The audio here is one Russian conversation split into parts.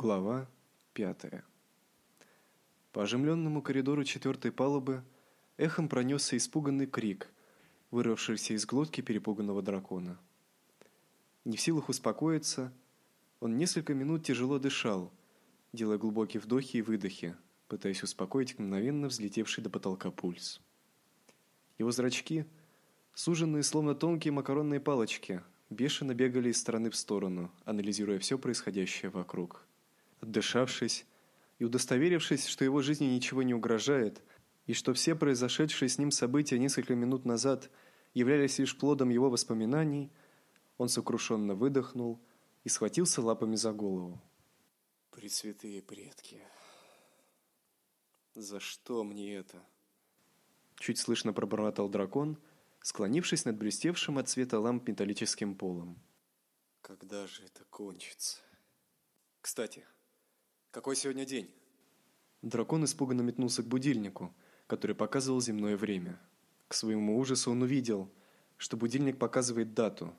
Глава пятая. По оживленному коридору четвертой палубы эхом пронесся испуганный крик, вырвавшийся из глотки перепуганного дракона. Не в силах успокоиться, он несколько минут тяжело дышал, делая глубокие вдохи и выдохи, пытаясь успокоить мгновенно взлетевший до потолка пульс. Его зрачки, суженные словно тонкие макаронные палочки, бешено бегали из стороны в сторону, анализируя все происходящее вокруг. Отдышавшись и удостоверившись, что его жизни ничего не угрожает, и что все произошедшие с ним события несколько минут назад являлись лишь плодом его воспоминаний, он сокрушенно выдохнул и схватился лапами за голову. Пресвятые предки, за что мне это? Чуть слышно пробормотал дракон, склонившись над блестевшим от света ламп металлическим полом. Когда же это кончится? Кстати, какой сегодня день? Дракон испуганно метнулся к будильнику, который показывал земное время. К своему ужасу он увидел, что будильник показывает дату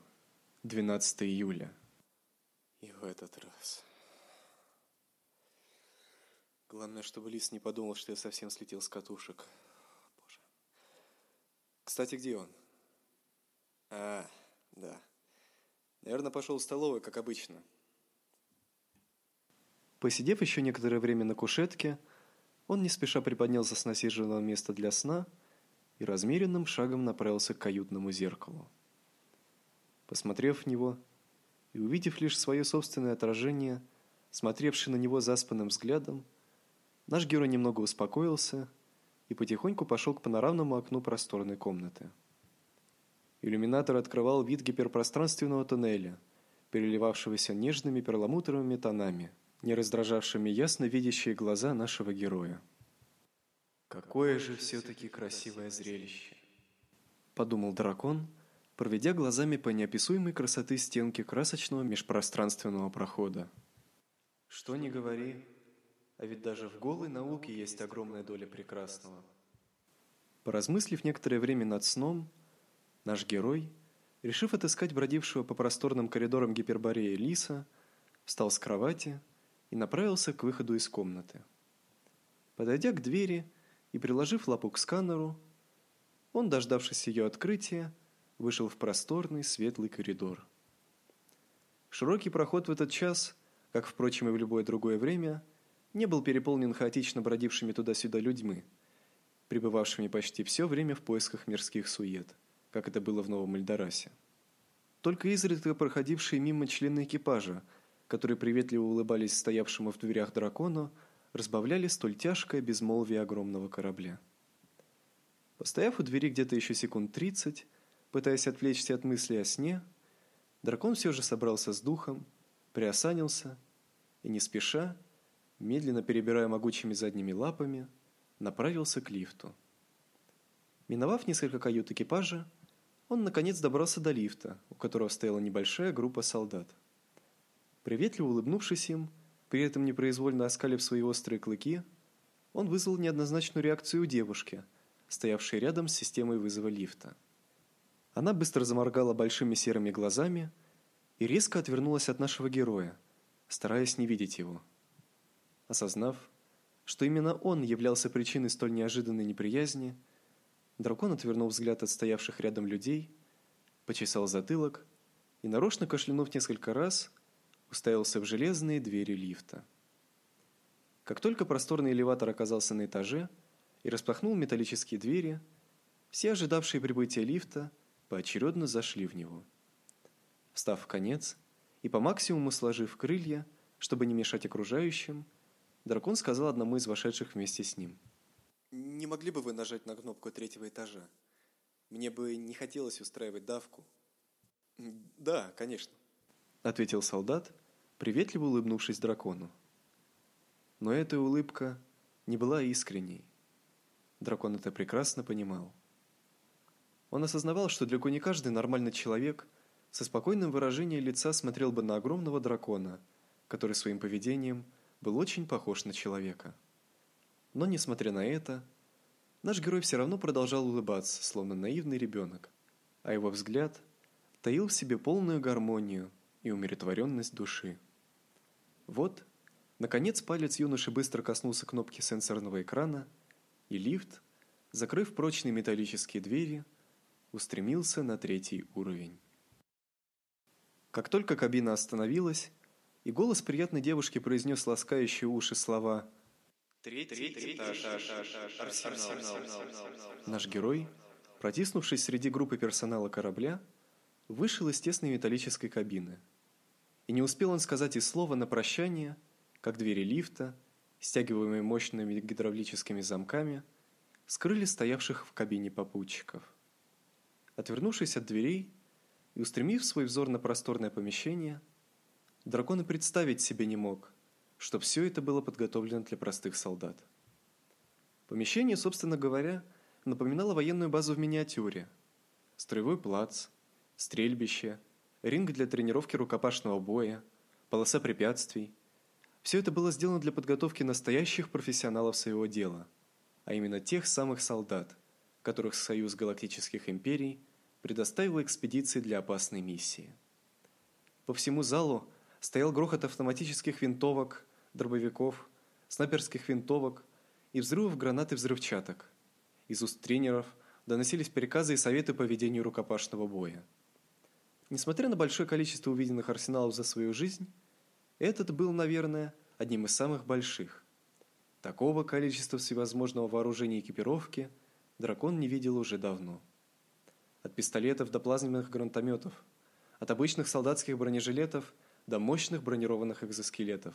12 июля. И в этот раз. Главное, чтобы Лис не подумал, что я совсем слетел с катушек. Боже. Кстати, где он? А, да. Наверное, пошел в столовую, как обычно. Посидев еще некоторое время на кушетке, он не спеша приподнялся с насиженного места для сна и размеренным шагом направился к каютному зеркалу. Посмотрев в него и увидев лишь свое собственное отражение, смотревший на него заспанным взглядом, наш герой немного успокоился и потихоньку пошел к панорамному окну просторной комнаты. Иллюминатор открывал вид гиперпространственного тоннеля, переливавшегося нежными перламутровыми тонами – не раздражавшими ясно видящие глаза нашего героя. Какое же все таки красивое зрелище, подумал дракон, проведя глазами по неописуемой красоты стенки красочного межпространственного прохода. Что ни говори, а ведь даже в голой науке есть огромная доля прекрасного. Поразмыслив некоторое время над сном, наш герой, решив отыскать бродившего по просторным коридорам Гипербореи лиса, встал с кровати и направился к выходу из комнаты. Подойдя к двери и приложив лапу к сканеру, он, дождавшись ее открытия, вышел в просторный светлый коридор. Широкий проход в этот час, как впрочем и в любое другое время, не был переполнен хаотично бродившими туда-сюда людьми, пребывавшими почти все время в поисках мирских сует, как это было в Новом Эльдорасе. Только изредка проходившие мимо члены экипажа – которые приветливо улыбались стоявшему в дверях дракону, разбавляли столь тяжкое безмолвие огромного корабля. Постояв у двери где-то еще секунд тридцать, пытаясь отвлечься от мыслей о сне, дракон все же собрался с духом, приосанился и не спеша, медленно перебирая могучими задними лапами, направился к лифту. Миновав несколько кают экипажа, он наконец добрался до лифта, у которого стояла небольшая группа солдат. Приветливо улыбнувшись им, при этом непроизвольно оскалив свои острые клыки, он вызвал неоднозначную реакцию у девушки, стоявшей рядом с системой вызова лифта. Она быстро заморгала большими серыми глазами и резко отвернулась от нашего героя, стараясь не видеть его. Осознав, что именно он являлся причиной столь неожиданной неприязни, дракон отвернул взгляд от стоявших рядом людей, почесал затылок и нарочно кашлянув несколько раз, уставился в железные двери лифта. Как только просторный элеватор оказался на этаже и распахнул металлические двери, все ожидавшие прибытия лифта поочередно зашли в него. Встав в конец и по максимуму сложив крылья, чтобы не мешать окружающим, дракон сказал одному из вошедших вместе с ним: "Не могли бы вы нажать на кнопку третьего этажа? Мне бы не хотелось устраивать давку". "Да, конечно", ответил солдат приветливо улыбнувшись дракону. Но эта улыбка не была искренней. Дракон это прекрасно понимал. Он осознавал, что далеко не каждый нормальный человек со спокойным выражением лица смотрел бы на огромного дракона, который своим поведением был очень похож на человека. Но несмотря на это, наш герой все равно продолжал улыбаться, словно наивный ребенок, а его взгляд таил в себе полную гармонию и умиротворенность души. Вот, Наконец палец юноши быстро коснулся кнопки сенсорного экрана, и лифт, закрыв прочные металлические двери, устремился на третий уровень. Как только кабина остановилась, и голос приятной девушки произнес ласкающие уши слова. Наш герой, протиснувшись среди группы персонала корабля, вышел из тесной металлической кабины. И не успел он сказать и слова на прощание, как двери лифта, стягиваемые мощными гидравлическими замками, скрыли стоявших в кабине попутчиков. Отвернувшись от дверей, и, устремив свой взор на просторное помещение, дракон и представить себе не мог, что все это было подготовлено для простых солдат. Помещение, собственно говоря, напоминало военную базу в миниатюре. Строевой плац, стрельбище, ринг для тренировки рукопашного боя, полоса препятствий. Все это было сделано для подготовки настоящих профессионалов своего дела, а именно тех самых солдат, которых Союз Галактических Империй – предоставила экспедиции для опасной миссии. По всему залу стоял грохот автоматических винтовок, дробовиков, снайперских винтовок и взрывов гранат и взрывчаток. Из уст тренеров доносились приказы и советы по ведению рукопашного боя. Несмотря на большое количество увиденных арсеналов за свою жизнь, этот был, наверное, одним из самых больших. Такого количества всевозможного вооружения и экипировки дракон не видел уже давно от пистолетов до плазменных гранатометов, от обычных солдатских бронежилетов до мощных бронированных экзоскелетов.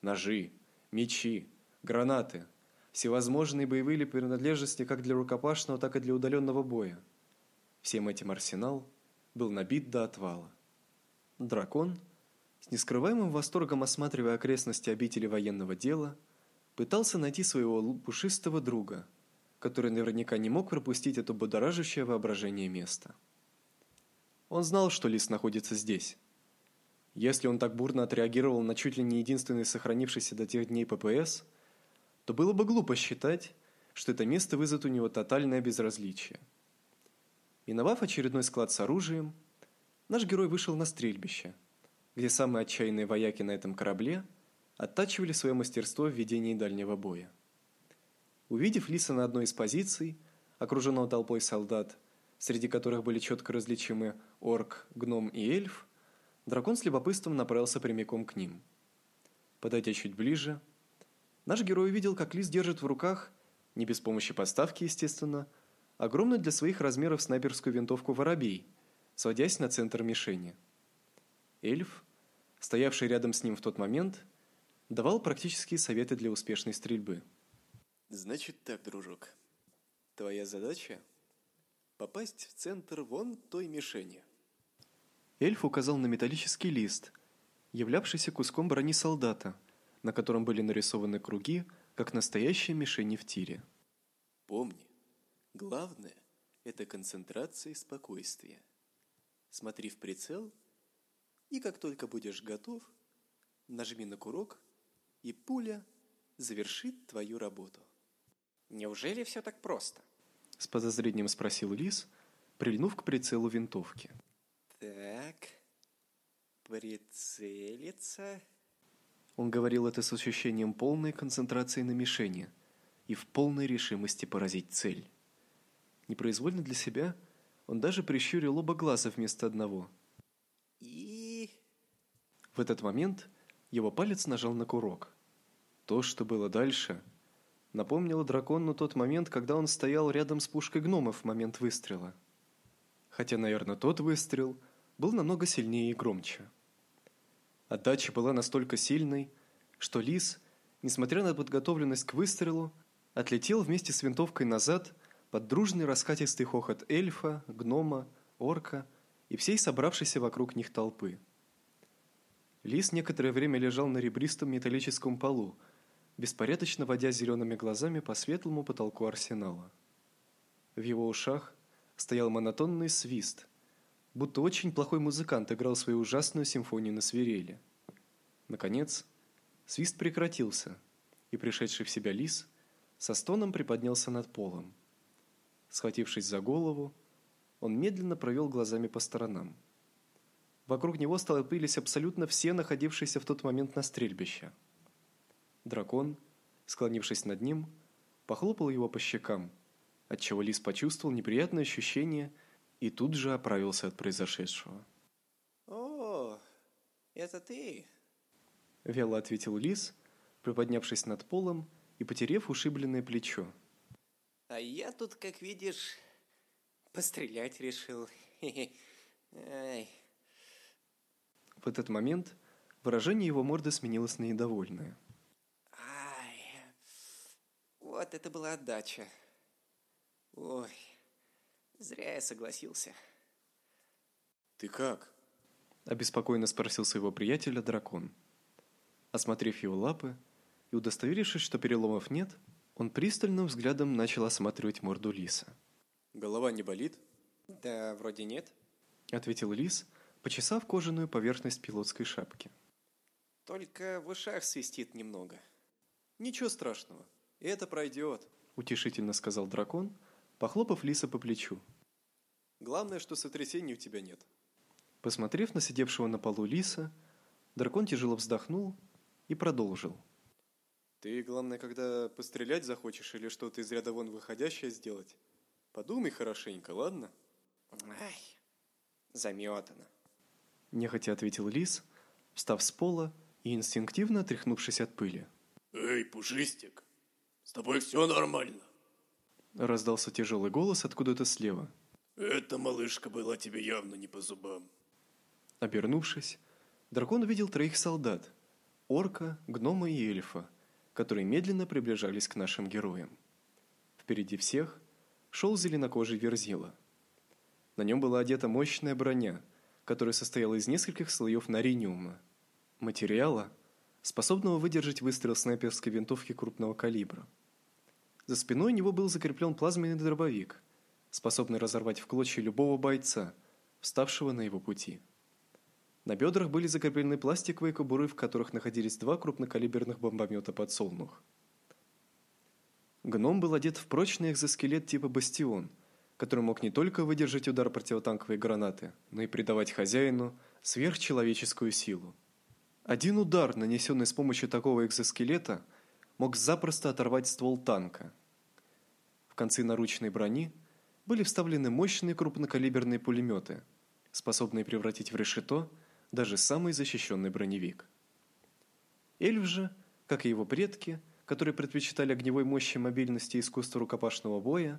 Ножи, мечи, гранаты, всевозможные боевые принадлежности как для рукопашного, так и для удаленного боя. Всем этим арсенал был набит до отвала. Дракон, с нескрываемым восторгом осматривая окрестности обители военного дела, пытался найти своего пушистого друга – который наверняка не мог пропустить это будоражащее воображение место. Он знал, что лис находится здесь. Если он так бурно отреагировал на чуть ли не единственный сохранившийся до тех дней ППС, то было бы глупо считать, что это место вызовет у него тотальное безразличие. Миновав очередной склад с оружием, наш герой вышел на стрельбище, где самые отчаянные вояки на этом корабле оттачивали свое мастерство в ведении дальнего боя. Увидев Лиса на одной из позиций, окруженного толпой солдат, среди которых были четко различимы орк, гном и эльф, дракон с любопытством направился прямиком к ним. Подойдя чуть ближе, наш герой увидел, как Лис держит в руках, не без помощи подставки, естественно, огромную для своих размеров снайперскую винтовку «Воробей», сводясь на центр мишени. Эльф, стоявший рядом с ним в тот момент, давал практические советы для успешной стрельбы – Значит так, дружок. Твоя задача – попасть в центр вон той мишени. Эльф указал на металлический лист, являвшийся куском брони солдата, на котором были нарисованы круги, как настоящие мишени в тире. Помни, главное – это концентрация и спокойствие. Смотри в прицел, и как только будешь готов, нажми на курок, и пуля завершит твою работу. Неужели все так просто? С подозрением спросил Лис, прильнув к прицелу винтовки. Так, прицелиться. Он говорил это с ощущением полной концентрации на мишени и в полной решимости поразить цель. Непроизвольно для себя он даже прищурил оба глаза вместо одного. И... В этот момент его палец нажал на курок. То, что было дальше, напомнило дракону тот момент, когда он стоял рядом с пушкой гномов в момент выстрела. Хотя, наверное, тот выстрел был намного сильнее и громче. Отдача была настолько сильной, что лис, несмотря на подготовленность к выстрелу, отлетел вместе с винтовкой назад под дружный раскатистый хохот эльфа, гнома, орка и всей собравшейся вокруг них толпы. Лис некоторое время лежал на ребристом металлическом полу, беспорядочно водя зелеными глазами по светлому потолку арсенала. В его ушах стоял монотонный свист, будто очень плохой музыкант играл свою ужасную симфонию на свирели. Наконец, свист прекратился, и пришедший в себя лис со стоном приподнялся над полом. Схватившись за голову, он медленно провел глазами по сторонам. Вокруг него столпились абсолютно все находившиеся в тот момент на стрельбище – Дракон, склонившись над ним, похлопал его по щекам, отчего лис почувствовал неприятное ощущение и тут же оправился от произошедшего. О, это ты? Вяло ответил лис, приподнявшись над полом и потерев ушибленное плечо. А я тут, как видишь, пострелять решил. В этот момент выражение его морды сменилось на недовольное. Ай. Вот это была отдача. Ой. Зря я согласился. Ты как? Обеспокоенно спросил своего приятеля дракон. Осмотрев его лапы и удостоверившись, что переломов нет, он пристальным взглядом начал осматривать морду лиса. Голова не болит? Да, вроде нет. Ответил лис, почесав кожаную поверхность пилотской шапки. Только в ушах свистит немного. Ничего страшного. Это пройдет. Утешительно сказал дракон, похлопав лиса по плечу. Главное, что сотрясений у тебя нет. Посмотрев на сидевшего на полу лиса, дракон тяжело вздохнул и продолжил. Ты, главное, когда пострелять захочешь или что-то из ряда вон выходящее сделать, подумай хорошенько, ладно? Ай. Заметано. Нехотя ответил лис, встав с пола и инстинктивно отряхнувшись от пыли. «Эй, Пушистик, с тобой все нормально? Раздался тяжелый голос откуда-то слева. Эта малышка была тебе явно не по зубам». Обернувшись, дракон увидел троих солдат – орка, гнома и эльфа, которые медленно приближались к нашим героям. Впереди всех шел зеленокожий верзила. На нем была одета мощная броня, которая состояла из нескольких слоев нариниума, материала, способного выдержать выстрел снайперской винтовки крупного калибра. За спиной у него был закреплен плазменный дробовик, способный разорвать в клочья любого бойца, вставшего на его пути. На бедрах были закреплены пластиковые кобуры, в которых находились два крупнокалиберных бомбомета «Подсолнух». Гном был одет в прочный экзоскелет типа «Бастион», который мог не только выдержать удар противотанковой гранаты, но и придавать хозяину сверхчеловеческую силу. Один удар, нанесенный с помощью такого экзоскелета, мог запросто оторвать ствол танка. В концы наручной брони были вставлены мощные крупнокалиберные пулеметы, способные превратить в решето даже самый защищенный броневик. Эльф же, как и его предки, которые предпочитали огневой мощи, мобильности искусство рукопашного боя,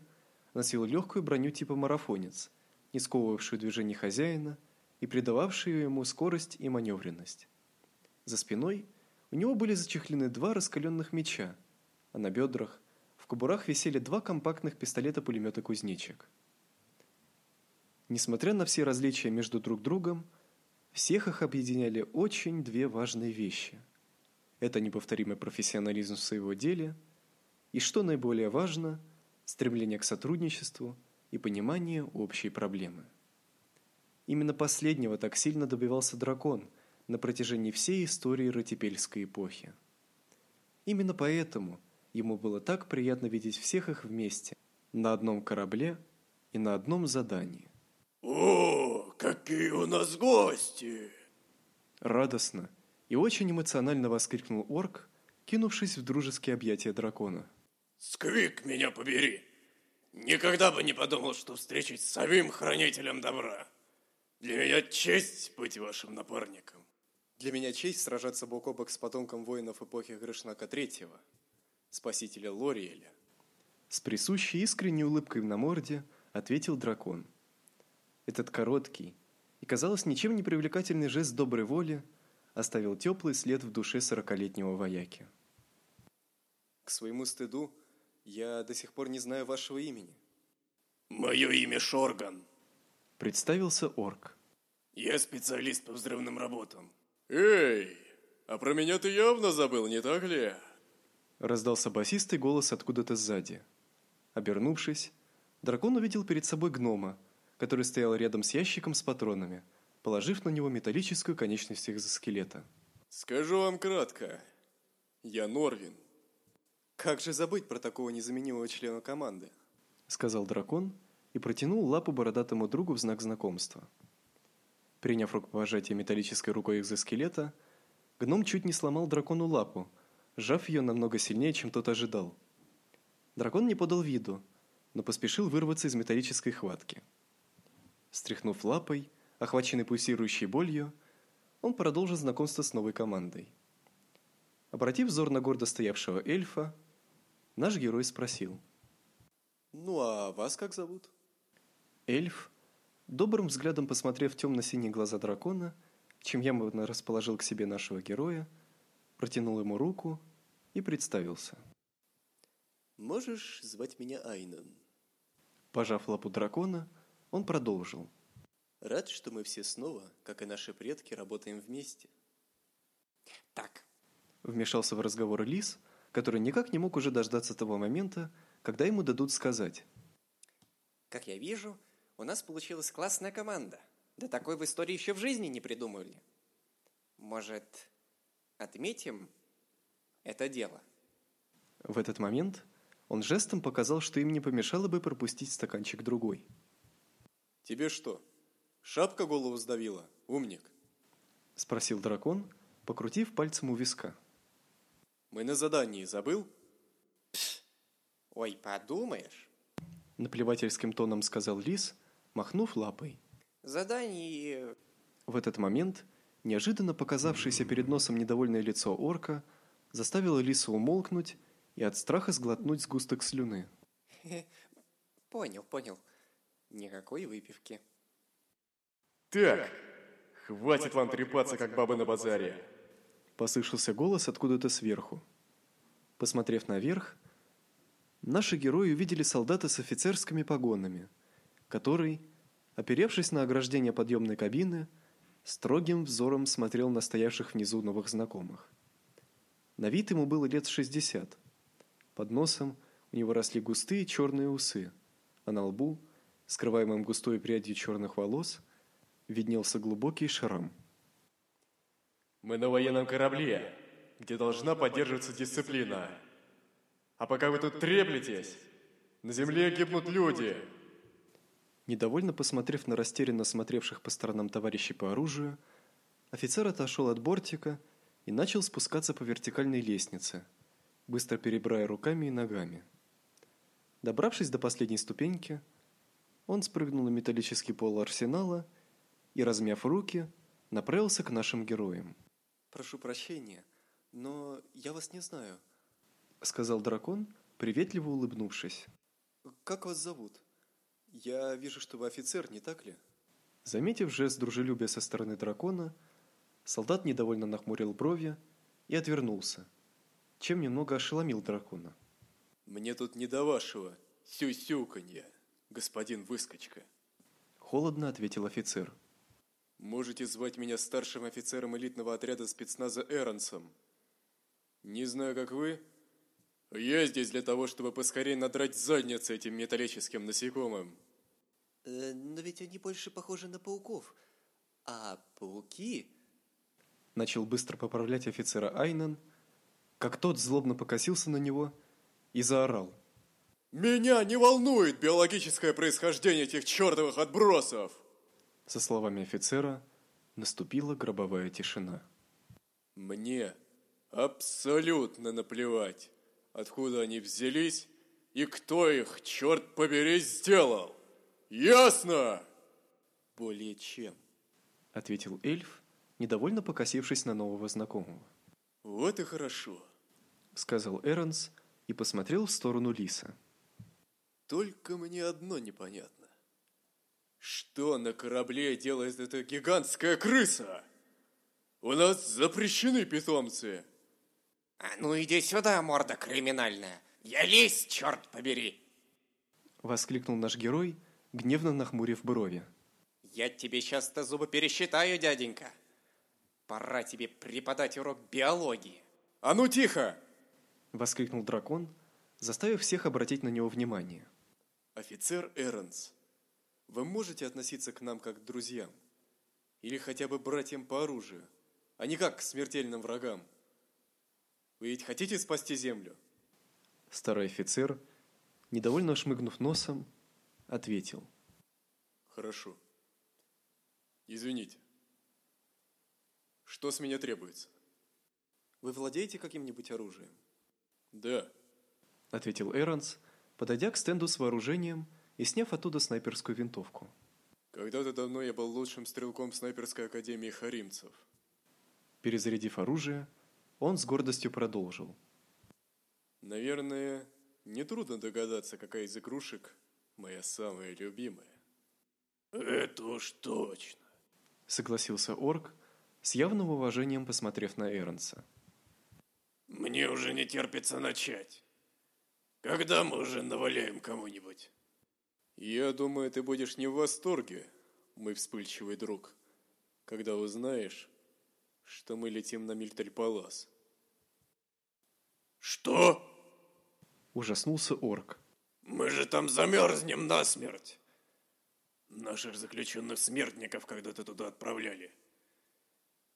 носил легкую броню типа марафонец, не сковывавшую движение хозяина и придававшую ему скорость и маневренность. За спиной у него были зачехлены два раскаленных меча, а на бедрах в кобурах висели два компактных пистолета-пулемета «Кузнечик». Несмотря на все различия между друг другом, всех их объединяли очень две важные вещи. Это неповторимый профессионализм в своего деле и, что наиболее важно, стремление к сотрудничеству и понимание общей проблемы. Именно последнего так сильно добивался дракон на протяжении всей истории Ратипельской эпохи. Именно поэтому ему было так приятно видеть всех их вместе, на одном корабле и на одном задании. «О, какие у нас гости!» Радостно и очень эмоционально воскликнул орк, кинувшись в дружеские объятия дракона. «Сквик, меня побери! Никогда бы не подумал, что встречусь с самим хранителем добра. Для меня честь быть вашим напарником». Для меня честь сражаться бок о бок с потомком воинов эпохи Грышнака Третьего, спасителя Лориэля. С присущей искренней улыбкой на морде ответил дракон. Этот короткий и, казалось, ничем не привлекательный жест доброй воли оставил теплый след в душе сорокалетнего вояки. К своему стыду, я до сих пор не знаю вашего имени. «Мое имя Шорган. Представился орк. Я специалист по взрывным работам. Эй, а про меня ты явно забыл, не так ли? Раздался басистый голос откуда-то сзади. Обернувшись, дракон увидел перед собой гнома, который стоял рядом с ящиком с патронами, положив на него металлическую конечность экзоскелета. Скажу вам кратко. Я Норвин. Как же забыть про такого незаменимого члена команды? сказал дракон и протянул лапу бородатому другу в знак знакомства. Приняв рукопожатие металлической рукой экзоскелета, гном чуть не сломал дракону лапу, сжав ее намного сильнее, чем тот ожидал. Дракон не подал виду, но поспешил вырваться из металлической хватки. Стряхнув лапой, охваченный пульсирующей болью, он продолжил знакомство с новой командой. Обратив взор на гордо стоявшего эльфа, наш герой спросил. «Ну а вас как зовут?» Эльф, добрым взглядом посмотрев в темно-синие глаза дракона, чем явно расположил к себе нашего героя, протянул ему руку и представился. «Можешь звать меня Айнан?» Пожав лапу дракона, он продолжил. «Рад, что мы все снова, как и наши предки, работаем вместе». Так, Вмешался в разговор Лис, который никак не мог уже дождаться того момента, когда ему дадут сказать. как я вижу, у нас получилась классная команда. Да такой в истории еще в жизни не придумали. Может, отметим это дело? В этот момент он жестом показал, что им не помешало бы пропустить стаканчик другой. «Тебе что, шапка голову сдавила, умник?» Спросил дракон, покрутив пальцем у виска. «Мы на задании, забыл?» Ой, подумаешь. Наплевательским тоном сказал Лис, махнув лапой. Задание... В этот момент неожиданно показавшееся перед носом недовольное лицо орка заставило Лиса умолкнуть и от страха сглотнуть сгусток слюны. Понял, понял. Никакой выпивки. Так, хватит вам трепаться, как бабы на базаре. Послышался голос откуда-то сверху. Посмотрев наверх, наши герои увидели солдата с офицерскими погонами, который, оперевшись на ограждение подъемной кабины, строгим взором смотрел на стоявших внизу новых знакомых. На вид ему было лет 60. Под носом у него росли густые черные усы, а на лбу, скрываемым густой прядью черных волос, виднелся глубокий шрам. Мы на военном корабле, где должна поддерживаться дисциплина. А пока вы тут треплетесь, на земле гибнут люди. Недовольно посмотрев на растерянно смотревших по сторонам товарищей по оружию, офицер отошел от бортика и начал спускаться по вертикальной лестнице, быстро перебирая руками и ногами. Добравшись до последней ступеньки, он спрыгнул на металлический пол арсенала и, размяв руки, направился к нашим героям. «Прошу прощения, но я вас не знаю. Сказал дракон, приветливо улыбнувшись. Как вас зовут? Я вижу, что вы офицер, не так ли?» Заметив жест дружелюбия со стороны дракона, солдат недовольно нахмурил брови и отвернулся, чем немного ошеломил дракона. «Мне тут не до вашего сюсюканья, господин Выскочка. Холодно ответил офицер. Можете звать меня старшим офицером элитного отряда спецназа Эронсом. Не знаю, как вы, я здесь для того, чтобы поскорее надрать задницы этим металлическим насекомым. Э, но ведь они больше похожи на пауков. А пауки... Начал быстро поправлять офицера Айнан, как тот злобно покосился на него и заорал. Меня не волнует биологическое происхождение этих чертовых отбросов! Со словами офицера наступила гробовая тишина. Мне абсолютно наплевать, откуда они взялись и кто их, черт побери, сделал. Ясно? Более чем. Ответил эльф, недовольно покосившись на нового знакомого. Вот и хорошо. Сказал Эронс и посмотрел в сторону Лиса. Только мне одно непонятно. Что на корабле делает эта гигантская крыса? У нас запрещены питомцы. А ну иди сюда, морда криминальная. Я лис, черт побери. Воскликнул наш герой, гневно нахмурив брови. Я тебе сейчас-то зубы пересчитаю, дяденька. Пора тебе преподать урок биологии. А ну тихо! Воскликнул дракон, заставив всех обратить на него внимание. Офицер Эронс, вы можете относиться к нам как к друзьям? Или хотя бы братьям по оружию, а не как к смертельным врагам? Вы ведь хотите спасти Землю? Старый офицер, недовольно шмыгнув носом, ответил. Хорошо. Извините. Что с меня требуется? Вы владеете каким-нибудь оружием? Да. Ответил Эронс, подойдя к стенду с вооружением и сняв оттуда снайперскую винтовку. Когда-то давно я был лучшим стрелком снайперской академии харимцев. Перезарядив оружие, он с гордостью продолжил. Наверное, нетрудно догадаться, какая из игрушек моя самая любимая. Это уж точно. Согласился орк, с явным уважением посмотрев на Эронса. Мне уже не терпится начать. Когда мы уже наваляем кому-нибудь? Я думаю, ты будешь не в восторге, мой вспыльчивый друг, когда узнаешь, что мы летим на Мильтель-Палас. Что? Ужаснулся орк. Мы же там замерзнем насмерть. Наших заключенных смертников когда-то туда отправляли.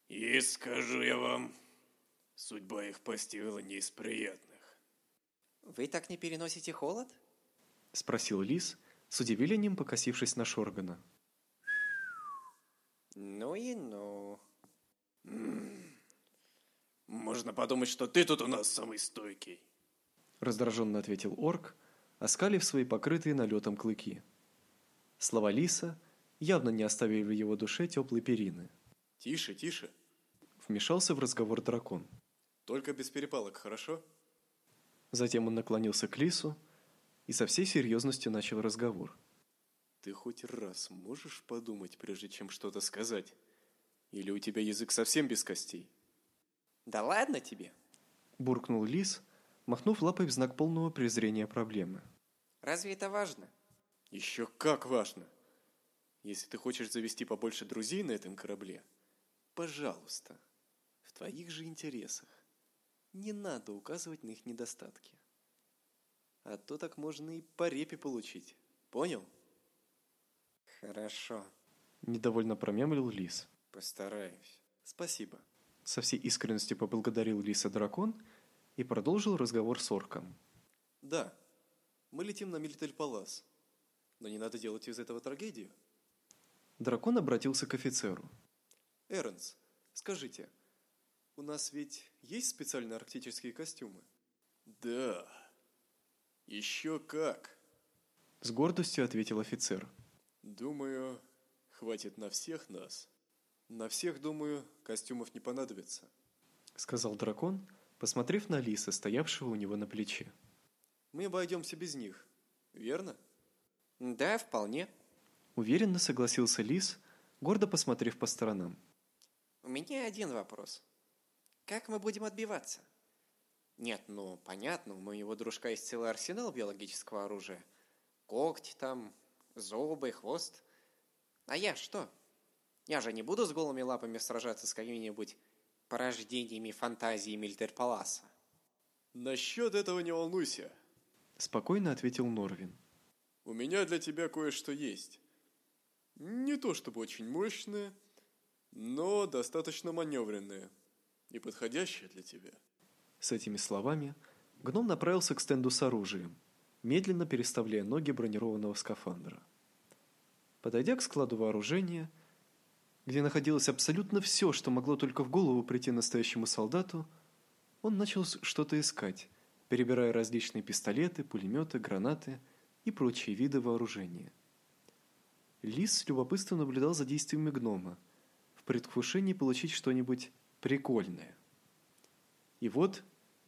И скажу я вам, судьба их постигла не из приятных. Вы так не переносите холод? Спросил Лис, с удивлением покосившись на Шоргана. Ну и ну. Можно подумать, что ты тут у нас самый стойкий. Раздраженно ответил орк, оскалив свои покрытые налетом клыки. Слова Лиса явно не оставили в его душе теплой перины. Тише, тише. Вмешался в разговор дракон. Только без перепалок, хорошо? Затем он наклонился к Лису и со всей серьезностью начал разговор. Ты хоть раз можешь подумать, прежде чем что-то сказать? Или у тебя язык совсем без костей? Да ладно тебе. Буркнул Лис, махнув лапой в знак полного презрения проблемы. Разве это важно? Еще как важно. Если ты хочешь завести побольше друзей на этом корабле, пожалуйста, в твоих же интересах. Не надо указывать на их недостатки. А то так можно и по репе получить. Понял? Хорошо, Недовольно промямлил Лис. постараюсь. Спасибо. Со всей искренностью поблагодарил Лиса дракон и продолжил разговор с орком. Да, мы летим на Милитель-Палас. Но не надо делать из этого трагедию. Дракон обратился к офицеру. Эрнс, скажите, у нас ведь есть специальные арктические костюмы? Да. Еще как. С гордостью ответил офицер. Думаю, хватит на всех нас. На всех, думаю, костюмов не понадобится. Сказал дракон, посмотрев на Лиса, стоявшего у него на плече. Мы обойдемся без них, верно? Да, вполне. Уверенно согласился Лис, гордо посмотрев по сторонам. У меня один вопрос. Как мы будем отбиваться? Нет, ну, понятно, у моего дружка есть целый арсенал биологического оружия. Когти там, зубы, хвост. А я что? Я же не буду с голыми лапами сражаться с какими-нибудь порождениями фантазии Мильтерпаласа. Насчет этого не волнуйся. Спокойно ответил Норвин. У меня для тебя кое-что есть. Не то чтобы очень мощное, но достаточно маневренное и подходящее для тебя. С этими словами гном направился к стенду с оружием, медленно переставляя ноги бронированного скафандра. Подойдя к складу вооружения, где находилось абсолютно все, что могло только в голову прийти настоящему солдату, он начал что-то искать, перебирая различные пистолеты, пулеметы, гранаты и прочие виды вооружения. Лис с любопытством наблюдал за действиями гнома, в предвкушении получить что-нибудь прикольное. И вот,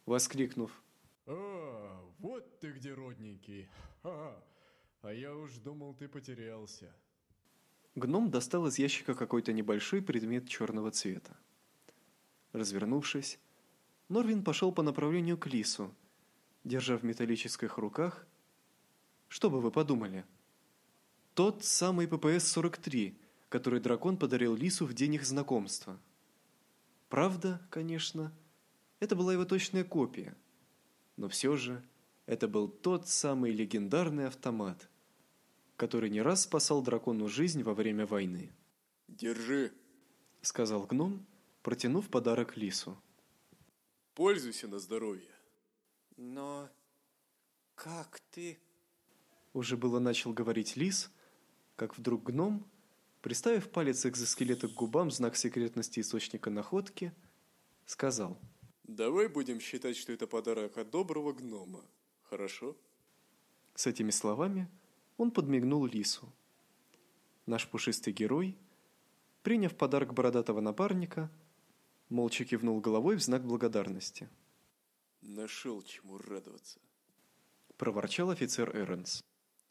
воскликнув А, вот ты где, родненький. Ха-ха. А я уж думал, ты потерялся. Гном достал из ящика какой-то небольшой предмет черного цвета. Развернувшись, Норвин пошел по направлению к лису, держа в металлических руках... Что бы вы подумали? Тот самый ППС-43, который дракон подарил лису в день их знакомства. Правда, конечно, это была его точная копия. Но все же это был тот самый легендарный автомат, который не раз спасал дракону жизнь во время войны, Держи, сказал гном, протянув подарок лису. пользуйся на здоровье. Но как ты... Уже было начал говорить лис, как вдруг гном, приставив палец экзоскелета к губам знак секретности источника находки, сказал: Давай будем считать, что это подарок от доброго гнома. Хорошо? С этими словами он подмигнул лису. Наш пушистый герой, приняв подарок бородатого напарника, молча кивнул головой в знак благодарности. Нашел чему радоваться. Проворчал офицер Эрнс.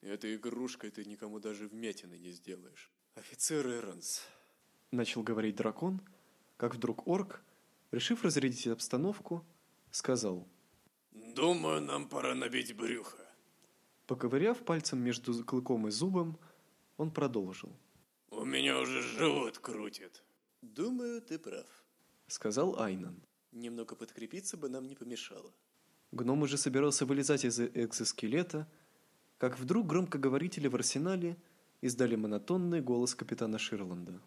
Этой игрушкой ты никому даже вмятины не сделаешь. Офицер Эрнс. Начал говорить дракон, как вдруг орк, решив разрядить обстановку, сказал. Думаю, нам пора набить брюхо. Поковыряв пальцем между клыком и зубом, он продолжил. У меня уже живот крутит. Думаю, ты прав, сказал Айнан. Немного подкрепиться бы нам не помешало. Гном уже собирался вылезать из экзоскелета, как вдруг громкоговорители в арсенале издали монотонный голос капитана Ширланда.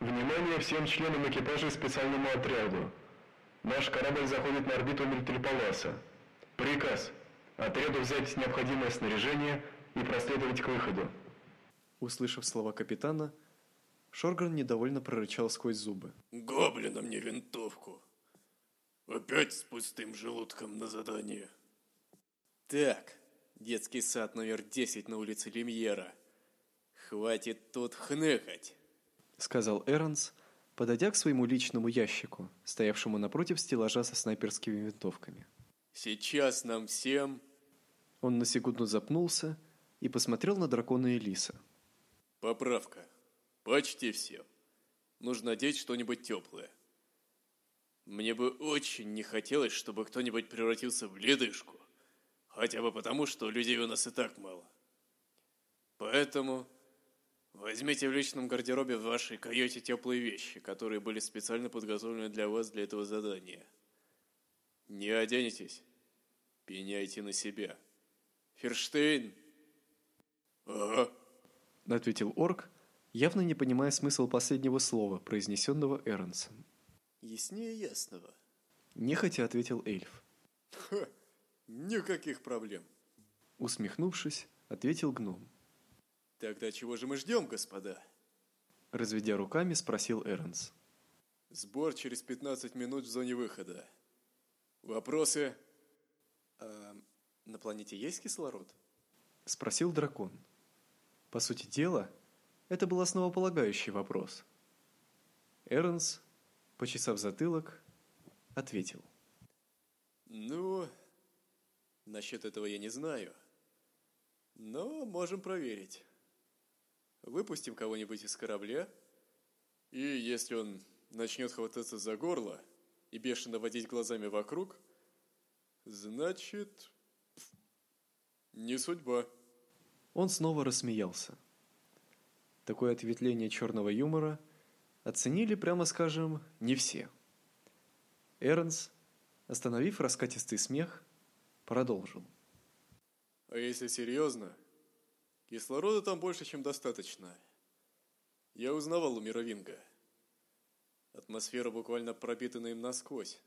Внимание всем членам экипажа и специальному отряду. Наш корабль заходит на орбиту Мельтельпаласа. Приказ. Отряду взять необходимое снаряжение и проследовать к выходу. Услышав слова капитана, Шорган недовольно прорычал сквозь зубы. Гоблина мне винтовку. Опять с пустым желудком на задание. Так, детский сад номер 10 на улице Лемьера. Хватит тут хныкать, сказал Эрнс, подойдя к своему личному ящику, стоявшему напротив стеллажа со снайперскими винтовками. Сейчас нам всем Он на секунду запнулся и посмотрел на дракона лиса. Поправка. Почти всем. Нужно одеть что-нибудь теплое. Мне бы очень не хотелось, чтобы кто-нибудь превратился в ледышку. Хотя бы потому, что людей у нас и так мало. Поэтому возьмите в личном гардеробе в вашей каюте теплые вещи, которые были специально подготовлены для вас для этого задания. Не оденетесь, пеняйте на себя. Ферштейн? Ага, ответил орк, явно не понимая смысл последнего слова, произнесенного Эрнсом. Яснее ясного. Нехотя ответил эльф. Ха, никаких проблем. Усмехнувшись, ответил гном. Тогда чего же мы ждем, господа? Разведя руками, спросил Эрнс. Сбор через 15 минут в зоне выхода. Вопросы? А на планете есть кислород? Спросил дракон. По сути дела, это был основополагающий вопрос. Эрнс, почесав затылок, ответил. Ну, насчет этого я не знаю. Но можем проверить. Выпустим кого-нибудь из корабля, и если он начнет хвататься за горло и бешено водить глазами вокруг, значит, не судьба. Он снова рассмеялся. Такое ответвление черного юмора оценили, прямо скажем, не все. Эрнс, остановив раскатистый смех, продолжил. А если серьезно, кислорода там больше, чем достаточно. Я узнавал у Мировинга. Атмосфера буквально пропитана им насквозь,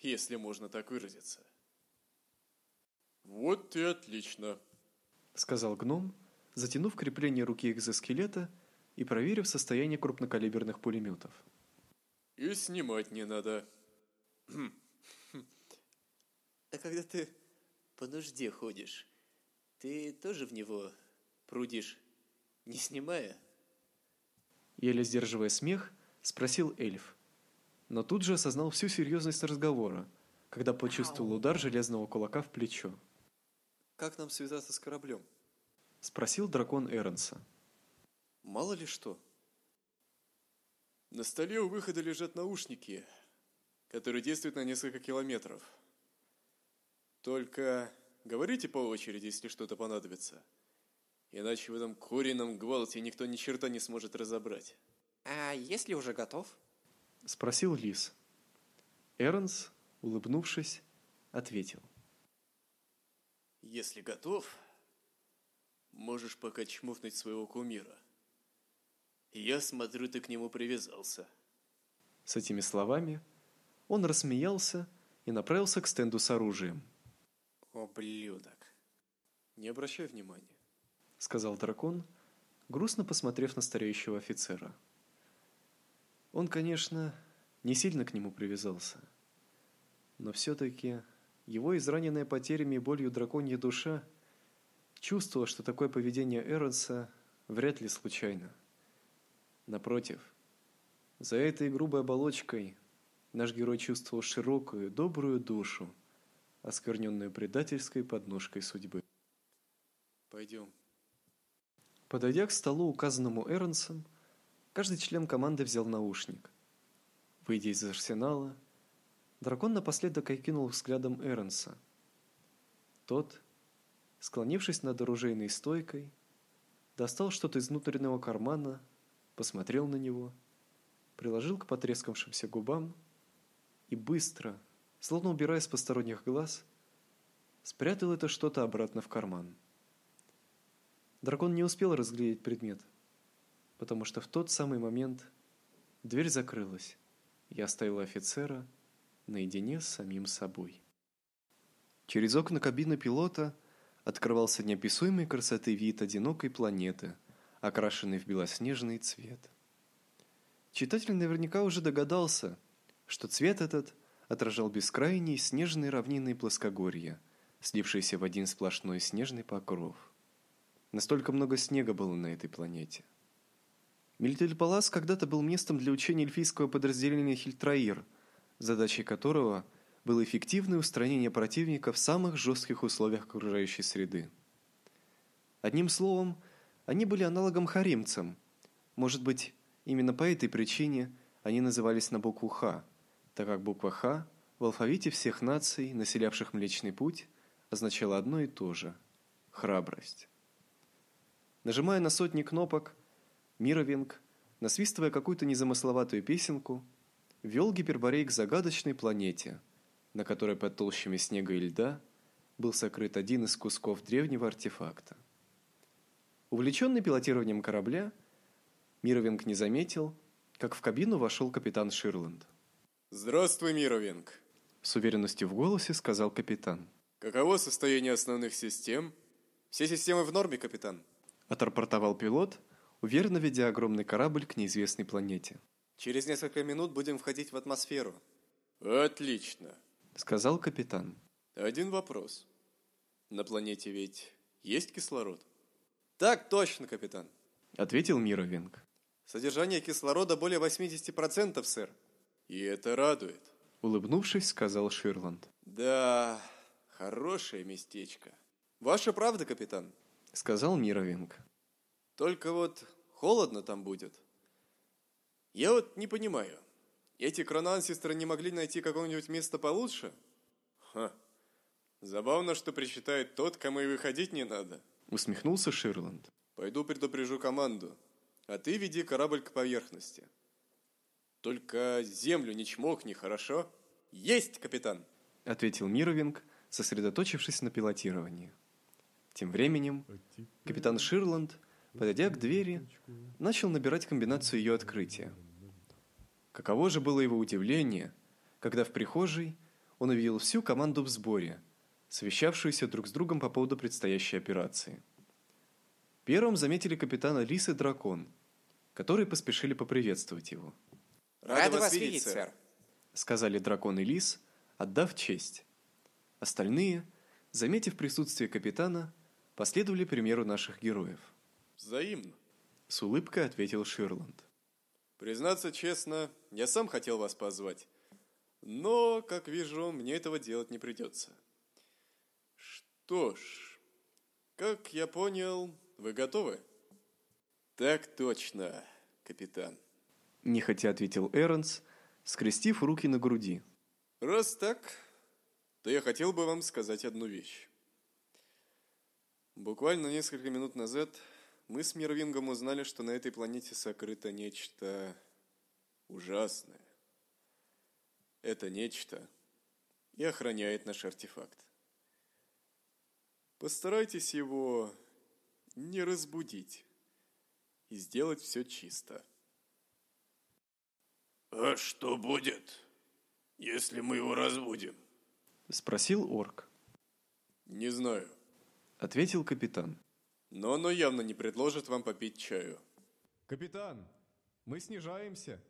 если можно так выразиться. Вот и отлично сказал гном, затянув крепление руки экзоскелета и проверив состояние крупнокалиберных пулеметов. И снимать не надо. А когда ты по нужде ходишь, ты тоже в него прудишь, не снимая? Еле сдерживая смех, спросил эльф. Но тут же осознал всю серьезность разговора, когда почувствовал удар железного кулака в плечо. Как нам связаться с кораблем? Спросил дракон Эрнса. Мало ли что. На столе у выхода лежат наушники, которые действуют на несколько километров. Только говорите по очереди, если что-то понадобится. Иначе в этом курином гвалте никто ни черта не сможет разобрать. А если уже готов? Спросил Лис. Эрнс, улыбнувшись, ответил. Если готов, можешь пока чмухнуть своего кумира. Я смотрю, ты к нему привязался. С этими словами он рассмеялся и направился к стенду с оружием. Ублюдок. Не обращай внимания, сказал дракон, грустно посмотрев на стареющего офицера. Он, конечно, не сильно к нему привязался. Но все-таки его израненная потерями и болью драконья душа чувствовала, что такое поведение Эронса вряд ли случайно. Напротив, за этой грубой оболочкой наш герой чувствовал широкую, добрую душу, оскверненную предательской подножкой судьбы. Пойдем. Подойдя к столу, указанному Эронсом, каждый член команды взял наушник. Выйдя из арсенала, дракон напоследок окинул взглядом Эронса. Тот, склонившись над оружейной стойкой, достал что-то из внутреннего кармана, посмотрел на него, приложил к потрескавшимся губам и быстро, словно убирая с посторонних глаз, спрятал это что-то обратно в карман. Дракон не успел разглядеть предмет, потому что в тот самый момент дверь закрылась, и оставила офицера наедине с самим собой. Через окна кабины пилота открывался неописуемой красоты вид одинокой планеты, окрашенной в белоснежный цвет. Читатель наверняка уже догадался, что цвет этот отражал бескрайние снежные равнинные плоскогорья, слившиеся в один сплошной снежный покров. Настолько много снега было на этой планете. Мильтельпалас когда-то был местом для учения эльфийского подразделения Хильтраир, задачей которого было эффективное устранение противника в самых жестких условиях окружающей среды. Одним словом, они были аналогом харимцам. Может быть, именно по этой причине они назывались на букву Х, так как буква Х в алфавите всех наций, населявших Млечный Путь, означала одно и то же – храбрость. Нажимая на сотни кнопок, Мировинг, насвистывая какую-то незамысловатую песенку, вел гиперборей к загадочной планете, на которой под толщами снега и льда был сокрыт один из кусков древнего артефакта. Увлеченный пилотированием корабля, Мировинг не заметил, как в кабину вошел капитан Ширланд. Здравствуй, Мировинг. С уверенностью в голосе сказал капитан. Каково состояние основных систем? Все системы в норме, капитан? Отрапортовал пилот, уверенно ведя огромный корабль к неизвестной планете. Через несколько минут будем входить в атмосферу. Отлично, сказал капитан. Один вопрос. На планете ведь есть кислород? Так точно, капитан, ответил Мировинг. Содержание кислорода более 80%, сэр. И это радует, улыбнувшись, сказал Ширланд. Да, хорошее местечко. Ваша правда, капитан, сказал Мировинг. Только вот холодно там будет. Я вот не понимаю. Эти кронансистры не могли найти какое-нибудь место получше? Ха. Забавно, что причитает тот, кому и выходить не надо. Усмехнулся Ширланд. Пойду предупрежу команду, а ты веди корабль к поверхности. Только землю не чмокни, хорошо? Есть, капитан! Ответил Мировинг, сосредоточившись на пилотировании. Тем временем капитан Ширланд – Подойдя к двери, начал набирать комбинацию ее открытия. Каково же было его удивление, когда в прихожей он увидел всю команду в сборе, совещавшуюся друг с другом по поводу предстоящей операции. Первым заметили капитана Лис и Дракон, которые поспешили поприветствовать его. «Рады вас видеть, сэр», — сказали Дракон и Лис, отдав честь. Остальные, заметив присутствие капитана, последовали примеру наших героев. Взаимно. С улыбкой ответил Ширланд. Признаться честно, я сам хотел вас позвать. Но, как вижу, мне этого делать не придется. Что ж, как я понял, вы готовы? Так точно, капитан. Нехотя ответил Эрнс, скрестив руки на груди. Раз так, то я хотел бы вам сказать одну вещь. Буквально несколько минут назад мы с Мирвингом узнали, что на этой планете сокрыто нечто ужасное. Это нечто и охраняет наш артефакт. Постарайтесь его не разбудить и сделать все чисто. «А что будет, если мы его разбудим?» – спросил орк. «Не знаю», – ответил капитан. Но оно явно не предложит вам попить чаю. «Капитан, мы снижаемся!»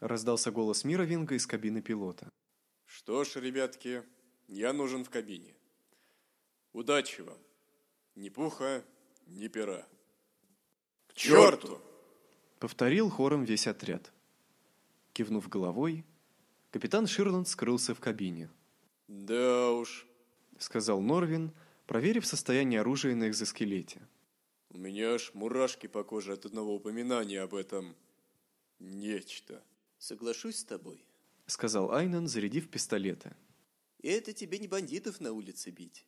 Раздался голос Мировинга из кабины пилота. Что ж, ребятки, я нужен в кабине. Удачи вам. Ни пуха, ни пера. К черту! Повторил хором весь отряд. Кивнув головой, капитан Ширланд скрылся в кабине. Да уж, Сказал Норвин, проверив состояние оружия на экзоскелете. у меня аж мурашки по коже от одного упоминания об этом нечто. Соглашусь с тобой. Сказал Айнан, зарядив пистолеты. Это тебе не бандитов на улице бить.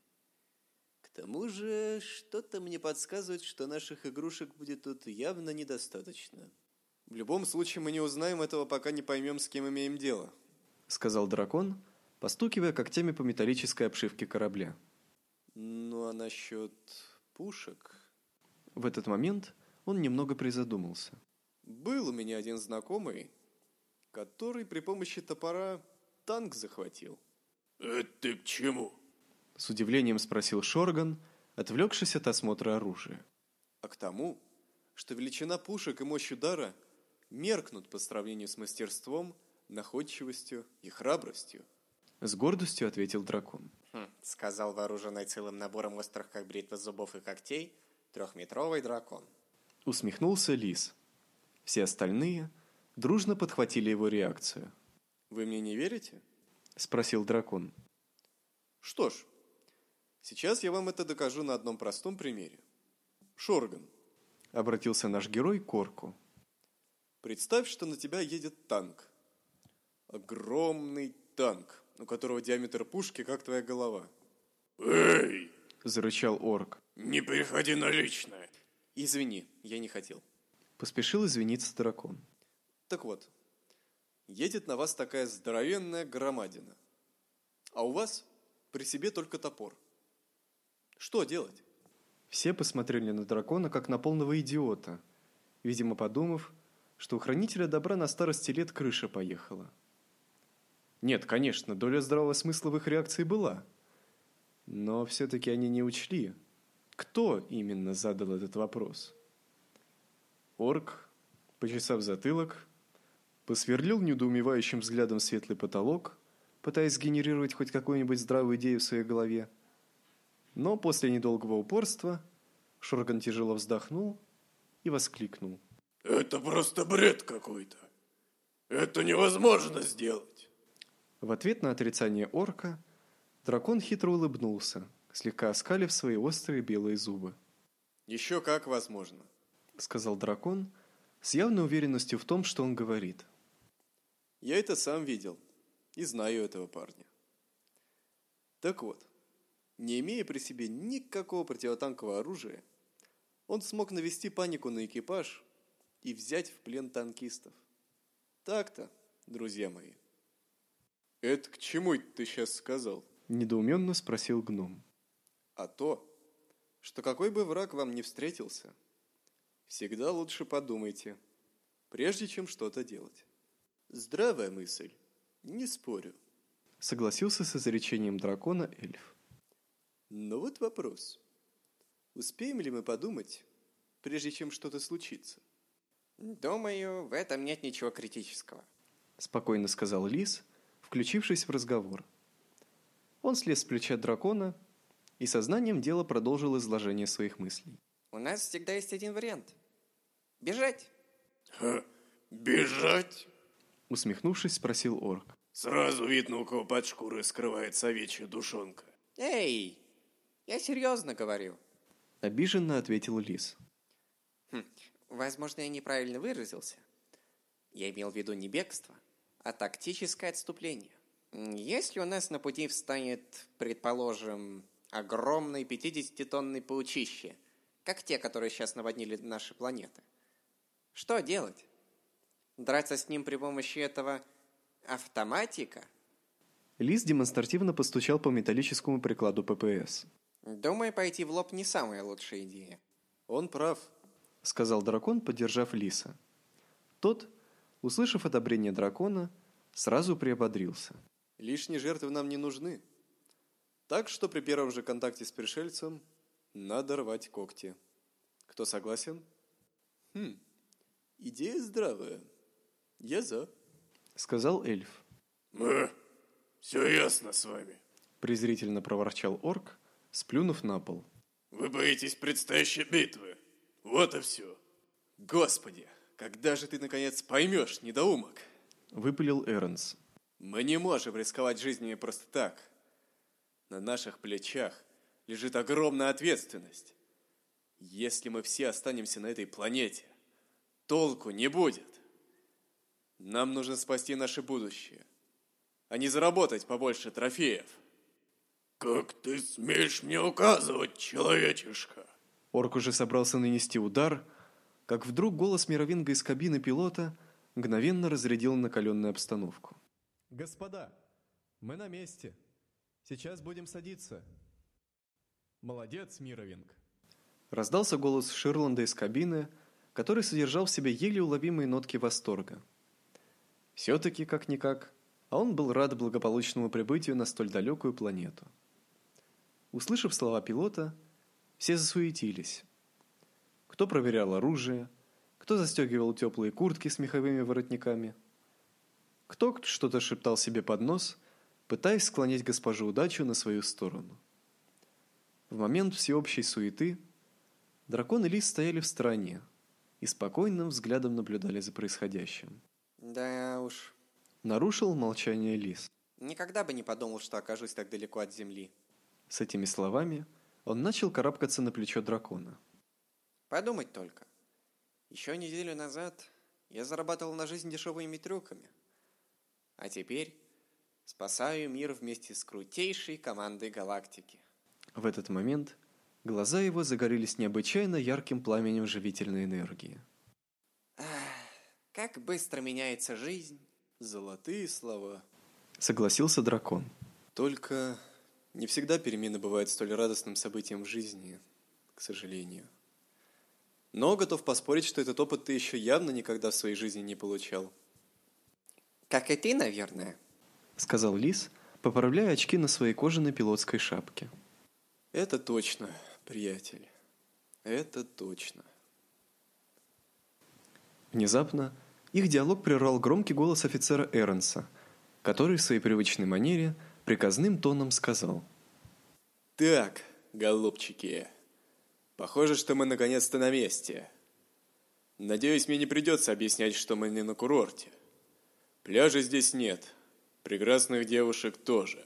К тому же, что-то мне подсказывает, что наших игрушек будет тут явно недостаточно. В любом случае мы не узнаем этого, пока не поймем, с кем имеем дело. Сказал дракон, постукивая когтями по металлической обшивке корабля. Ну а насчет пушек... В этот момент он немного призадумался. Был у меня один знакомый, который при помощи топора танк захватил. Это ты к чему? С удивлением спросил Шорган, отвлекшись от осмотра оружия. А к тому, что величина пушек и мощь удара меркнут по сравнению с мастерством, находчивостью и храбростью. С гордостью ответил дракон. Хм, сказал вооруженный целым набором острых как бритва зубов и когтей трехметровый дракон. Усмехнулся лис. Все остальные дружно подхватили его реакцию. Вы мне не верите? Спросил дракон. Что ж, сейчас я вам это докажу на одном простом примере. Шорган, Обратился наш герой к орку. представь, что на тебя едет танк. Огромный танк, у которого диаметр пушки как твоя голова. Эй, Зарычал орк. не переходи на личное. Извини, я не хотел. Поспешил извиниться дракон. Так вот, едет на вас такая здоровенная громадина, а у вас при себе только топор. Что делать? Все посмотрели на дракона, как на полного идиота, видимо, подумав, что у хранителя добра на старости лет крыша поехала. Нет, конечно, доля здравого смысла в их реакции была. Но все-таки они не учли, кто именно задал этот вопрос. Орк, почесав затылок, посверлил недоумевающим взглядом светлый потолок, пытаясь сгенерировать хоть какую-нибудь здравую идею в своей голове. Но после недолгого упорства Шорган тяжело вздохнул и воскликнул. Это просто бред какой-то. Это невозможно сделать. В ответ на отрицание орка дракон хитро улыбнулся, слегка оскалив свои острые белые зубы. Еще как возможно. Сказал дракон с явной уверенностью в том, что он говорит. Я это сам видел и знаю этого парня. Так вот, не имея при себе никакого противотанкового оружия, он смог навести панику на экипаж и взять в плен танкистов. Так-то, друзья мои. Это к чему ты сейчас сказал? Недоуменно спросил гном. А то, что какой бы враг вам не встретился, всегда лучше подумайте, прежде чем что-то делать. Здравая мысль, не спорю. Согласился с изречением дракона эльф. Но вот вопрос. Успеем ли мы подумать, прежде чем что-то случится? Думаю, в этом нет ничего критического. Спокойно сказал лис, включившись в разговор. Он слез с плеча дракона и сознанием дела продолжил изложение своих мыслей. У нас всегда есть один вариант. Бежать. Ха, бежать? Усмехнувшись, спросил орк. Сразу видно, у кого под шкурой скрывается овечья душонка. Эй, я серьезно говорю. Обиженно ответил лис. Хм, возможно, я неправильно выразился. Я имел в виду не бегство, а тактическое отступление. Если у нас на пути встанет, предположим, огромный 50-тонный паучище, как те, которые сейчас наводнили наши планеты, что делать? Драться с ним при помощи этого автоматика? Лис демонстративно постучал по металлическому прикладу ППС. Думаю, пойти в лоб не самая лучшая идея. Он прав. Сказал дракон, поддержав лиса. Тот, услышав одобрение дракона, сразу приободрился. Лишние жертвы нам не нужны. Так что при первом же контакте с пришельцем надо рвать когти. Кто согласен? Хм, идея здравая. Я за. Сказал эльф. Мы Все ясно с вами. презрительно проворчал орк, сплюнув на пол. Вы боитесь предстоящей битвы. Вот и все. Господи, когда же ты наконец поймешь, недоумок? Выпалил Эрнс. Мы не можем рисковать жизнями просто так. На наших плечах лежит огромная ответственность. Если мы все останемся на этой планете, толку не будет. Нам нужно спасти наше будущее, а не заработать побольше трофеев. Как ты смеешь мне указывать, человечишка? Орк уже собрался нанести удар, как вдруг голос мировинга из кабины пилота мгновенно разрядил накаленную обстановку. Господа, мы на месте. Сейчас будем садиться. Молодец, Мировинг. Раздался голос Ширланда из кабины, который содержал в себе еле уловимые нотки восторга. Все-таки, как-никак, а он был рад благополучному прибытию на столь далекую планету. Услышав слова пилота, все засуетились. Кто проверял оружие, кто застегивал теплые куртки с меховыми воротниками, кто что-то шептал себе под нос, пытаясь склонить госпожу удачу на свою сторону. В момент всеобщей суеты дракон и лис стояли в стороне и спокойным взглядом наблюдали за происходящим. Да уж, Нарушил молчание лис. никогда бы не подумал, что окажусь так далеко от земли. С этими словами он начал карабкаться на плечо дракона. Подумать только. Еще неделю назад я зарабатывал на жизнь дешевыми трюками. А теперь спасаю мир вместе с крутейшей командой галактики. В этот момент глаза его загорелись необычайно ярким пламенем живительной энергии. Как быстро меняется жизнь. Золотые слова. Согласился дракон. Только не всегда перемены бывают столь радостным событием в жизни, к сожалению. Но готов поспорить, что этот опыт ты еще явно никогда в своей жизни не получал. Как и ты, наверное. Сказал лис, поправляя очки на своей кожаной пилотской шапке. Это точно, приятель. Это точно. Внезапно их диалог прервал громкий голос офицера Эрнса, который в своей привычной манере приказным тоном сказал. Так, голубчики, похоже, что мы наконец-то на месте. Надеюсь, мне не придется объяснять, что мы не на курорте. Пляжа здесь нет, прекрасных девушек тоже.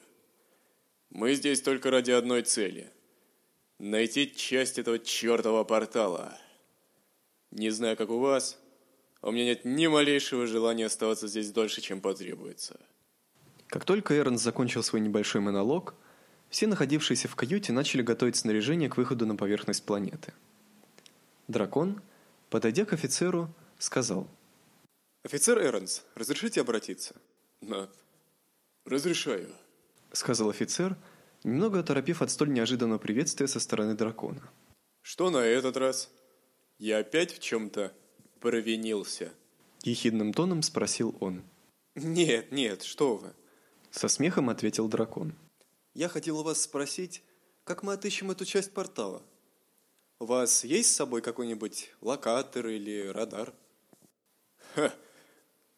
Мы здесь только ради одной цели – найти часть этого чертового портала. Не знаю, как у вас, а у меня нет ни малейшего желания оставаться здесь дольше, чем потребуется. Как только Эрнс закончил свой небольшой монолог, все находившиеся в каюте начали готовить снаряжение к выходу на поверхность планеты. Дракон, подойдя к офицеру, сказал: Офицер Эрнс, разрешите обратиться? Да. Разрешаю. сказал офицер, немного оторопев от столь неожиданного приветствия со стороны дракона. Что на этот раз? Я опять в чем-то провинился. Ехидным тоном спросил он. Нет, нет, что вы. Со смехом ответил дракон. Я хотел у вас спросить, как мы отыщем эту часть портала? У вас есть с собой какой-нибудь локатор или радар? Ха,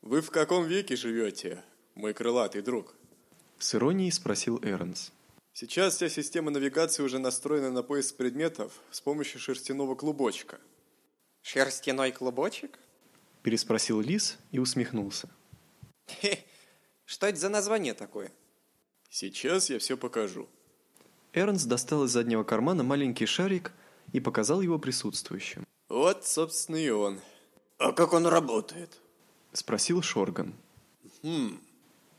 вы в каком веке живете, мой крылатый друг? С иронией спросил Эрнс. Сейчас вся система навигации уже настроена на поиск предметов с помощью шерстяного клубочка. Шерстяной клубочек? Переспросил лис и усмехнулся. Хе, что это за название такое? Сейчас я все покажу. Эрнс достал из заднего кармана маленький шарик и показал его присутствующим. Вот, собственно, и он. А как он работает? Спросил Шорган. Хм,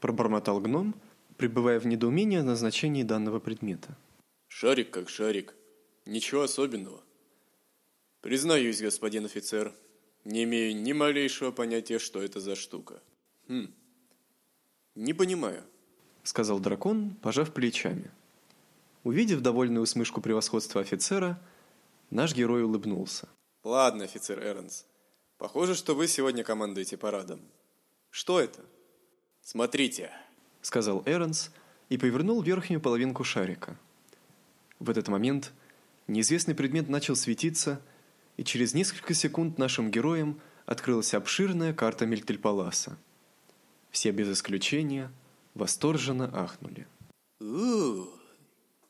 Пробормотал гном, пребывая в недоумении о назначении данного предмета. шарик как шарик. Ничего особенного. Признаюсь, господин офицер, не имею ни малейшего понятия, что это за штука. Хм, не понимаю. Сказал дракон, пожав плечами. Увидев довольную усмешку превосходства офицера, наш герой улыбнулся. Ладно, офицер Эрнс. Похоже, что вы сегодня командуете парадом. Что это? Смотрите. Сказал Эрнс и повернул верхнюю половинку шарика. В этот момент неизвестный предмет начал светиться, и через несколько секунд нашим героям открылась обширная карта Мельтельпаласа. Все без исключения восторженно ахнули. «У,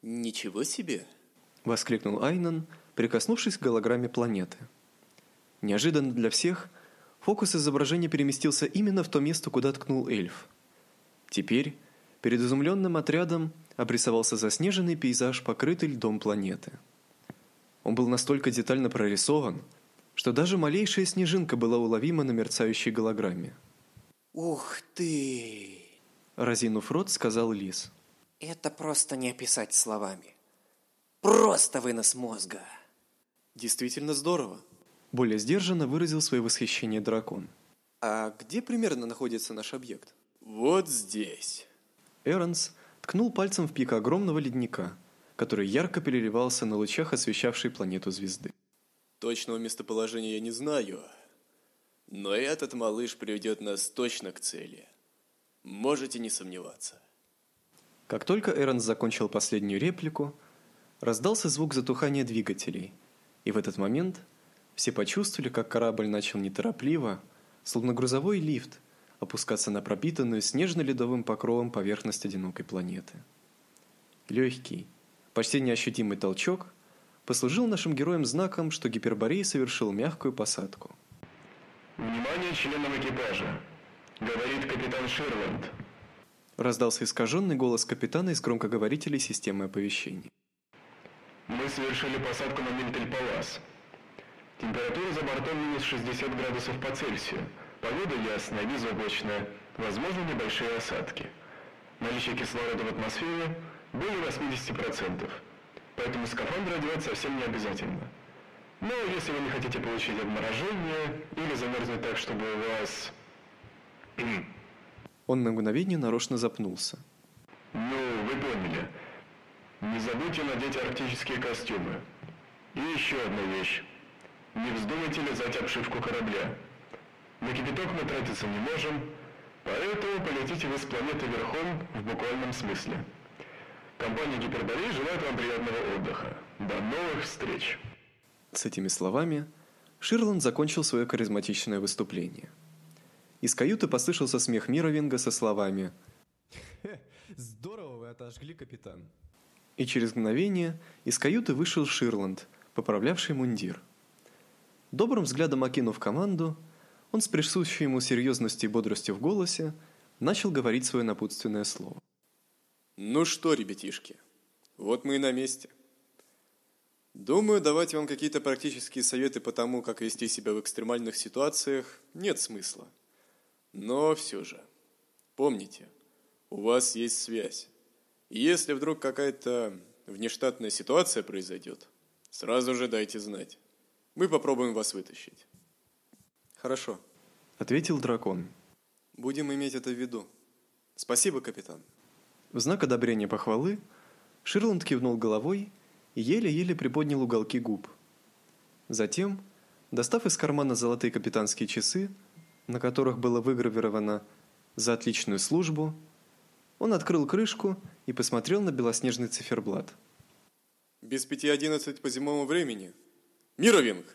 ничего себе!» – воскликнул Айнан, прикоснувшись к голограмме планеты. Неожиданно для всех фокус изображения переместился именно в то место, куда ткнул эльф. Теперь перед изумленным отрядом обрисовался заснеженный пейзаж, покрытый льдом планеты. Он был настолько детально прорисован, что даже малейшая снежинка была уловима на мерцающей голограмме. «Ух ты!» Разинув рот, сказал Лис. «Это просто не описать словами. Просто вынос мозга!» «Действительно здорово!» Более сдержанно выразил свое восхищение дракон. «А где примерно находится наш объект?» «Вот здесь!» Эронс ткнул пальцем в пик огромного ледника, который ярко переливался на лучах освещавшей планету звезды. Точного местоположения я не знаю, но этот малыш приведет нас точно к цели. Можете не сомневаться. Как только Эронс закончил последнюю реплику, раздался звук затухания двигателей, и в этот момент все почувствовали, как корабль начал неторопливо, словно грузовой лифт, опускаться на пропитанную снежно-ледовым покровом поверхность одинокой планеты. Легкий, почти неощутимый толчок послужил нашим героям знаком, что Гиперборей совершил мягкую посадку. «Внимание членам экипажа!» — говорит капитан Ширланд. Раздался искаженный голос капитана из громкоговорителей системы оповещений. «Мы совершили посадку на Мильтель-Палас. Температура за бортом минус 60 градусов по Цельсию. Погода ясная, безоблачная, возможно небольшие осадки. Наличие кислорода в атмосфере более 80%. Поэтому скафандр одевать совсем не обязательно. Но если вы не хотите получить обморожение или замерзнуть так, чтобы у вас... Он на мгновение нарочно запнулся. Ну, вы поняли. Не забудьте надеть арктические костюмы. И еще одна вещь. Не вздумайте лизать обшивку корабля. На кипяток мы тратиться не можем, поэтому полетите вы с планеты верхом в буквальном смысле. Компания Гиперборей желает вам приятного отдыха. До новых встреч. С этими словами Ширланд закончил свое харизматичное выступление. Из каюты послышался смех Мировинга со словами Здорово вы отожгли, капитан. И через мгновение из каюты вышел Ширланд, поправлявший мундир. Добрым взглядом окинув команду, он с присущей ему серьезностью и бодростью в голосе начал говорить свое напутственное слово. Ну что, ребятишки, вот мы и на месте. Думаю, давать вам какие-то практические советы по тому, как вести себя в экстремальных ситуациях, нет смысла. Но все же, помните, у вас есть связь. И если вдруг какая-то внештатная ситуация произойдет, сразу же дайте знать. Мы попробуем вас вытащить. Хорошо, ответил дракон. Будем иметь это в виду. Спасибо, капитан. В знак одобрения похвалы Ширланд кивнул головой и еле-еле приподнял уголки губ. Затем, достав из кармана золотые капитанские часы, на которых было выгравировано «За отличную службу», он открыл крышку и посмотрел на белоснежный циферблат. «Без пяти одиннадцать по земному времени. Мировинг!»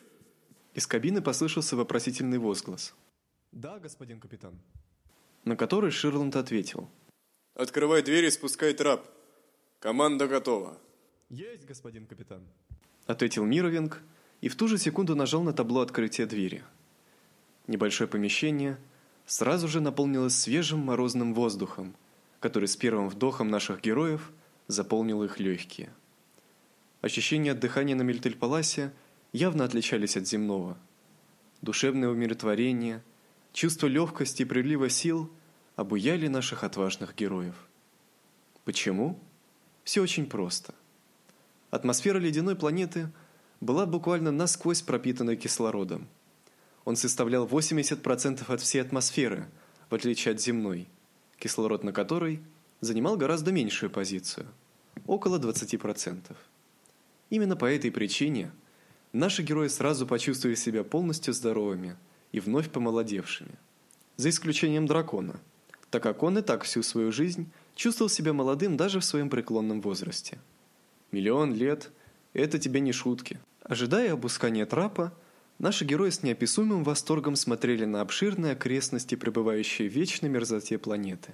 Из кабины послышался вопросительный возглас. Да, господин капитан. На который Ширланд ответил – Открывай дверь и спускай трап. Команда готова. Есть, господин капитан. Ответил Мировинг и в ту же секунду нажал на табло открытия двери. Небольшое помещение сразу же наполнилось свежим морозным воздухом, который с первым вдохом наших героев заполнил их легкие. Ощущения от дыхания на Мельтельпаласе явно отличались от земного. Душевное умиротворение, чувство легкости и прилива сил – обуяли наших отважных героев. Почему? Все очень просто. Атмосфера ледяной планеты была буквально насквозь пропитана кислородом. Он составлял 80% от всей атмосферы, в отличие от земной, кислород на которой занимал гораздо меньшую позицию около 20%. Именно по этой причине наши герои сразу почувствовали себя полностью здоровыми и вновь помолодевшими. За исключением дракона, так как он и так всю свою жизнь чувствовал себя молодым даже в своем преклонном возрасте. Миллион лет – это тебе не шутки. Ожидая опускания трапа, наши герои с неописуемым восторгом смотрели на обширные окрестности, пребывающие в вечной мерзоте планеты.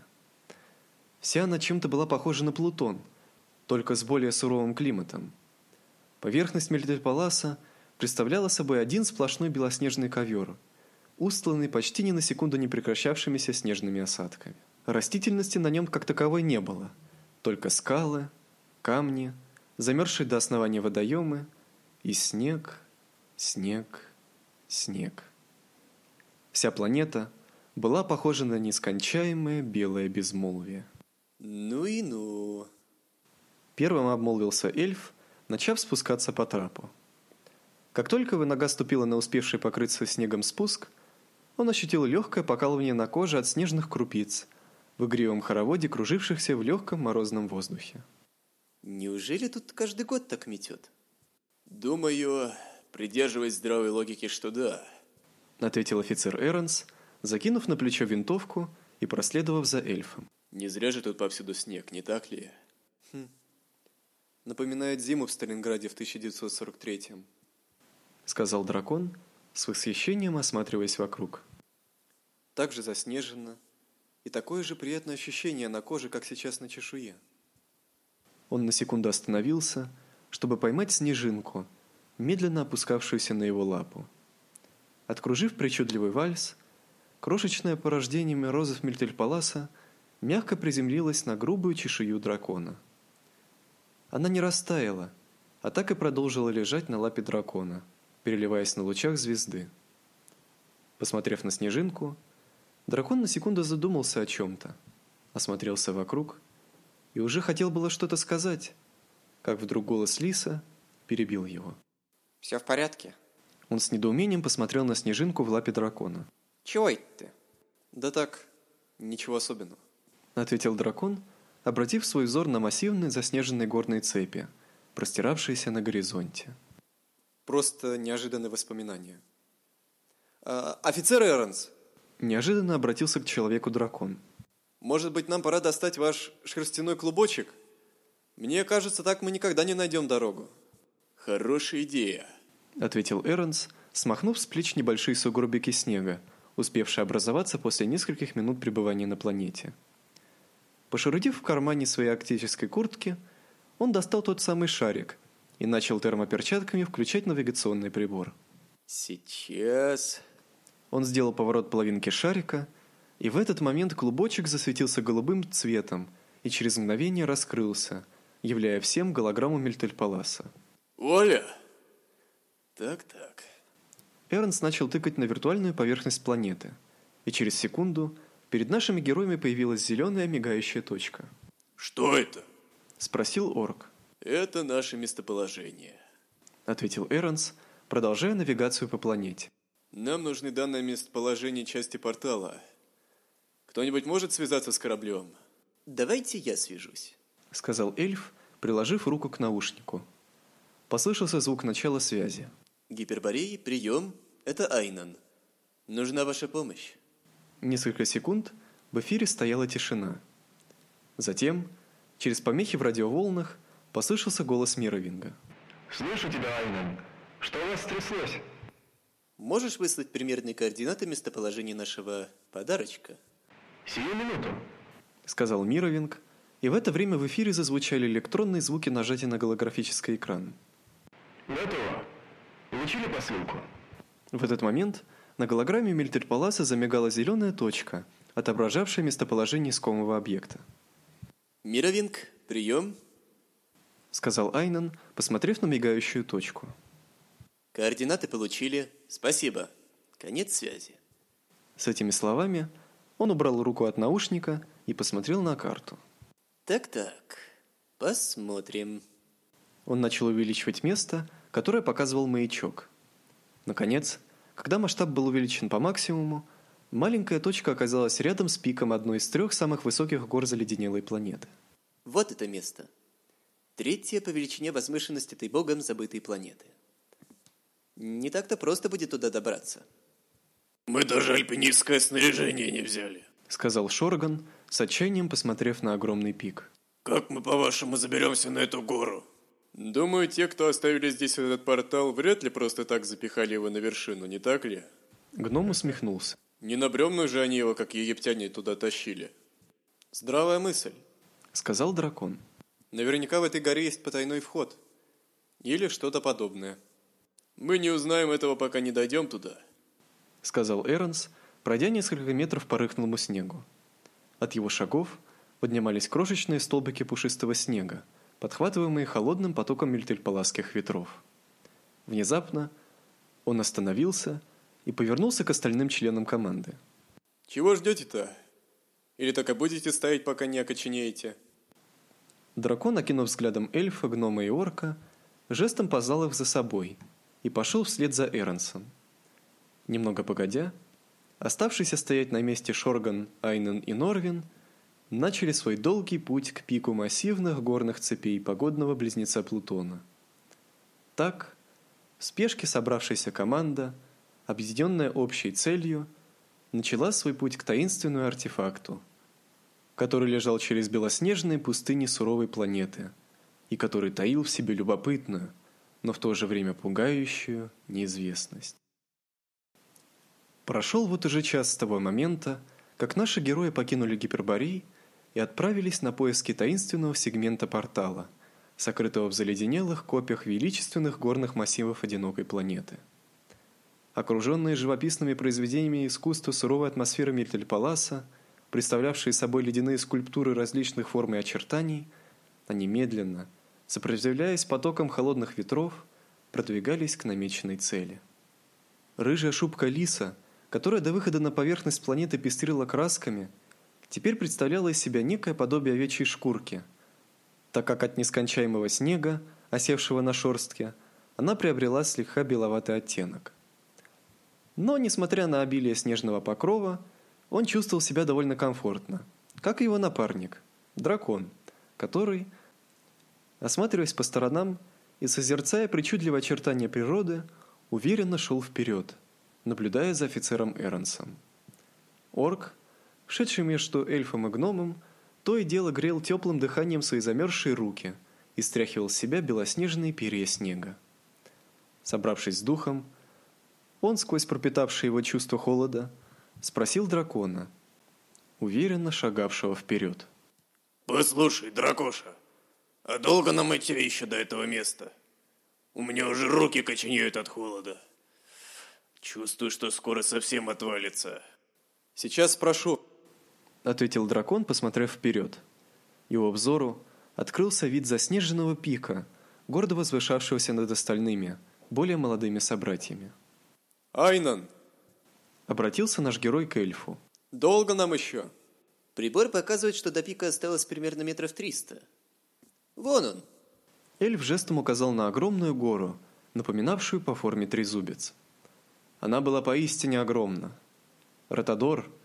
Вся она чем-то была похожа на Плутон, только с более суровым климатом. Поверхность Мельдельпаласа представляла собой один сплошной белоснежный ковер, устланный почти ни на секунду не прекращавшимися снежными осадками. Растительности на нем как таковой не было, только скалы, камни, замерзшие до основания водоемы и снег, снег, снег. Вся планета была похожа на нескончаемое белое безмолвие. Ну и ну. Первым обмолвился эльф, начав спускаться по трапу. Как только его нога ступила на успевший покрыться снегом спуск, он ощутил легкое покалывание на коже от снежных крупиц в игривом хороводе, кружившихся в легком морозном воздухе. Неужели тут каждый год так метет? Думаю, придерживаясь здравой логики, что да. Ответил офицер Эрнс, закинув на плечо винтовку и проследовав за эльфом. Не зря же тут повсюду снег, не так ли? Хм. Напоминает зиму в Сталинграде в 1943-м, сказал дракон, с восхищением осматриваясь вокруг. Так же заснежено, и такое же приятное ощущение на коже, как сейчас на чешуе. Он на секунду остановился, чтобы поймать снежинку, медленно опускавшуюся на его лапу. Откружив причудливый вальс, крошечное порождение розов Мельтельпаласа мягко приземлилось на грубую чешую дракона. Она не растаяла, а так и продолжила лежать на лапе дракона, переливаясь на лучах звезды. Посмотрев на снежинку, дракон на секунду задумался о чем-то, осмотрелся вокруг и уже хотел было что-то сказать, как вдруг голос Лиса перебил его. «Все в порядке?» Он с недоумением посмотрел на снежинку в лапе дракона. «Чего это ты?» «Да так, ничего особенного», — ответил дракон, обратив свой взор на массивные заснеженные горные цепи, простиравшиеся на горизонте. «Просто неожиданное воспоминание». А, «Офицер Эрнс!» Неожиданно обратился к человеку дракон. «Может быть, нам пора достать ваш шерстяной клубочек? Мне кажется, так мы никогда не найдем дорогу». «Хорошая идея», — ответил Эрнс, смахнув с плеч небольшие сугробики снега, успевшие образоваться после нескольких минут пребывания на планете. Пошерудив в кармане своей арктической куртки, он достал тот самый шарик и начал термоперчатками включать навигационный прибор. «Сейчас...» Он сделал поворот половинки шарика, и в этот момент клубочек засветился голубым цветом и через мгновение раскрылся, являя всем голограмму Мельтельпаласа. «Оля!» Так-так. Эрнс начал тыкать на виртуальную поверхность планеты, и через секунду перед нашими героями появилась зеленая мигающая точка. «Что это?» – спросил Орк. «Это наше местоположение», – ответил Эрнс, продолжая навигацию по планете. «Нам нужны данные местоположения части портала. Кто-нибудь может связаться с кораблем?» «Давайте я свяжусь», – сказал эльф, приложив руку к наушнику. Послышался звук начала связи. Гиперборей, прием. Это Айнан. Нужна ваша помощь. Несколько секунд в эфире стояла тишина. Затем, через помехи в радиоволнах, послышался голос Мировинга. «Слышу тебя, Айнан. Что у вас стряслось?» «Можешь выслать примерные координаты местоположения нашего подарочка?» «Сию минуту», — сказал Мировинг, и в это время в эфире зазвучали электронные звуки нажатия на голографический экран. «Готово. Получили посылку?» В этот момент на голограмме Мильтельпаласа замигала зеленая точка, отображавшая местоположение искомого объекта. «Мировинг, прием!» — сказал Айнан, посмотрев на мигающую точку. «Координаты получили. Спасибо. Конец связи». С этими словами он убрал руку от наушника и посмотрел на карту. «Так-так, посмотрим». Он начал увеличивать место, которое показывал маячок. Наконец, когда масштаб был увеличен по максимуму, маленькая точка оказалась рядом с пиком одной из трех самых высоких гор заледенелой планеты. Вот это место. Третье по величине возвышенность этой богом забытой планеты. Не так-то просто будет туда добраться. «Мы даже альпинистское снаряжение не взяли», — сказал Шорган, с отчаянием посмотрев на огромный пик. «Как мы, по-вашему, заберемся на эту гору?» Думаю, те, кто оставили здесь этот портал, вряд ли просто так запихали его на вершину, не так ли? Гном усмехнулся. Не на бревну же они его, как египтяне, туда тащили. Здравая мысль, сказал дракон. Наверняка в этой горе есть потайной вход. Или что-то подобное. Мы не узнаем этого, пока не дойдем туда, сказал Эрнс, пройдя несколько метров по рыхлому снегу. От его шагов поднимались крошечные столбики пушистого снега, подхватываемые холодным потоком мельтельпаласских ветров. Внезапно он остановился и повернулся к остальным членам команды. «Чего ждете-то? Или так и будете стоять, пока не окоченеете?» Дракон, окинув взглядом эльфа, гнома и орка, жестом позвал их за собой и пошел вслед за Эренсом. Немного погодя, оставшиеся стоять на месте Шорган, Айнен и Норвин начали свой долгий путь к пику массивных горных цепей погодного близнеца Плутона. Так, в спешке собравшаяся команда, объединенная общей целью, начала свой путь к таинственному артефакту, который лежал через белоснежные пустыни суровой планеты и который таил в себе любопытную, но в то же время пугающую неизвестность. Прошел вот уже час с того момента, как наши герои покинули Гиперборей и отправились на поиски таинственного сегмента портала, сокрытого в заледенелых копиях величественных горных массивов одинокой планеты. Окруженные живописными произведениями искусства суровой атмосферы Мельтельпаласа, представлявшие собой ледяные скульптуры различных форм и очертаний, они медленно, сопротивляясь потокам холодных ветров, продвигались к намеченной цели. Рыжая шубка лиса, которая до выхода на поверхность планеты пестрила красками – теперь представляла из себя некое подобие овечьей шкурки, так как от нескончаемого снега, осевшего на шорстке, она приобрела слегка беловатый оттенок. Но, несмотря на обилие снежного покрова, он чувствовал себя довольно комфортно, как и его напарник, дракон, который, осматриваясь по сторонам и созерцая причудливые очертания природы, уверенно шел вперед, наблюдая за офицером Эронсом. Орк – шедший между эльфом и гномом, то и дело грел теплым дыханием свои замерзшие руки и стряхивал с себя белоснежные перья снега. Собравшись с духом, он, сквозь пропитавшее его чувство холода, спросил дракона, уверенно шагавшего вперед. «Послушай, дракоша, а долго нам идти еще до этого места? У меня уже руки коченеют от холода. Чувствую, что скоро совсем отвалится». «Сейчас спрошу», ответил дракон, посмотрев вперед. Его взору открылся вид заснеженного пика, гордо возвышавшегося над остальными, более молодыми собратьями. «Айнан!» Обратился наш герой к эльфу. «Долго нам еще?» Прибор показывает, что до пика осталось примерно метров триста. Вон он. Эльф жестом указал на огромную гору, напоминавшую по форме трезубец. Она была поистине огромна. Ротадор –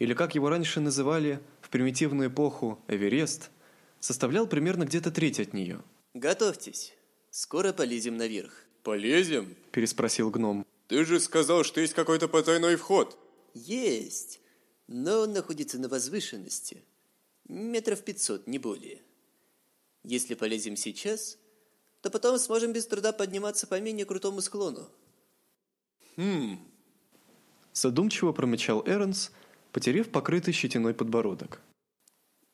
или как его раньше называли в примитивную эпоху Эверест, составлял примерно где-то треть от нее. Готовьтесь. Скоро полезем наверх. Полезем? переспросил гном. Ты же сказал, что есть какой-то потайной вход. Есть, но он находится на возвышенности. Метров пятьсот, не более. Если полезем сейчас, то потом сможем без труда подниматься по менее крутому склону. Хм. Задумчиво промычал Эрнс, потерев покрытый щетиной подбородок.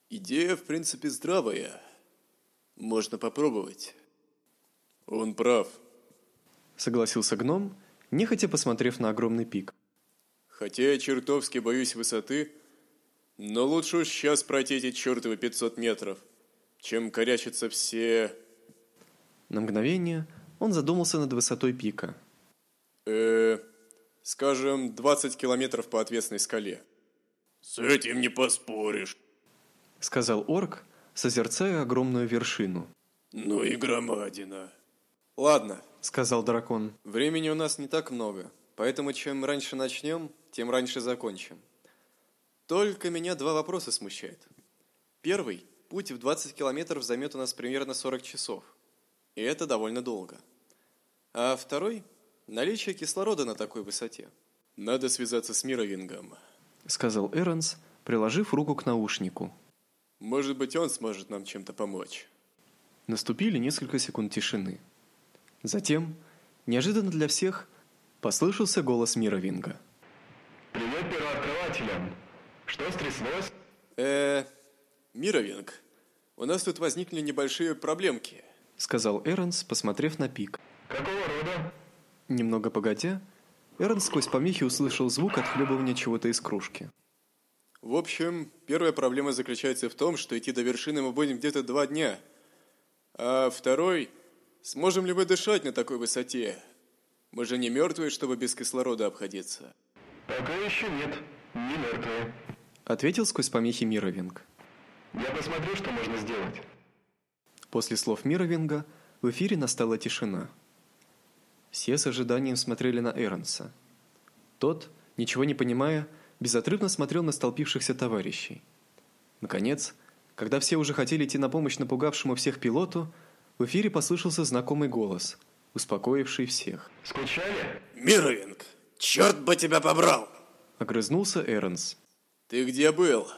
Идея, в принципе, здравая. Можно попробовать. Он прав. Согласился гном, нехотя посмотрев на огромный пик. Хотя я чертовски боюсь высоты, но лучше уж сейчас пройти эти чертовы 500 метров, чем корячиться все... На мгновение он задумался над высотой пика. Э, скажем, 20 километров по отвесной скале. «С этим не поспоришь», — сказал орк, созерцая огромную вершину. «Ну и громадина». «Ладно», — сказал дракон. «Времени у нас не так много, поэтому чем раньше начнем, тем раньше закончим. Только меня два вопроса смущают. Первый – путь в 20 километров займет у нас примерно 40 часов. И это довольно долго. А второй – наличие кислорода на такой высоте. Надо связаться с Мировингом сказал Эрнс, приложив руку к наушнику. Может быть, он сможет нам чем-то помочь. Наступили несколько секунд тишины. Затем, неожиданно для всех, послышался голос Мировинга. Привет первооткрывателям. Что стряслось? Э, Мировинг, у нас тут возникли небольшие проблемки. Сказал Эрнс, посмотрев на пик. Какого рода? Немного погодя, Эрнс сквозь помехи услышал звук отхлебывания чего-то из кружки. В общем, первая проблема заключается в том, что идти до вершины мы будем где-то два дня. А второй, сможем ли мы дышать на такой высоте? Мы же не мертвые, чтобы без кислорода обходиться. Пока еще нет. Не мертвые. Ответил сквозь помехи Мировинг. Я посмотрю, что можно сделать. После слов Мировинга в эфире настала тишина. Все с ожиданием смотрели на Эрнса. Тот, ничего не понимая, безотрывно смотрел на столпившихся товарищей. Наконец, когда все уже хотели идти на помощь напугавшему всех пилоту, в эфире послышался знакомый голос, успокоивший всех. Скучали? Мировинг, черт бы тебя побрал! Огрызнулся Эрнс. Ты где был?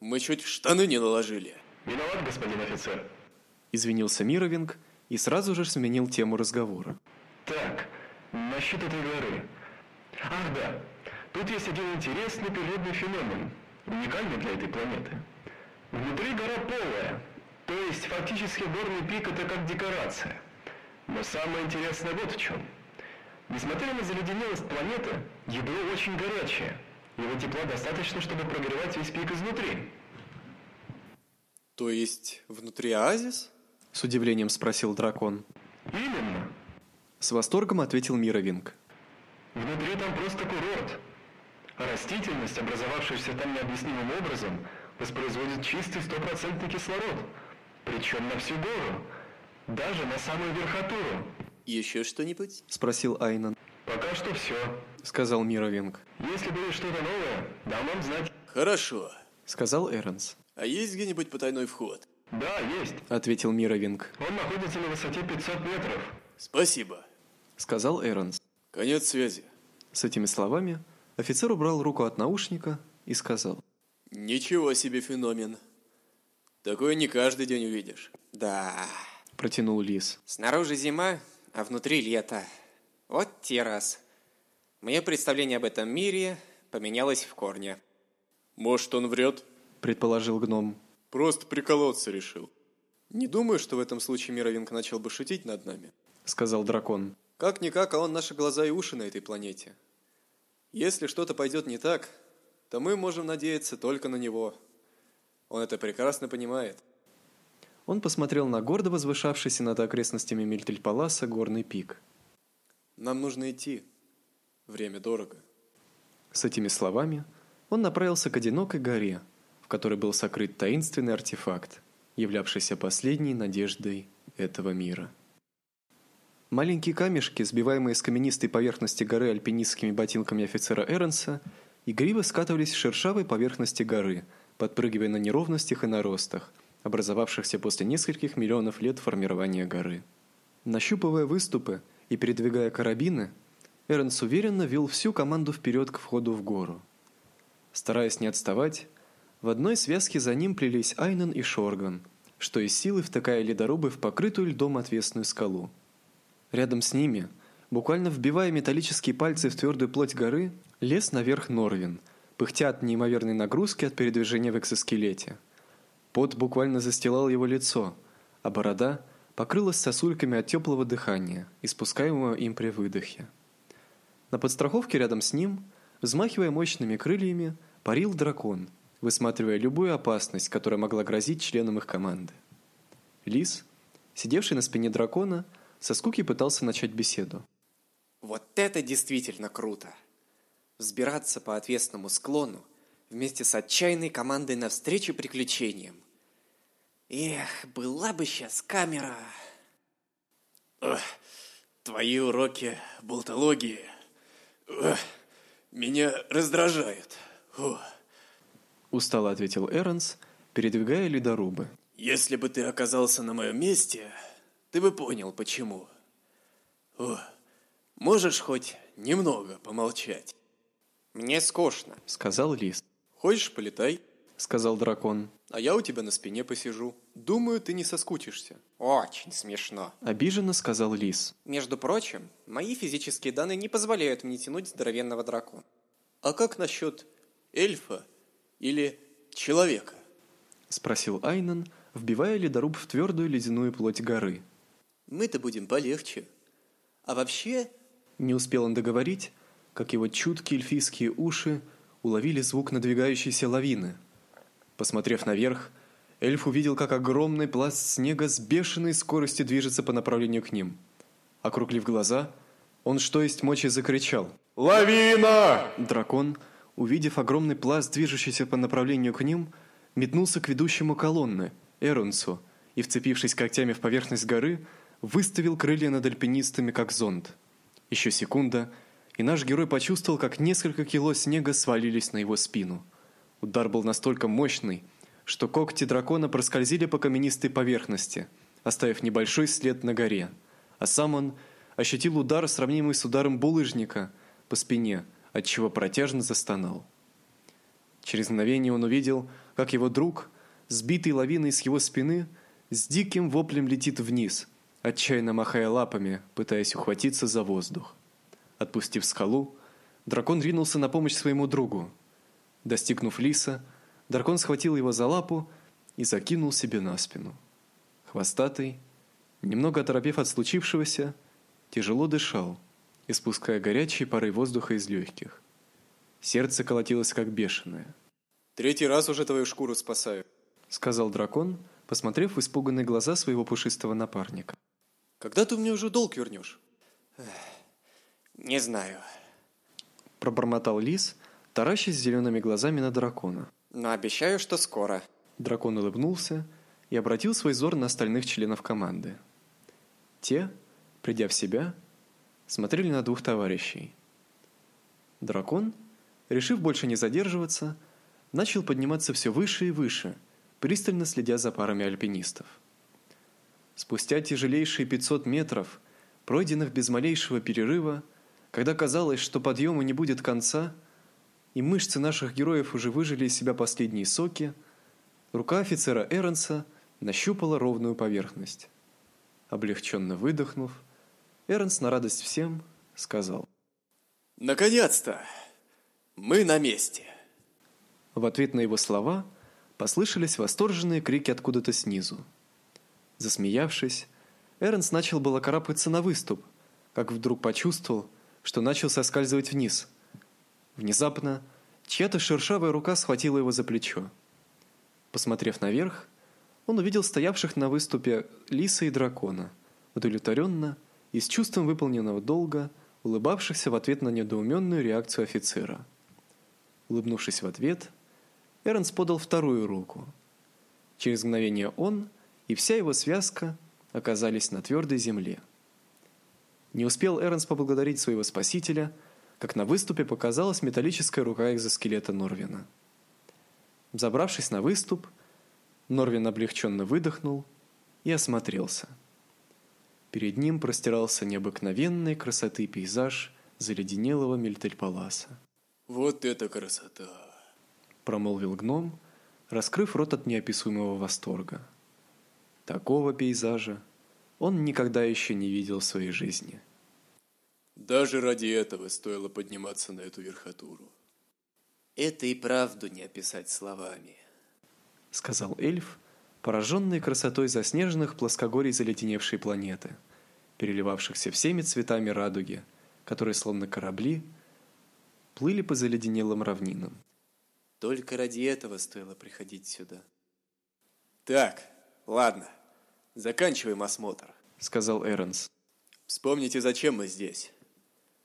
Мы чуть в штаны не наложили. Виноват, господин офицер. Извинился Мировинг и сразу же сменил тему разговора. Так, насчет этой горы. Ах да, тут есть один интересный природный феномен, уникальный для этой планеты. Внутри гора полая, то есть фактически горный пик это как декорация. Но самое интересное вот в чем. Несмотря на заледенелость планеты, ядро очень горячее. Его тепла достаточно, чтобы прогревать весь пик изнутри. То есть внутри оазис? С удивлением спросил дракон. Именно. С восторгом ответил Мировинг. Внутри там просто курорт. А растительность, образовавшаяся там необъяснимым образом, воспроизводит чистый стопроцентный кислород. Причем на всю гору. Даже на самую верхотуру. Еще что-нибудь? Спросил Айнан. Пока что все. Сказал Мировинг. Если будет что-то новое, дам вам знать. Хорошо. Сказал Эрнс. А есть где-нибудь потайной вход? Да, есть. Ответил Мировинг. Он находится на высоте 500 метров. Спасибо. Сказал Эрнс. Конец связи. С этими словами офицер убрал руку от наушника и сказал. Ничего себе феномен. Такое не каждый день увидишь. Да, Протянул Лис. снаружи зима, а внутри лето. Вот те раз. Мое представление об этом мире поменялось в корне. Может, он врет? Предположил гном. Просто приколоться решил. Не думаю, что в этом случае Мировинг начал бы шутить над нами. Сказал дракон. Как-никак, а он наши глаза и уши на этой планете. Если что-то пойдет не так, то мы можем надеяться только на него. Он это прекрасно понимает. Он посмотрел на гордо возвышавшийся над окрестностями Мильтельпаласа горный пик. Нам нужно идти. Время дорого. С этими словами он направился к одинокой горе, в которой был сокрыт таинственный артефакт, являвшийся последней надеждой этого мира. Маленькие камешки, сбиваемые с каменистой поверхности горы альпинистскими ботинками офицера Эрнса, игриво скатывались с шершавой поверхности горы, подпрыгивая на неровностях и наростах, образовавшихся после нескольких миллионов лет формирования горы. Нащупывая выступы и передвигая карабины, Эрнс уверенно вел всю команду вперед к входу в гору. Стараясь не отставать, в одной связке за ним плелись Айнен и Шорган, что из силы втыкая ледорубы в покрытую льдом отвесную скалу. Рядом с ними, буквально вбивая металлические пальцы в твердую плоть горы, лез наверх Норвин, пыхтя от неимоверной нагрузки от передвижения в экзоскелете. Пот буквально застилал его лицо, а борода покрылась сосульками от теплого дыхания, испускаемого им при выдохе. На подстраховке рядом с ним, взмахивая мощными крыльями, парил дракон, высматривая любую опасность, которая могла грозить членам их команды. Лис, сидевший на спине дракона, со скуки пытался начать беседу. Вот это действительно круто. Взбираться по отвесному склону вместе с отчаянной командой навстречу приключениям. Эх, была бы сейчас камера. Ох, твои уроки болтологии ох, меня раздражают. Фу. Устало ответил Эрнс, передвигая ледорубы. Если бы ты оказался на моем месте, ты бы понял, почему. О, можешь хоть немного помолчать? Мне скучно. Сказал Лис. Хочешь, полетай, Сказал дракон. а я у тебя на спине посижу. Думаю, ты не соскучишься. Очень смешно. Обиженно сказал Лис. Между прочим, мои физические данные не позволяют мне тянуть здоровенного дракона. А как насчет эльфа или человека? Спросил Айнан, вбивая ледоруб в твердую ледяную плоть горы. Мы-то будем полегче. А вообще, Не успел он договорить, как его чуткие эльфийские уши уловили звук надвигающейся лавины. Посмотрев наверх, эльф увидел, как огромный пласт снега с бешеной скоростью движется по направлению к ним. Округлив глаза, он что есть мочи закричал. Лавина! Дракон, увидев огромный пласт, движущийся по направлению к ним, метнулся к ведущему колонны, Эронсу, и, вцепившись когтями в поверхность горы, выставил крылья над альпинистами, как зонт. Еще секунда, и наш герой почувствовал, как несколько кило снега свалились на его спину. Удар был настолько мощный, что когти дракона проскользили по каменистой поверхности, оставив небольшой след на горе, а сам он ощутил удар, сравнимый с ударом булыжника по спине, отчего протяжно застонал. Через мгновение он увидел, как его друг, сбитый лавиной с его спины, с диким воплем летит вниз, отчаянно махая лапами, пытаясь ухватиться за воздух. Отпустив скалу, дракон ринулся на помощь своему другу. Достигнув лиса, дракон схватил его за лапу и закинул себе на спину. Хвостатый, немного оторопев от случившегося, тяжело дышал, испуская горячие пары воздуха из легких. Сердце колотилось как бешеное. Третий раз уже твою шкуру спасаю. сказал дракон, посмотрев в испуганные глаза своего пушистого напарника. Когда ты мне уже долг вернешь? Не знаю. Пробормотал лис, таращась зелеными глазами на дракона. Но обещаю, что скоро. Дракон улыбнулся и обратил свой взор на остальных членов команды. Те, придя в себя, смотрели на двух товарищей. Дракон, решив больше не задерживаться, начал подниматься все выше и выше, пристально следя за парами альпинистов. Спустя тяжелейшие 500 метров, пройденных без малейшего перерыва, когда казалось, что подъему не будет конца, и мышцы наших героев уже выжили из себя последние соки, рука офицера Эренса нащупала ровную поверхность. Облегченно выдохнув, Эренс на радость всем сказал. Наконец-то! Мы на месте. В ответ на его слова послышались восторженные крики откуда-то снизу. Засмеявшись, Эрнс начал было карабкаться на выступ, как вдруг почувствовал, что начал соскальзывать вниз. Внезапно чья-то шершавая рука схватила его за плечо. Посмотрев наверх, он увидел стоявших на выступе лиса и дракона, удовлетворенно и с чувством выполненного долга, улыбавшихся в ответ на недоуменную реакцию офицера. Улыбнувшись в ответ, Эрнс подал вторую руку. Через мгновение он и вся его связка оказались на твердой земле. Не успел Эрнс поблагодарить своего спасителя, как на выступе показалась металлическая рука экзоскелета Норвина. Забравшись на выступ, Норвин облегченно выдохнул и осмотрелся. Перед ним простирался необыкновенной красоты пейзаж заледенелого Мельтельпаласа. Вот это красота! промолвил гном, раскрыв рот от неописуемого восторга. Такого пейзажа он никогда еще не видел в своей жизни. Даже ради этого стоило подниматься на эту верхотуру. это и правду не описать словами. сказал эльф, пораженный красотой заснеженных плоскогорий заледеневшей планеты, переливавшихся всеми цветами радуги, которые словно корабли плыли по заледенелым равнинам. Только ради этого стоило приходить сюда. Так, ладно. Заканчиваем осмотр. сказал Эрнс. Вспомните, зачем мы здесь.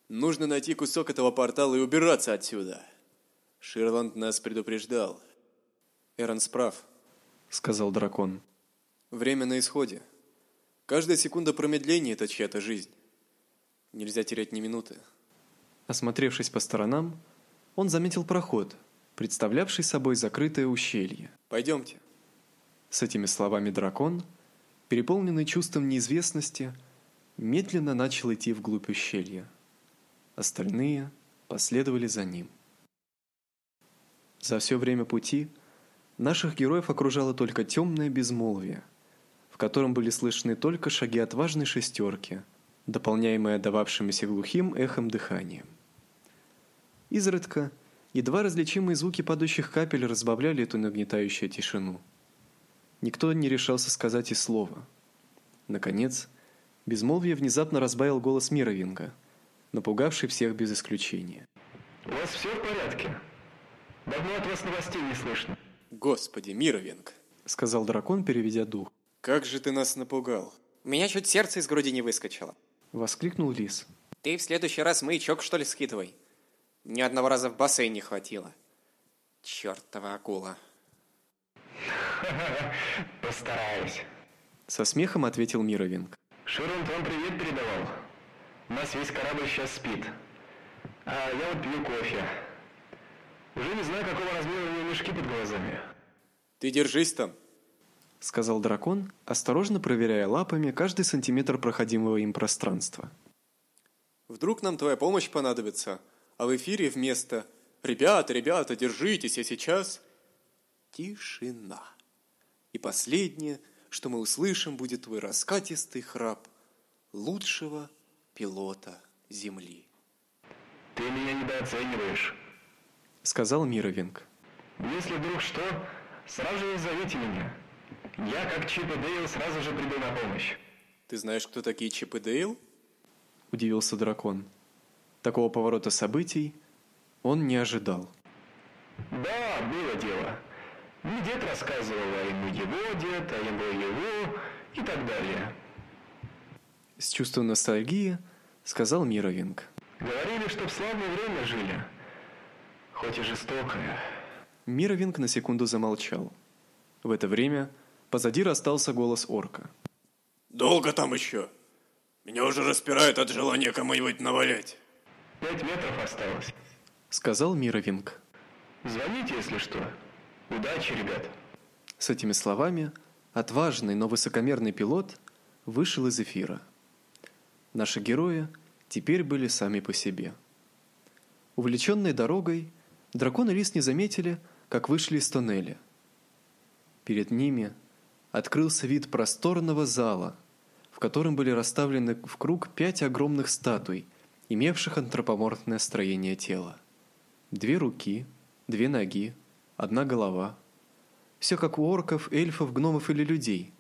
Нужно найти кусок этого портала и убираться отсюда. Ширланд нас предупреждал. Эрнс прав, сказал дракон. Время на исходе. Каждая секунда промедления – это чья-то жизнь. Нельзя терять ни минуты. Осмотревшись по сторонам, он заметил проход, представлявший собой закрытое ущелье. Пойдемте. С этими словами дракон, переполненный чувством неизвестности, медленно начал идти вглубь ущелья. Остальные последовали за ним. За все время пути наших героев окружало только темное безмолвие, в котором были слышны только шаги отважной шестерки, дополняемые дававшимися глухим эхом дыханием. Изредка едва различимые звуки падающих капель разбавляли эту нагнетающую тишину. Никто не решался сказать и слова. Наконец, безмолвие внезапно разбавил голос Мировинга, напугавший всех без исключения. У вас все в порядке? Давно от вас новостей не слышно. Господи, Мировинг, сказал дракон, переведя дух. Как же ты нас напугал? У меня чуть сердце из груди не выскочило. Воскликнул лис. Ты в следующий раз маячок, что ли, скидывай. Ни одного раза в бассейн не хватило. Чёртова акула. Постараюсь. Со смехом ответил Мировинг. Ширунд вам привет передавал. У нас весь корабль сейчас спит. А я вот пью кофе. Уже не знаю, какого размера у него мешки под глазами. Ты держись там, сказал дракон, осторожно проверяя лапами каждый сантиметр проходимого им пространства. Вдруг нам твоя помощь понадобится, а в эфире вместо «Ребята, ребята, держитесь, я сейчас...» Тишина. И последнее, что мы услышим, будет твой раскатистый храп лучшего пилота Земли. Ты меня недооцениваешь, сказал Мировинг. Если вдруг что, сразу же зовите меня. Я, как Чип и Дейл, сразу же приду на помощь. Ты знаешь, кто такие Чип и Дейл? Удивился дракон. Такого поворота событий он не ожидал. Да, было дело. Мне дед рассказывал, а ему его дед, а ему его и так далее. С чувством ностальгии сказал Мировинг. Говорили, что в славное время жили, хоть и жестокое. Мировинг на секунду замолчал. В это время позади расстался голос орка. «Долго там еще? Меня уже распирает от желания кому-нибудь навалять». «Пять метров осталось», — сказал Мировинг. «Звоните, если что. Удачи, ребят!» С этими словами отважный, но высокомерный пилот вышел из эфира. Наши герои теперь были сами по себе. Увлеченные дорогой, дракон и лис не заметили, как вышли из тоннеля. Перед ними открылся вид просторного зала, в котором были расставлены в круг пять огромных статуй, имевших антропоморфное строение тела. Две руки, две ноги, одна голова. Все как у орков, эльфов, гномов или людей.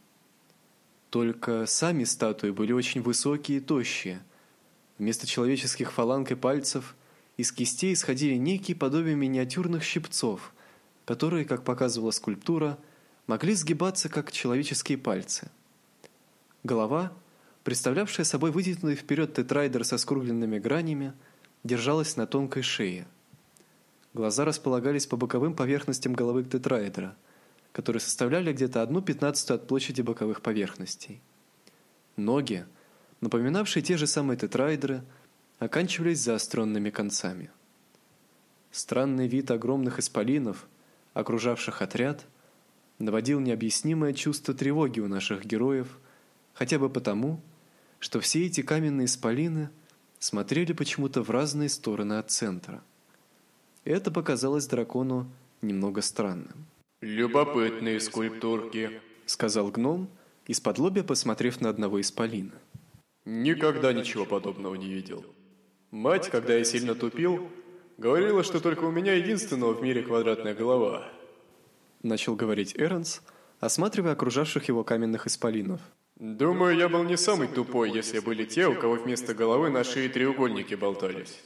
Только сами статуи были очень высокие и тощие. Вместо человеческих фаланг и пальцев из кистей исходили некие подобия миниатюрных щипцов, которые, как показывала скульптура, могли сгибаться как человеческие пальцы. Голова, представлявшая собой вытянутый вперед тетрайдер со скругленными гранями, держалась на тонкой шее – Глаза располагались по боковым поверхностям головы тетраэдра, которые составляли где-то одну пятнадцатую от площади боковых поверхностей. Ноги, напоминавшие те же самые тетраэдры, оканчивались заостренными концами. Странный вид огромных исполинов, окружавших отряд, наводил необъяснимое чувство тревоги у наших героев, хотя бы потому, что все эти каменные исполины смотрели почему-то в разные стороны от центра. Это показалось дракону немного странным. «Любопытные скульптурки», — сказал гном, из-под лобья посмотрев на одного из полина. «Никогда ничего подобного не видел. Мать, когда я сильно тупил, говорила, что только у меня единственного в мире квадратная голова». Начал говорить Эрнс, осматривая окружавших его каменных исполинов. «Думаю, я был не самый тупой, если были те, у кого вместо головы на шее треугольники болтались».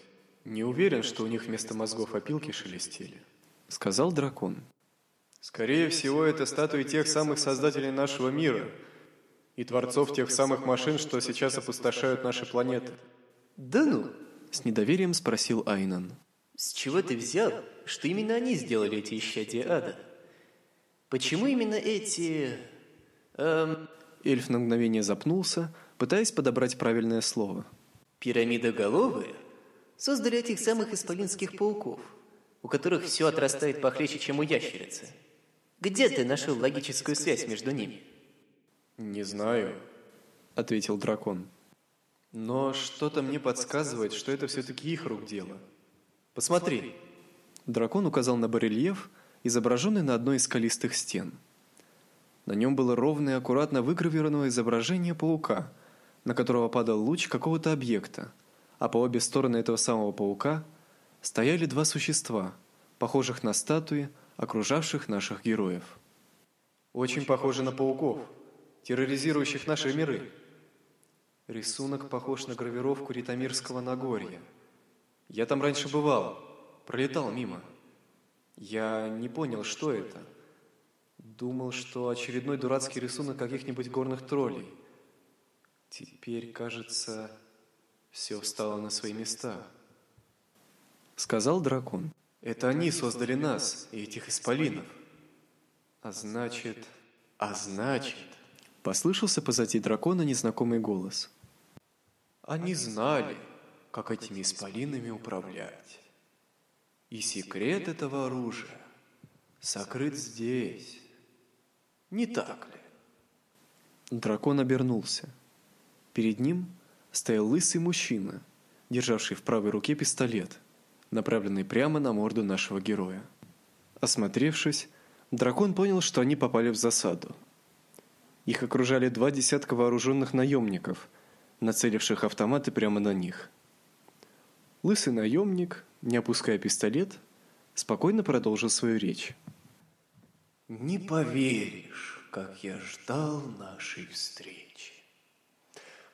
Не уверен, что у них вместо мозгов опилки шелестели, сказал дракон. Скорее всего, это статуи тех самых создателей нашего мира и творцов тех самых машин, что сейчас опустошают наши планеты. Да ну, с недоверием спросил Айнан. С чего ты взял, что именно они сделали эти исчадия ада? Почему именно эти... Эм... Эльф на мгновение запнулся, пытаясь подобрать правильное слово. Пирамидоголовые? Создали этих самых исполинских пауков, у которых все отрастает похлеще, чем у ящерицы. Где ты нашел логическую связь между ними? Не знаю, ответил дракон. Но что-то мне подсказывает, что это все-таки их рук дело. Посмотри. Дракон указал на барельеф, изображенный на одной из скалистых стен. На нем было ровное и аккуратно выгравированное изображение паука, на которого падал луч какого-то объекта – а по обе стороны этого самого паука стояли два существа, похожих на статуи, окружавших наших героев. Очень похоже на пауков, терроризирующих наши миры. Рисунок похож на гравировку Ритомирского Нагорья. Я там раньше бывал, пролетал мимо. Я не понял, что это. Думал, что очередной дурацкий рисунок каких-нибудь горных троллей. Теперь, кажется, все встало на свои места. Сказал дракон. Это они создали нас и этих исполинов. А значит... А значит... Послышался позади дракона незнакомый голос. Они знали, как этими исполинами управлять. И секрет этого оружия сокрыт здесь. Не так ли? Дракон обернулся. Перед ним стоял лысый мужчина, державший в правой руке пистолет, направленный прямо на морду нашего героя. Осмотревшись, дракон понял, что они попали в засаду. Их окружали два десятка вооруженных наемников, нацеливших автоматы прямо на них. Лысый наемник, не опуская пистолет, спокойно продолжил свою речь. Не поверишь, как я ждал нашей встречи.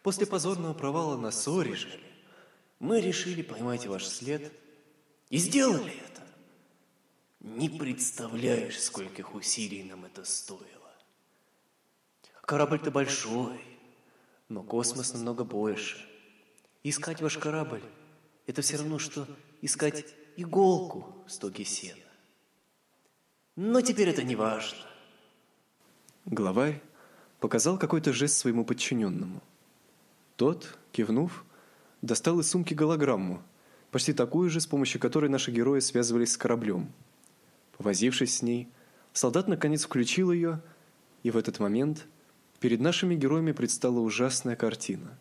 После позорного провала на Сорижеле мы решили поймать ваш след и сделали это. Не представляешь, скольких усилий нам это стоило. Корабль-то большой, но космос намного больше. Искать ваш корабль – это все равно, что искать иголку в стоге сена. Но теперь это не важно. Главарь показал какой-то жест своему подчиненному. Тот, кивнув, достал из сумки голограмму, почти такую же, с помощью которой наши герои связывались с кораблем. Повозившись с ней, солдат наконец включил ее, и в этот момент перед нашими героями предстала ужасная картина.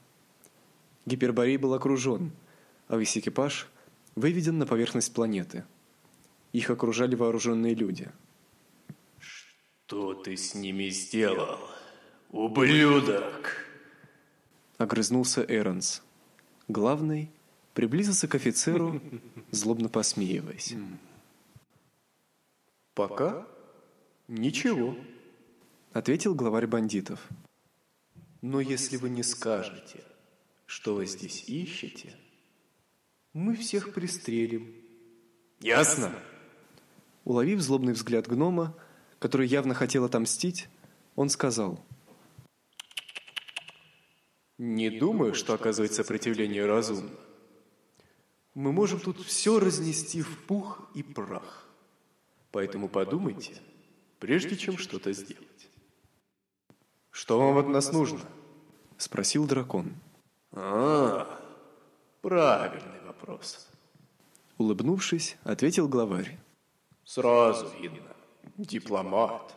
Гиперборей был окружен, а весь экипаж выведен на поверхность планеты. Их окружали вооруженные люди. «Что ты с ними сделал, ублюдок?» Огрызнулся Эрнс. Главный приблизился к офицеру, злобно посмеиваясь. Пока ничего, ответил главарь бандитов. Но если вы не скажете, что вы здесь ищете, мы всех пристрелим. Ясно? Уловив злобный взгляд гнома, который явно хотел отомстить, он сказал: Не думаю, что оказывать сопротивление разумно. Мы можем тут все разнести в пух и прах. Поэтому подумайте, прежде чем что-то сделать. Что вам от нас нужно? спросил дракон. А, правильный вопрос. Улыбнувшись, ответил главарь. Сразу видно. Дипломат.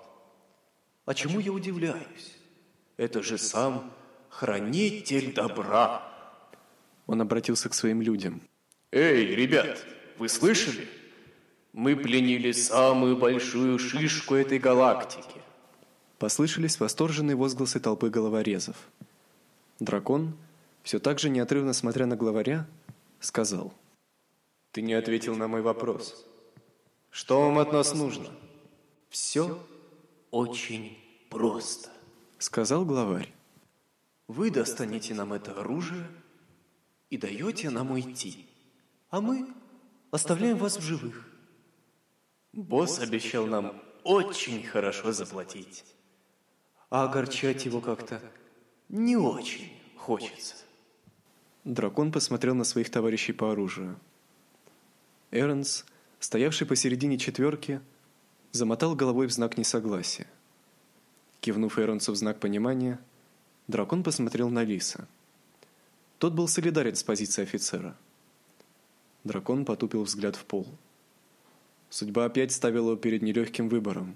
А чему я удивляюсь? Это же сам хранитель добра. Он обратился к своим людям. Эй, ребят, вы слышали? Мы пленили самую большую шишку этой галактики. Послышались восторженные возгласы толпы головорезов. Дракон, все так же неотрывно смотря на главаря, сказал. Ты не ответил на мой вопрос. Что вам от нас нужно? Все очень просто, сказал главарь. Вы достанете нам это оружие и даете нам уйти, а мы оставляем вас в живых. Босс обещал нам очень хорошо заплатить, а огорчать его как-то не очень хочется. Дракон посмотрел на своих товарищей по оружию. Эрнс, стоявший посередине четверки, замотал головой в знак несогласия. Кивнув Эрнсу в знак понимания, дракон посмотрел на Лиса. Тот был солидарен с позицией офицера. Дракон потупил взгляд в пол. Судьба опять ставила его перед нелегким выбором: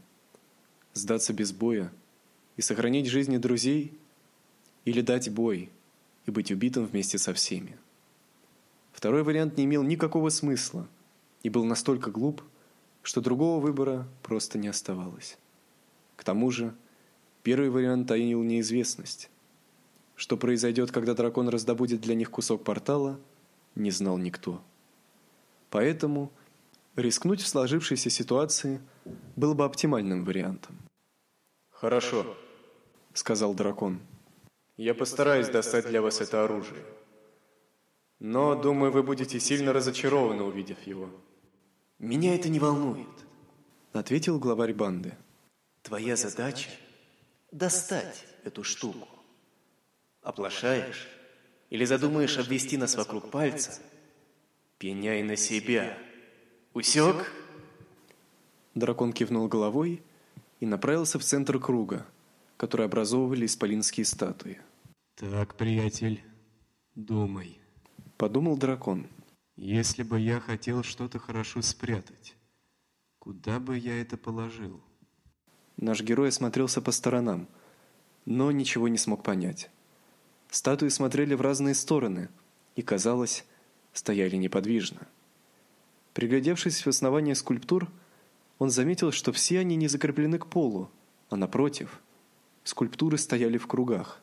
сдаться без боя и сохранить жизни друзей или дать бой и быть убитым вместе со всеми. Второй вариант не имел никакого смысла и был настолько глуп, что другого выбора просто не оставалось. К тому же, первый вариант таил неизвестность. Что произойдет, когда дракон раздобудет для них кусок портала, не знал никто. Поэтому рискнуть в сложившейся ситуации было бы оптимальным вариантом. Хорошо, сказал дракон. Я постараюсь достать для вас это оружие. Но, думаю, вы будете сильно разочарованы, увидев его. Меня это не волнует, ответил главарь банды. Твоя задача – достать эту штуку. Оплошаешь или задумаешь обвести нас вокруг пальца, пеняй на себя. Усек? Дракон кивнул головой и направился в центр круга, который образовывали исполинские статуи. «Так, приятель, думай», — подумал дракон. «Если бы я хотел что-то хорошо спрятать, куда бы я это положил?» Наш герой осмотрелся по сторонам, но ничего не смог понять. Статуи смотрели в разные стороны и, казалось, стояли неподвижно. Приглядевшись в основание скульптур, он заметил, что все они не закреплены к полу, а напротив, скульптуры стояли в кругах.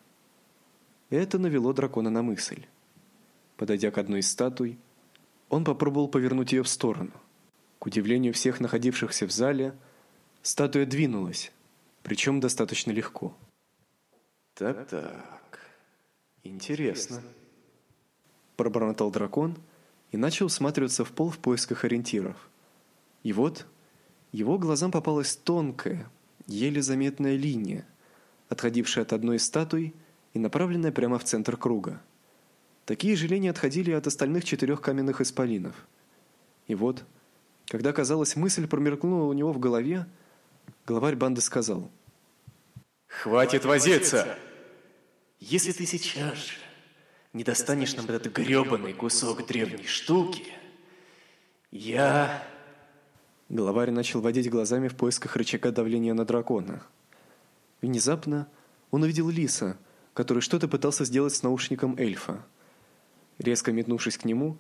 Это навело дракона на мысль. Подойдя к одной из статуй, он попробовал повернуть ее в сторону. К удивлению всех находившихся в зале, статуя двинулась, причем достаточно легко. Так-так. Интересно. Пробормотал дракон и начал всматриваться в пол в поисках ориентиров. И вот его глазам попалась тонкая, еле заметная линия, отходившая от одной из статуй и направленная прямо в центр круга. Такие же линии отходили от остальных четырех каменных исполинов. И вот, когда, казалось, мысль промелькнула у него в голове, главарь банды сказал. «Хватит возиться! Если ты сейчас же не достанешь нам этот грёбаный кусок древней штуки, я...» Главарь начал водить глазами в поисках рычага давления на дракона. Внезапно он увидел лиса, который что-то пытался сделать с наушником эльфа. Резко метнувшись к нему,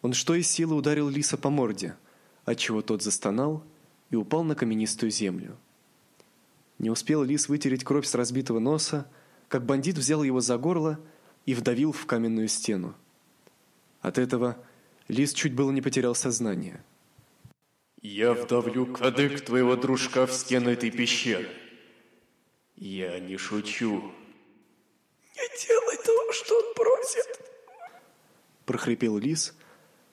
он что из силы ударил лиса по морде, отчего тот застонал и упал на каменистую землю. Не успел лис вытереть кровь с разбитого носа, как бандит взял его за горло и вдавил в каменную стену. От этого лис чуть было не потерял сознание. Я вдавлю кадык твоего дружка в стену этой пещеры. Я не шучу. Не делай того, что он просит. Прохрипел лис,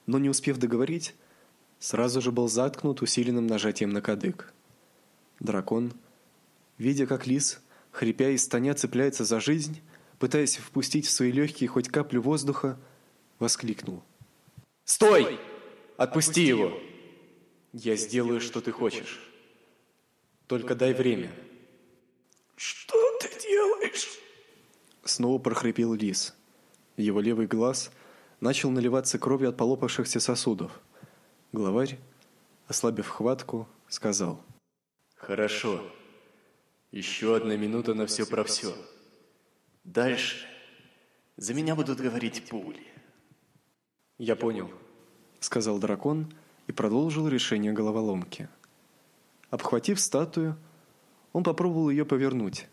но не успев договорить, сразу же был заткнут усиленным нажатием на кадык. Дракон, видя, как лис, хрипя и стоня, цепляется за жизнь, пытаясь впустить в свои легкие хоть каплю воздуха, воскликнул. «Стой! Отпусти его!» Я сделаю, что ты хочешь. Только дай время. Что ты делаешь? Снова прохрипел лис. Его левый глаз начал наливаться кровью от полопавшихся сосудов. Главарь, ослабив хватку, сказал. Хорошо. Еще одна минута на все про все. Дальше за меня будут говорить пули. Я понял, сказал дракон, и продолжил решение головоломки. Обхватив статую, он попробовал ее повернуть.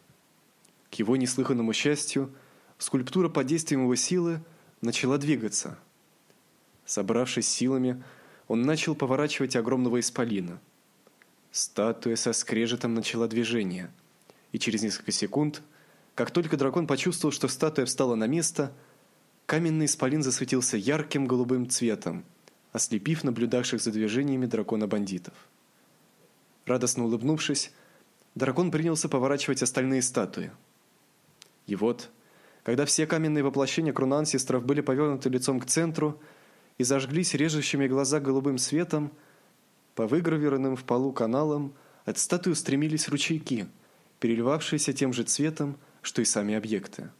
К его неслыханному счастью, скульптура под действием его силы начала двигаться. Собравшись силами, он начал поворачивать огромного исполина. Статуя со скрежетом начала движение, и через несколько секунд, как только дракон почувствовал, что статуя встала на место, каменный исполин засветился ярким голубым цветом – ослепив наблюдавших за движениями дракона-бандитов. Радостно улыбнувшись, дракон принялся поворачивать остальные статуи. И вот, когда все каменные воплощения крунансистров были повернуты лицом к центру и зажглись режущими глаза голубым светом, по выгравированным в полу каналам от статуи устремились ручейки, переливавшиеся тем же цветом, что и сами объекты.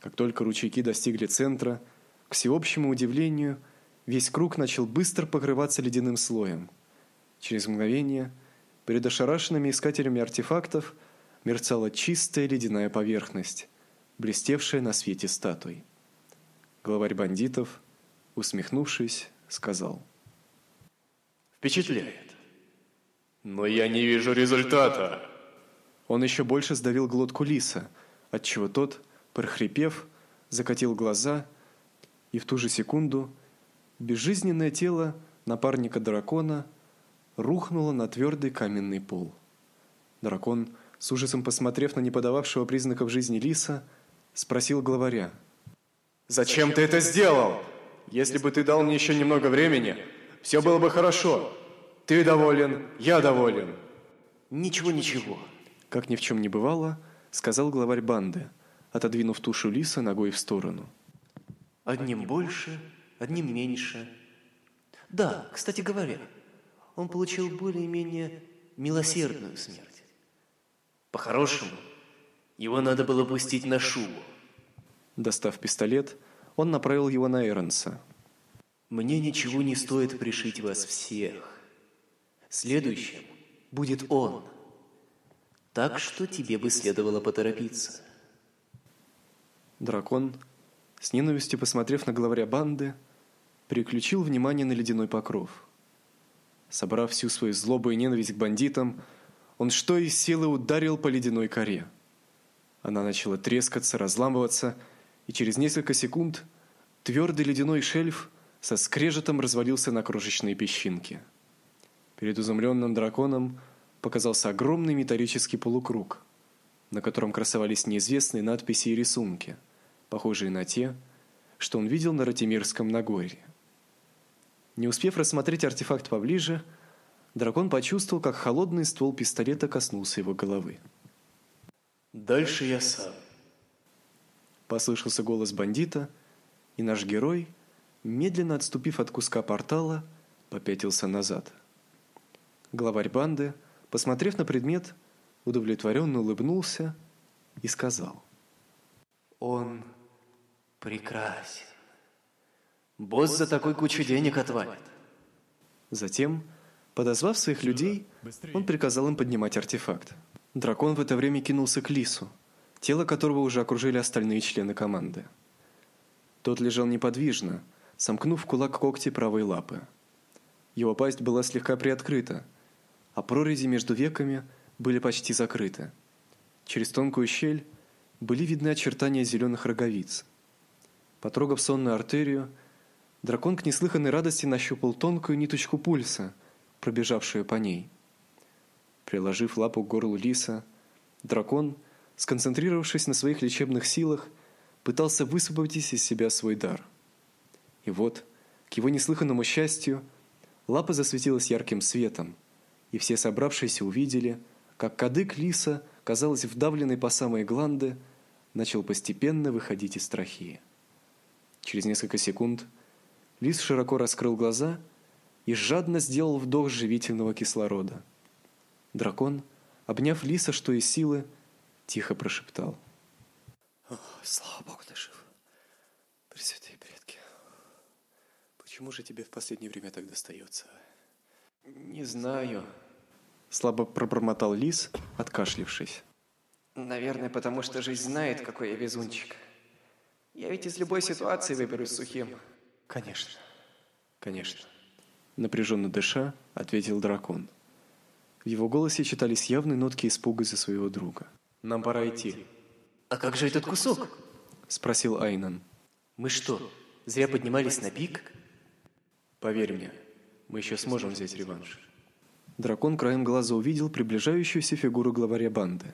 Как только ручейки достигли центра, к всеобщему удивлению – Весь круг начал быстро покрываться ледяным слоем. Через мгновение перед ошарашенными искателями артефактов мерцала чистая ледяная поверхность, блестевшая на свете статуй. Главарь бандитов, усмехнувшись, сказал: "Впечатляет. Но я не вижу результата". Он еще больше сдавил глотку лиса, отчего тот, прохрипев, закатил глаза, и в ту же секунду Безжизненное тело напарника дракона рухнуло на твердый каменный пол. Дракон с ужасом посмотрев на неподававшего признаков жизни лиса, спросил главаря. «Зачем ты это сделал? Если бы ты дал мне еще немного времени, все было бы хорошо. Ты доволен, я доволен». «Ничего, ничего». Как ни в чем не бывало, сказал главарь банды, отодвинув тушу лиса ногой в сторону. Одним больше, одним меньше. Да, кстати говоря, он получил более-менее милосердную смерть. По-хорошему, его надо было пустить на шубу. Достав пистолет, он направил его на Эрнса. Мне ничего не стоит пришить вас всех. Следующим будет он. Так что тебе бы следовало поторопиться. Дракон, с ненавистью посмотрев на главаря банды, переключил внимание на ледяной покров. Собрав всю свою злобу и ненависть к бандитам, он что из силы ударил по ледяной коре. Она начала трескаться, разламываться, и через несколько секунд твердый ледяной шельф со скрежетом развалился на крошечные песчинки. Перед изумленным драконом показался огромный металлический полукруг, на котором красовались неизвестные надписи и рисунки, похожие на те, что он видел на Ратимирском Нагорье. Не успев рассмотреть артефакт поближе, дракон почувствовал, как холодный ствол пистолета коснулся его головы. «Дальше я сам», – послышался голос бандита, и наш герой, медленно отступив от куска портала, попятился назад. Главарь банды, посмотрев на предмет, удовлетворенно улыбнулся и сказал. «Он прекрасен. Босс за такой кучу денег отвалит». Затем, подозвав своих людей, он приказал им поднимать артефакт. Дракон в это время кинулся к лису, тело которого уже окружили остальные члены команды. Тот лежал неподвижно, сомкнув в кулак когти правой лапы. Его пасть была слегка приоткрыта, а прорези между веками были почти закрыты. Через тонкую щель были видны очертания зеленых роговиц. Потрогав сонную артерию, дракон к неслыханной радости нащупал тонкую ниточку пульса, пробежавшую по ней. Приложив лапу к горлу лиса, дракон, сконцентрировавшись на своих лечебных силах, пытался высвободить из себя свой дар. И вот, к его неслыханному счастью, лапа засветилась ярким светом, и все собравшиеся увидели, как кадык лиса, казалось, вдавленный по самые гланды, начал постепенно выходить из трахеи. Через несколько секунд лис широко раскрыл глаза и жадно сделал вдох живительного кислорода. Дракон, обняв лиса, что из силы, тихо прошептал: Слава Богу, ты жив. Пресвятые предки. Почему же тебе в последнее время так достается? Не знаю. Слабо пробормотал лис, откашлившись. Наверное, потому что жизнь знает, какой я везунчик. Я ведь из любой ситуации выберусь сухим. Конечно. Конечно. Напряженно дыша, ответил дракон. В его голосе читались явные нотки испуга за своего друга. Нам пора идти. А как же этот кусок? спросил Айнан. Мы что, зря поднимались на пик? Поверь мне, мы еще сможем взять реванш. Дракон краем глаза увидел приближающуюся фигуру главаря банды.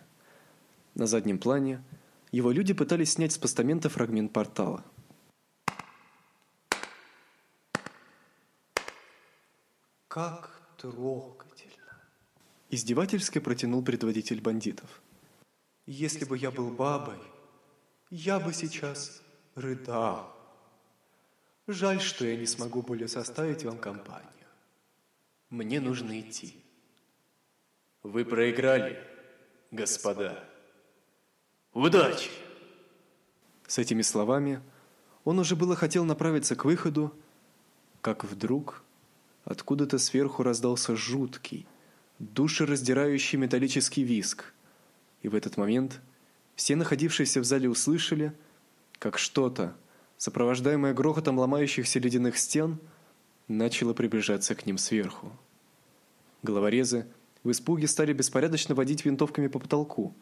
На заднем плане его люди пытались снять с постамента фрагмент портала. Как трогательно. Издевательски протянул предводитель бандитов. Если бы я был бабой, я бы сейчас рыдал. Жаль, что я не смогу более составить вам компанию. Мне нужно идти. Вы проиграли, господа. Удачи! С этими словами он уже было хотел направиться к выходу, как вдруг откуда-то сверху раздался жуткий, душераздирающий металлический визг. И в этот момент все находившиеся в зале услышали, как что-то, сопровождаемое грохотом ломающихся ледяных стен, начало приближаться к ним сверху. Головорезы в испуге стали беспорядочно водить винтовками по потолку,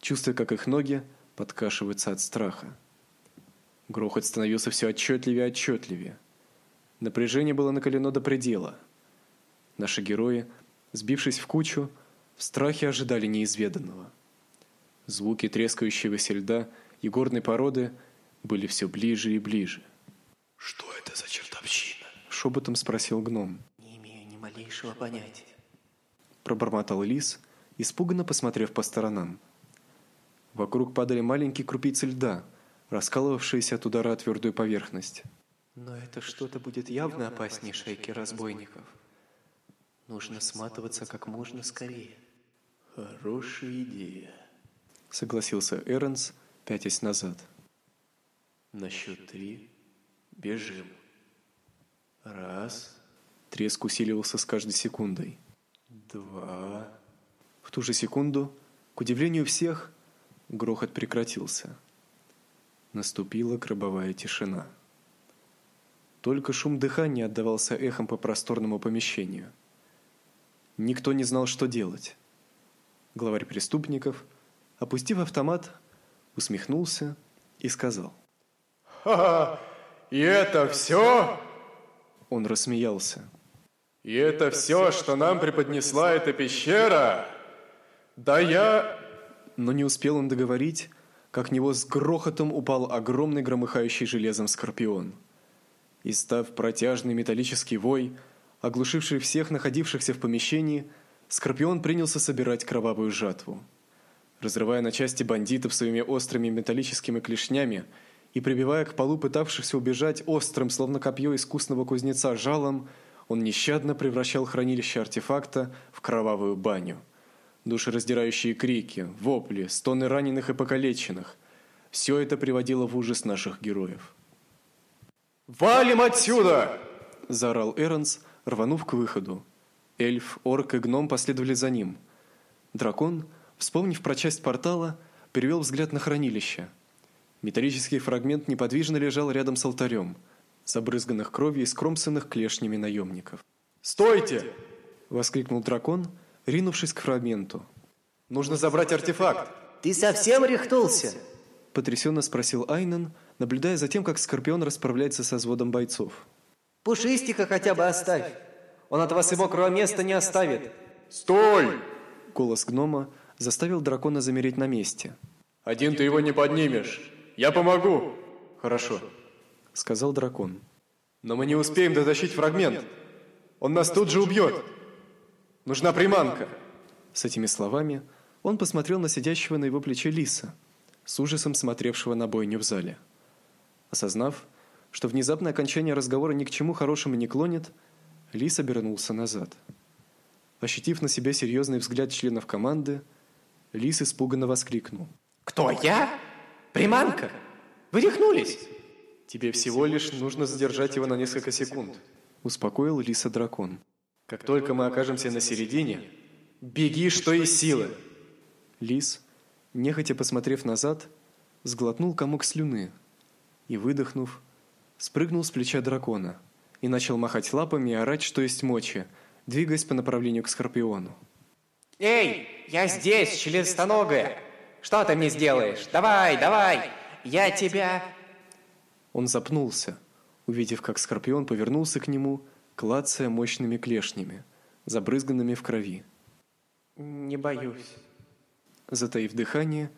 чувствуя, как их ноги подкашиваются от страха. Грохот становился все отчетливее и отчетливее. Напряжение было накалено до предела. Наши герои, сбившись в кучу, в страхе ожидали неизведанного – Звуки трескающегося льда и горной породы были все ближе и ближе. «Что это за чертовщина?» — шепотом спросил гном. «Не имею ни малейшего понятия». Пробормотал лис, испуганно посмотрев по сторонам. Вокруг падали маленькие крупицы льда, раскалывавшиеся от удара о твердую поверхность. Но это что-то будет явно опаснее шайки разбойников. Нужно сматываться как можно скорее. Хорошая идея. Согласился Эрнс, пятясь назад. На счет три бежим. Раз. Треск усиливался с каждой секундой. Два. В ту же секунду, к удивлению всех, грохот прекратился. Наступила гробовая тишина. Только шум дыхания отдавался эхом по просторному помещению. Никто не знал, что делать. Главарь преступников, опустив автомат, усмехнулся и сказал. «Ха-ха! И это все?» Он рассмеялся. «И это все, что нам преподнесла эта пещера? Да я...» Но не успел он договорить, как него с грохотом упал огромный громыхающий железом скорпион. И став протяжный металлический вой, оглушивший всех находившихся в помещении, скорпион принялся собирать кровавую жатву. Разрывая на части бандитов своими острыми металлическими клешнями и прибивая к полу пытавшихся убежать острым, словно копье искусного кузнеца, жалом, он нещадно превращал хранилище артефакта в кровавую баню – душераздирающие крики, вопли, стоны раненых и покалеченных. Все это приводило в ужас наших героев. «Валим отсюда!» – заорал Эрнс, рванув к выходу. Эльф, орк и гном последовали за ним. Дракон, вспомнив про часть портала, перевел взгляд на хранилище. Металлический фрагмент неподвижно лежал рядом с алтарем, забрызганных кровью и скромсанных клешнями наемников. «Стойте!» – воскликнул дракон – ринувшись к фрагменту. «Нужно забрать артефакт!» «Ты совсем рехнулся?» Потрясенно спросил Айнен, наблюдая за тем, как Скорпион расправляется со сводом бойцов. «Пушистика хотя бы оставь! Он от вас и мокрого места не оставит!» «Стой!» Голос гнома заставил дракона замереть на месте. «Один ты его не поднимешь! Я помогу!» «Хорошо», — сказал дракон. «Но мы не успеем дотащить фрагмент! Он нас тут же убьет!» Нужна приманка!» С этими словами он посмотрел на сидящего на его плече лиса, с ужасом смотревшего на бойню в зале. Осознав, что внезапное окончание разговора ни к чему хорошему не клонит, лис обернулся назад. Ощутив на себе серьезный взгляд членов команды, лис испуганно воскликнул. «Кто, я? Приманка? Вы рехнулись?» «Тебе всего лишь нужно задержать его на несколько секунд», – успокоил лиса дракон. Как только мы окажемся на середине, беги, что есть силы. Лис, нехотя посмотрев назад, сглотнул комок слюны и, выдохнув, спрыгнул с плеча дракона и начал махать лапами и орать, что есть мочи, двигаясь по направлению к Скорпиону. «Эй, я здесь, членистоногая! Что ты мне сделаешь? Давай, давай! Я тебя...» Он запнулся, увидев, как Скорпион повернулся к нему клацая мощными клешнями, забрызганными в крови. «Не боюсь». Затаив дыхание,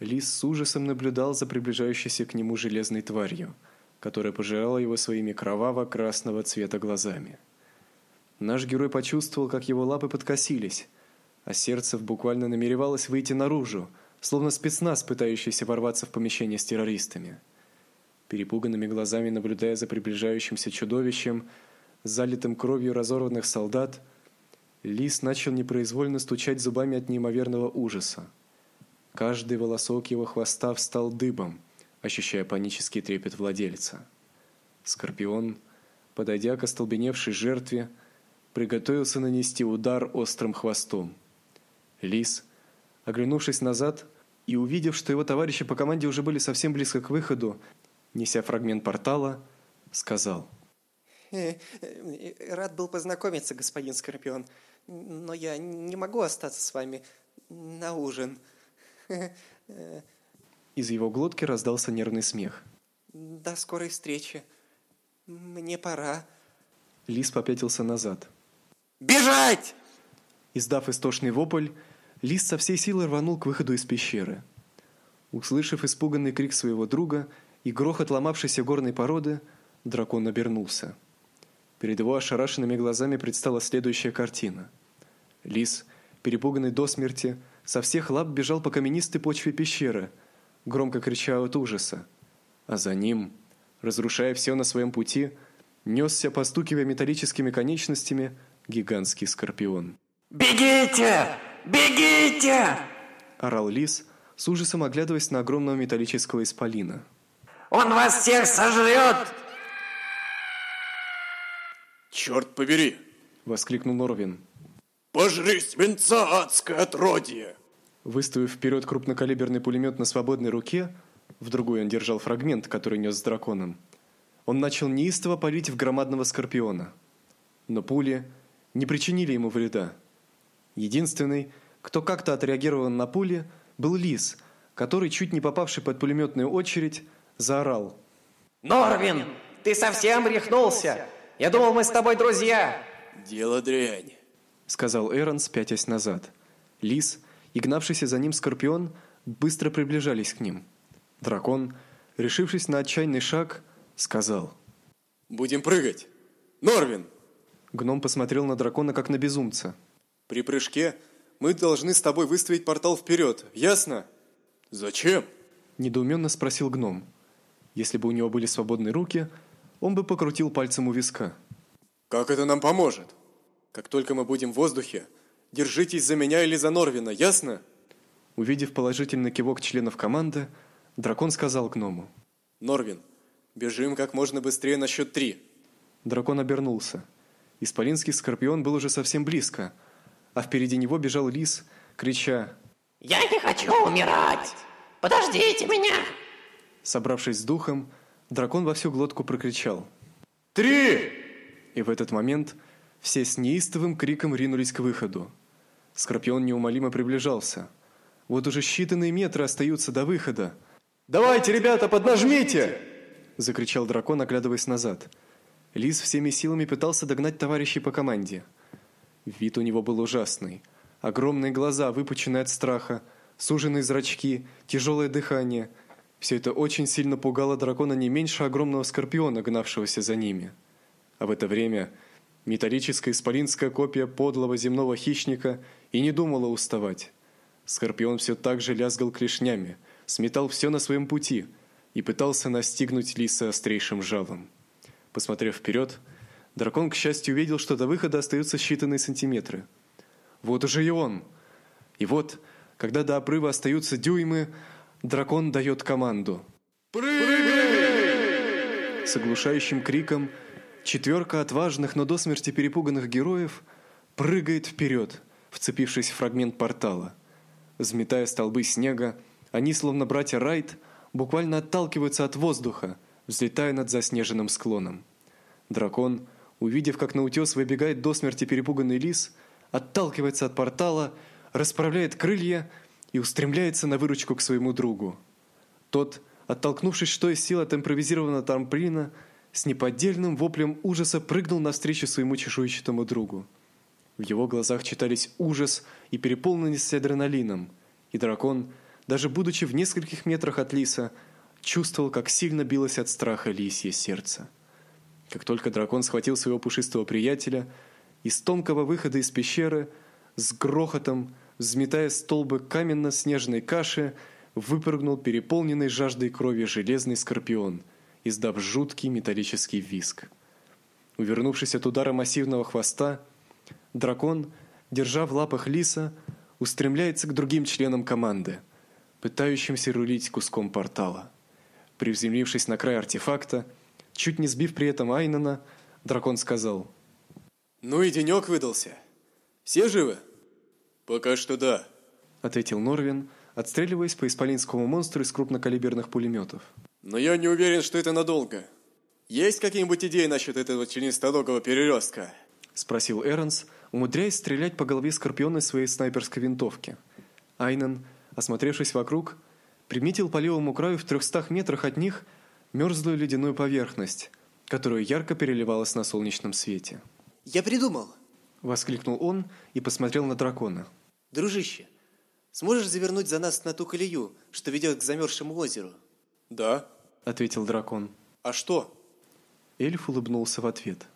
лис с ужасом наблюдал за приближающейся к нему железной тварью, которая пожирала его своими кроваво-красного цвета глазами. Наш герой почувствовал, как его лапы подкосились, а сердце буквально намеревалось выйти наружу, словно спецназ, пытающийся ворваться в помещение с террористами. Перепуганными глазами наблюдая за приближающимся чудовищем, залитым кровью разорванных солдат, лис начал непроизвольно стучать зубами от неимоверного ужаса. Каждый волосок его хвоста встал дыбом, ощущая панический трепет владельца. Скорпион, подойдя к остолбеневшей жертве, приготовился нанести удар острым хвостом. Лис, оглянувшись назад и увидев, что его товарищи по команде уже были совсем близко к выходу, неся фрагмент портала, сказал – Э, э, рад был познакомиться, господин Скорпион, но я не могу остаться с вами на ужин. Из его глотки раздался нервный смех. До скорой встречи. Мне пора. Лис попятился назад. Бежать! Издав истошный вопль, Лис со всей силы рванул к выходу из пещеры – Услышав испуганный крик своего друга и грохот ломавшейся горной породы, дракон обернулся. Перед его ошарашенными глазами предстала следующая картина. Лис, перепуганный до смерти, со всех лап бежал по каменистой почве пещеры, громко крича от ужаса. А за ним, разрушая все на своем пути, несся, постукивая металлическими конечностями, гигантский скорпион. «Бегите! Бегите!» – орал лис, с ужасом оглядываясь на огромного металлического исполина. «Он вас всех сожрет!» «Черт побери!» – воскликнул Норвин. «Пожри свинца, адское отродье!» Выставив вперед крупнокалиберный пулемет на свободной руке, в другой он держал фрагмент, который нес с драконом, он начал неистово палить в громадного скорпиона. Но пули не причинили ему вреда. Единственный, кто как-то отреагировал на пули, был лис, который, чуть не попавший под пулеметную очередь, заорал. «Норвин, ты совсем рехнулся! Я думал, мы с тобой друзья!» «Дело дрянь», — сказал Эронс, пятясь назад. Лис и гнавшийся за ним скорпион быстро приближались к ним. Дракон, решившись на отчаянный шаг, сказал. «Будем прыгать! Норвин!» Гном посмотрел на дракона, как на безумца. «При прыжке мы должны с тобой выставить портал вперед, ясно?» «Зачем?» – недоуменно спросил гном. Если бы у него были свободные руки, он бы покрутил пальцем у виска. «Как это нам поможет? Как только мы будем в воздухе, держитесь за меня или за Норвина, ясно?» Увидев положительный кивок членов команды, дракон сказал гному. «Норвин, Бежим как можно быстрее на счет три. Дракон обернулся. Исполинский скорпион был уже совсем близко, а впереди него бежал лис, крича «Я не хочу умирать! Подождите меня!» Собравшись с духом, дракон во всю глотку прокричал «Три!» И в этот момент все с неистовым криком ринулись к выходу. Скорпион неумолимо приближался. Вот уже считанные метры остаются до выхода. «Давайте, ребята, поднажмите!» – закричал дракон, оглядываясь назад. Лис всеми силами пытался догнать товарищей по команде. Вид у него был ужасный. Огромные глаза, выпученные от страха, суженные зрачки, тяжелое дыхание. Все это очень сильно пугало дракона не меньше огромного скорпиона, гнавшегося за ними. А в это время металлическая исполинская копия подлого земного хищника и не думала уставать. Скорпион все так же лязгал клешнями, сметал все на своем пути – и пытался настигнуть лиса острейшим жалом. Посмотрев вперед, дракон, к счастью, увидел, что до выхода остаются считанные сантиметры. Вот уже и он. И вот, когда до обрыва остаются дюймы, дракон дает команду. «Прыгай!» С оглушающим криком четверка отважных, но до смерти перепуганных героев прыгает вперед, вцепившись в фрагмент портала. Взметая столбы снега, они, словно братья Райт, буквально отталкиваются от воздуха, взлетая над заснеженным склоном. Дракон, увидев, как на утес выбегает до смерти перепуганный лис, отталкивается от портала, расправляет крылья и устремляется на выручку к своему другу. Тот, оттолкнувшись что из сил от импровизированного трамплина, с неподдельным воплем ужаса прыгнул навстречу своему чешуйчатому другу. В его глазах читались ужас и переполненность адреналином, и дракон – даже будучи в нескольких метрах от лиса, чувствовал, как сильно билось от страха лисье сердце. Как только дракон схватил своего пушистого приятеля, из тонкого выхода из пещеры с грохотом, взметая столбы каменно-снежной каши, выпрыгнул переполненный жаждой крови железный скорпион, издав жуткий металлический визг. Увернувшись от удара массивного хвоста, дракон, держа в лапах лиса, устремляется к другим членам команды – пытающимся рулить куском портала. Приземлившись на край артефакта, чуть не сбив при этом Айнана, дракон сказал. «Ну и денек выдался. Все живы?» «Пока что да», — ответил Норвин, отстреливаясь по исполинскому монстру из крупнокалиберных пулеметов. «Но я не уверен, что это надолго. Есть какие-нибудь идеи насчет этого членистоногого переростка?» — спросил Эрнс, умудряясь стрелять по голове Скорпиона из своей снайперской винтовки. Айнан осмотревшись вокруг, приметил по левому краю в трехстах метрах от них мерзлую ледяную поверхность, которая ярко переливалась на солнечном свете. «Я придумал!» – воскликнул он и посмотрел на дракона. «Дружище, сможешь завернуть за нас на ту колею, что ведет к замерзшему озеру?» «Да», — ответил дракон. «А что?» Эльф улыбнулся в ответ.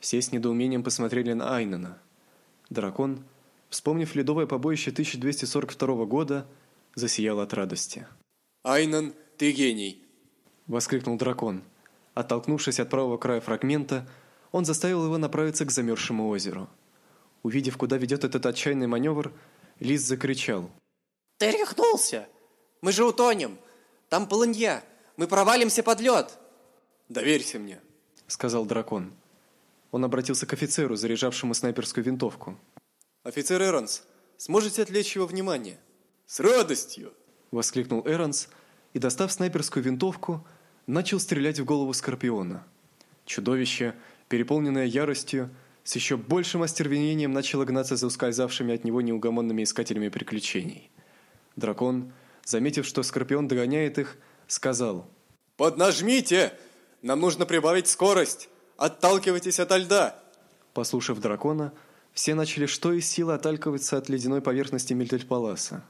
Все с недоумением посмотрели на Айнена. Дракон, вспомнив ледовое побоище 1242 года, засиял от радости. «Айнен, ты гений!» — воскликнул дракон. Оттолкнувшись от правого края фрагмента, он заставил его направиться к замерзшему озеру. Увидев, куда ведет этот отчаянный маневр, Лис закричал. «Ты рехнулся! Мы же утонем! Там полынья! Мы провалимся под лед!» «Доверься мне», — сказал дракон. Он обратился к офицеру, заряжавшему снайперскую винтовку. «Офицер Эронс, сможете отвлечь его внимание?» «С радостью!» — воскликнул Эронс и, достав снайперскую винтовку, начал стрелять в голову Скорпиона. Чудовище, переполненное яростью, с еще большим остервенением начало гнаться за ускользавшими от него неугомонными искателями приключений. Дракон, заметив, что Скорпион догоняет их, сказал «Поднажмите! Нам нужно прибавить скорость! Отталкивайтесь от льда!» Послушав дракона, все начали что из силы отталкиваться от ледяной поверхности Мильтельпаласа.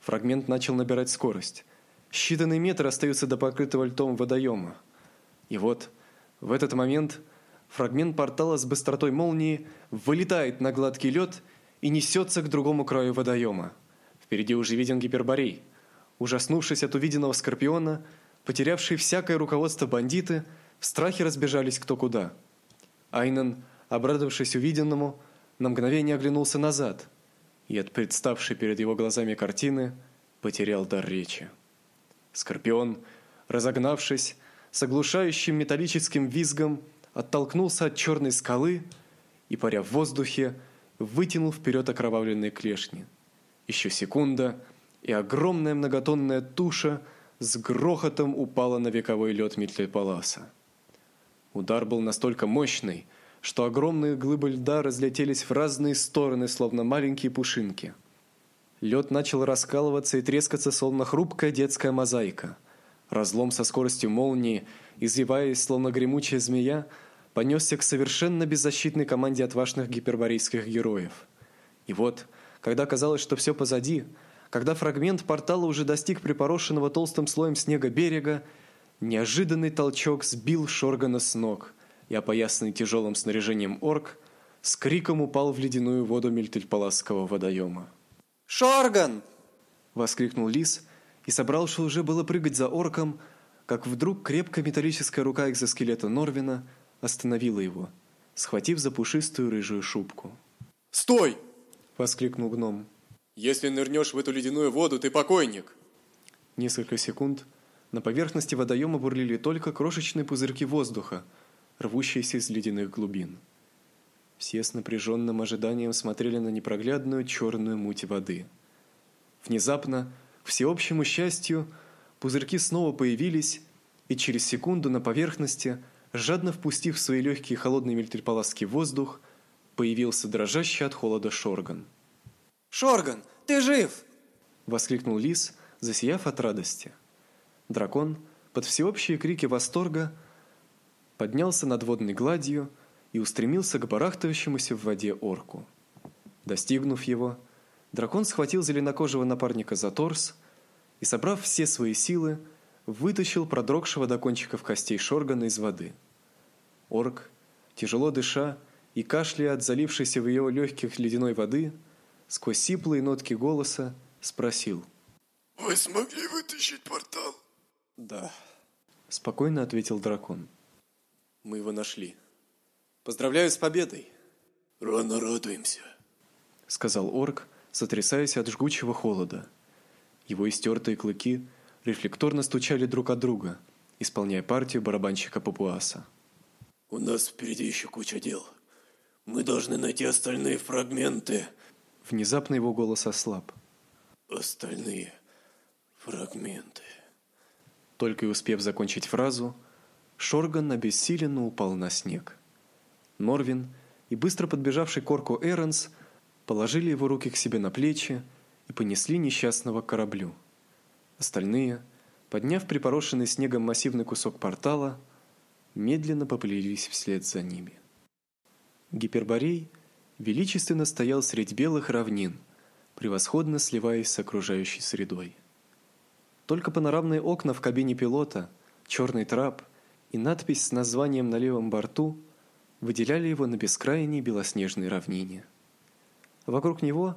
Фрагмент начал набирать скорость. Считанные метры остаются до покрытого льдом водоема. И вот, в этот момент фрагмент портала с быстротой молнии вылетает на гладкий лед и несется к другому краю водоема. Впереди уже виден гиперборей. Ужаснувшись от увиденного скорпиона, потерявшие всякое руководство бандиты – в страхе разбежались кто куда. Айнен, обрадовавшись увиденному, на мгновение оглянулся назад и от представшей перед его глазами картины потерял дар речи. Скорпион, разогнавшись, с оглушающим металлическим визгом оттолкнулся от черной скалы и, паря в воздухе, вытянул вперед окровавленные клешни. Еще секунда, и огромная многотонная туша с грохотом упала на вековой лед Митлепаласа. Удар был настолько мощный, что огромные глыбы льда разлетелись в разные стороны, словно маленькие пушинки. Лед начал раскалываться и трескаться, словно хрупкая детская мозаика. Разлом со скоростью молнии, извиваясь, словно гремучая змея, понесся к совершенно беззащитной команде отважных гиперборейских героев. И вот, когда казалось, что все позади, когда фрагмент портала уже достиг припорошенного толстым слоем снега берега, Неожиданный толчок сбил Шоргана с ног, и опоясанный тяжелым снаряжением орк с криком упал в ледяную воду Мельтельпаласского водоема. «Шорган!» — воскликнул лис и собрался уже было прыгать за орком, как вдруг крепкая металлическая рука экзоскелета Норвина остановила его, схватив за пушистую рыжую шубку. «Стой!» — воскликнул гном. «Если нырнешь в эту ледяную воду, ты покойник!» Несколько секунд — на поверхности водоема бурлили только крошечные пузырьки воздуха, рвущиеся из ледяных глубин. Все с напряженным ожиданием смотрели на непроглядную черную муть воды. Внезапно, к всеобщему счастью, пузырьки снова появились, и через секунду на поверхности, жадно впустив в свои легкие холодный мельтельпаласский воздух, появился дрожащий от холода Шорган. «Шорган, ты жив!» — воскликнул лис, засияв от радости. Дракон, под всеобщие крики восторга, поднялся над водной гладью и устремился к барахтающемуся в воде орку. Достигнув его, дракон схватил зеленокожего напарника за торс и, собрав все свои силы, вытащил продрогшего до кончиков костей Шоргана из воды. Орк, тяжело дыша и кашляя от залившейся в его легких ледяной воды, сквозь сиплые нотки голоса спросил. «Вы смогли вытащить портал?» Да. Спокойно ответил дракон. Мы его нашли. Поздравляю с победой. Рано радуемся. Сказал орк, сотрясаясь от жгучего холода. Его истертые клыки рефлекторно стучали друг от друга, исполняя партию барабанщика Папуаса. У нас впереди еще куча дел. Мы должны найти остальные фрагменты. Внезапно его голос ослаб. Остальные фрагменты. Только и успев закончить фразу, Шорган обессиленно упал на снег. Норвин и быстро подбежавший к орку положили его руки к себе на плечи и понесли несчастного к кораблю. Остальные, подняв припорошенный снегом массивный кусок портала, медленно поплелись вслед за ними. Гиперборей величественно стоял средь белых равнин, превосходно сливаясь с окружающей средой. Только панорамные окна в кабине пилота, черный трап и надпись с названием на левом борту выделяли его на бескрайней белоснежной равнине. Вокруг него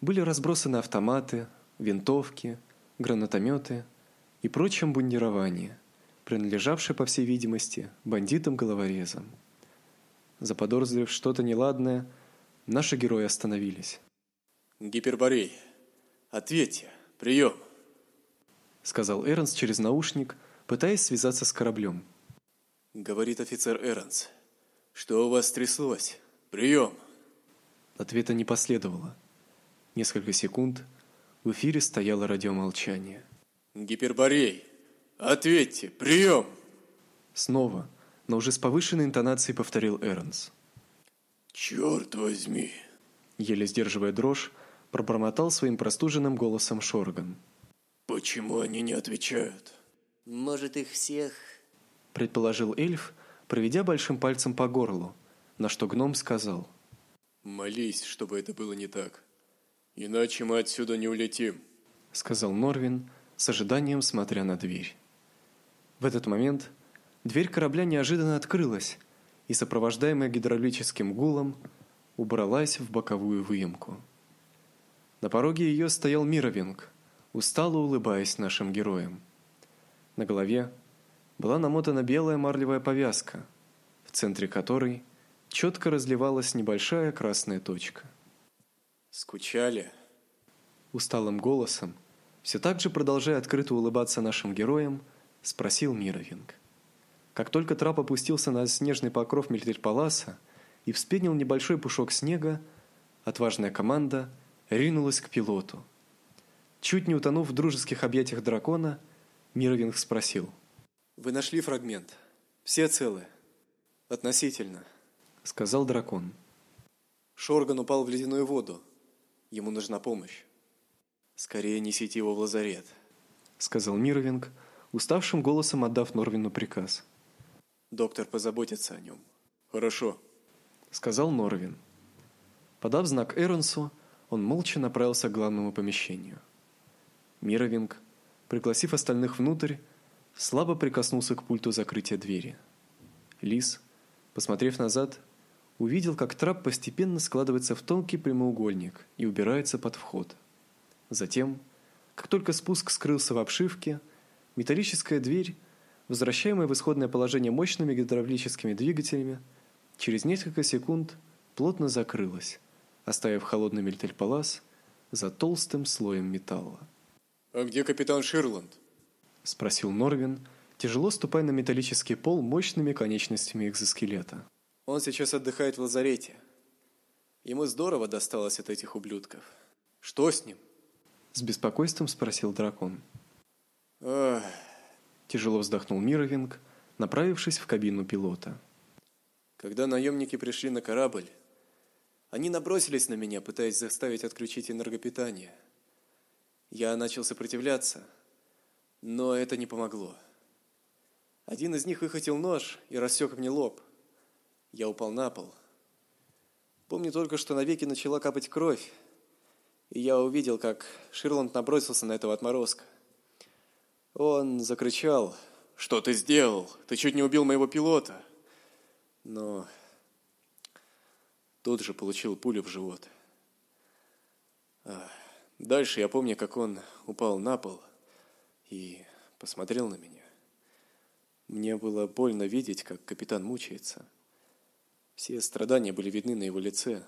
были разбросаны автоматы, винтовки, гранатометы и прочее бундирование, принадлежавшее, по всей видимости, бандитам-головорезам. Заподозрив что-то неладное, наши герои остановились. «Гиперборей, ответьте, прием!» сказал Эрнс через наушник, пытаясь связаться с кораблем. Говорит офицер Эрнс. Что у вас тряслось? Прием!» Ответа не последовало. Несколько секунд в эфире стояло радиомолчание. «Гиперборей, ответьте, прием!» Снова, но уже с повышенной интонацией повторил Эрнс. «Черт возьми!» Еле сдерживая дрожь, пробормотал своим простуженным голосом Шорган. Почему они не отвечают? Может, их всех... Предположил эльф, проведя большим пальцем по горлу, на что гном сказал. Молись, чтобы это было не так. Иначе мы отсюда не улетим. Сказал Норвин, с ожиданием смотря на дверь. В этот момент дверь корабля неожиданно открылась, и, сопровождаемая гидравлическим гулом, убралась в боковую выемку. На пороге ее стоял Мировинг – устало улыбаясь нашим героям. На голове была намотана белая марлевая повязка, в центре которой четко разливалась небольшая красная точка. Скучали? Усталым голосом, все так же продолжая открыто улыбаться нашим героям, спросил Мировинг. Как только трап опустился на снежный покров Мельтельпаласа и вспенил небольшой пушок снега, отважная команда ринулась к пилоту – Чуть не утонув в дружеских объятиях дракона, Мировинг спросил. «Вы нашли фрагмент? Все целы?» «Относительно», — сказал дракон. Шорган упал в ледяную воду. Ему нужна помощь. «Скорее несите его в лазарет», — сказал Мировинг, уставшим голосом отдав Норвину приказ. «Доктор позаботится о нем». «Хорошо», — сказал Норвин. Подав знак Эронсу, он молча направился к главному помещению. Мировинг, пригласив остальных внутрь, слабо прикоснулся к пульту закрытия двери. Лис, посмотрев назад, увидел, как трап постепенно складывается в тонкий прямоугольник и убирается под вход. Затем, как только спуск скрылся в обшивке, металлическая дверь, возвращаемая в исходное положение мощными гидравлическими двигателями, через несколько секунд плотно закрылась, оставив холодный мельтельпалас за толстым слоем металла. «А где капитан Ширланд?» – спросил Норвин, тяжело ступая на металлический пол мощными конечностями экзоскелета. «Он сейчас отдыхает в лазарете. Ему здорово досталось от этих ублюдков. Что с ним?» С беспокойством спросил дракон. «Ах...» Тяжело вздохнул Мировинг, направившись в кабину пилота. Когда наемники пришли на корабль, они набросились на меня, пытаясь заставить отключить энергопитание – я начал сопротивляться, но это не помогло. Один из них выхватил нож и рассек мне лоб. Я упал на пол. Помню только, что на веки начала капать кровь, и я увидел, как Ширланд набросился на этого отморозка. Он закричал, «Что ты сделал? Ты чуть не убил моего пилота!» Но тут же получил пулю в живот. Ах. Дальше я помню, как он упал на пол и посмотрел на меня. Мне было больно видеть, как капитан мучается. Все страдания были видны на его лице,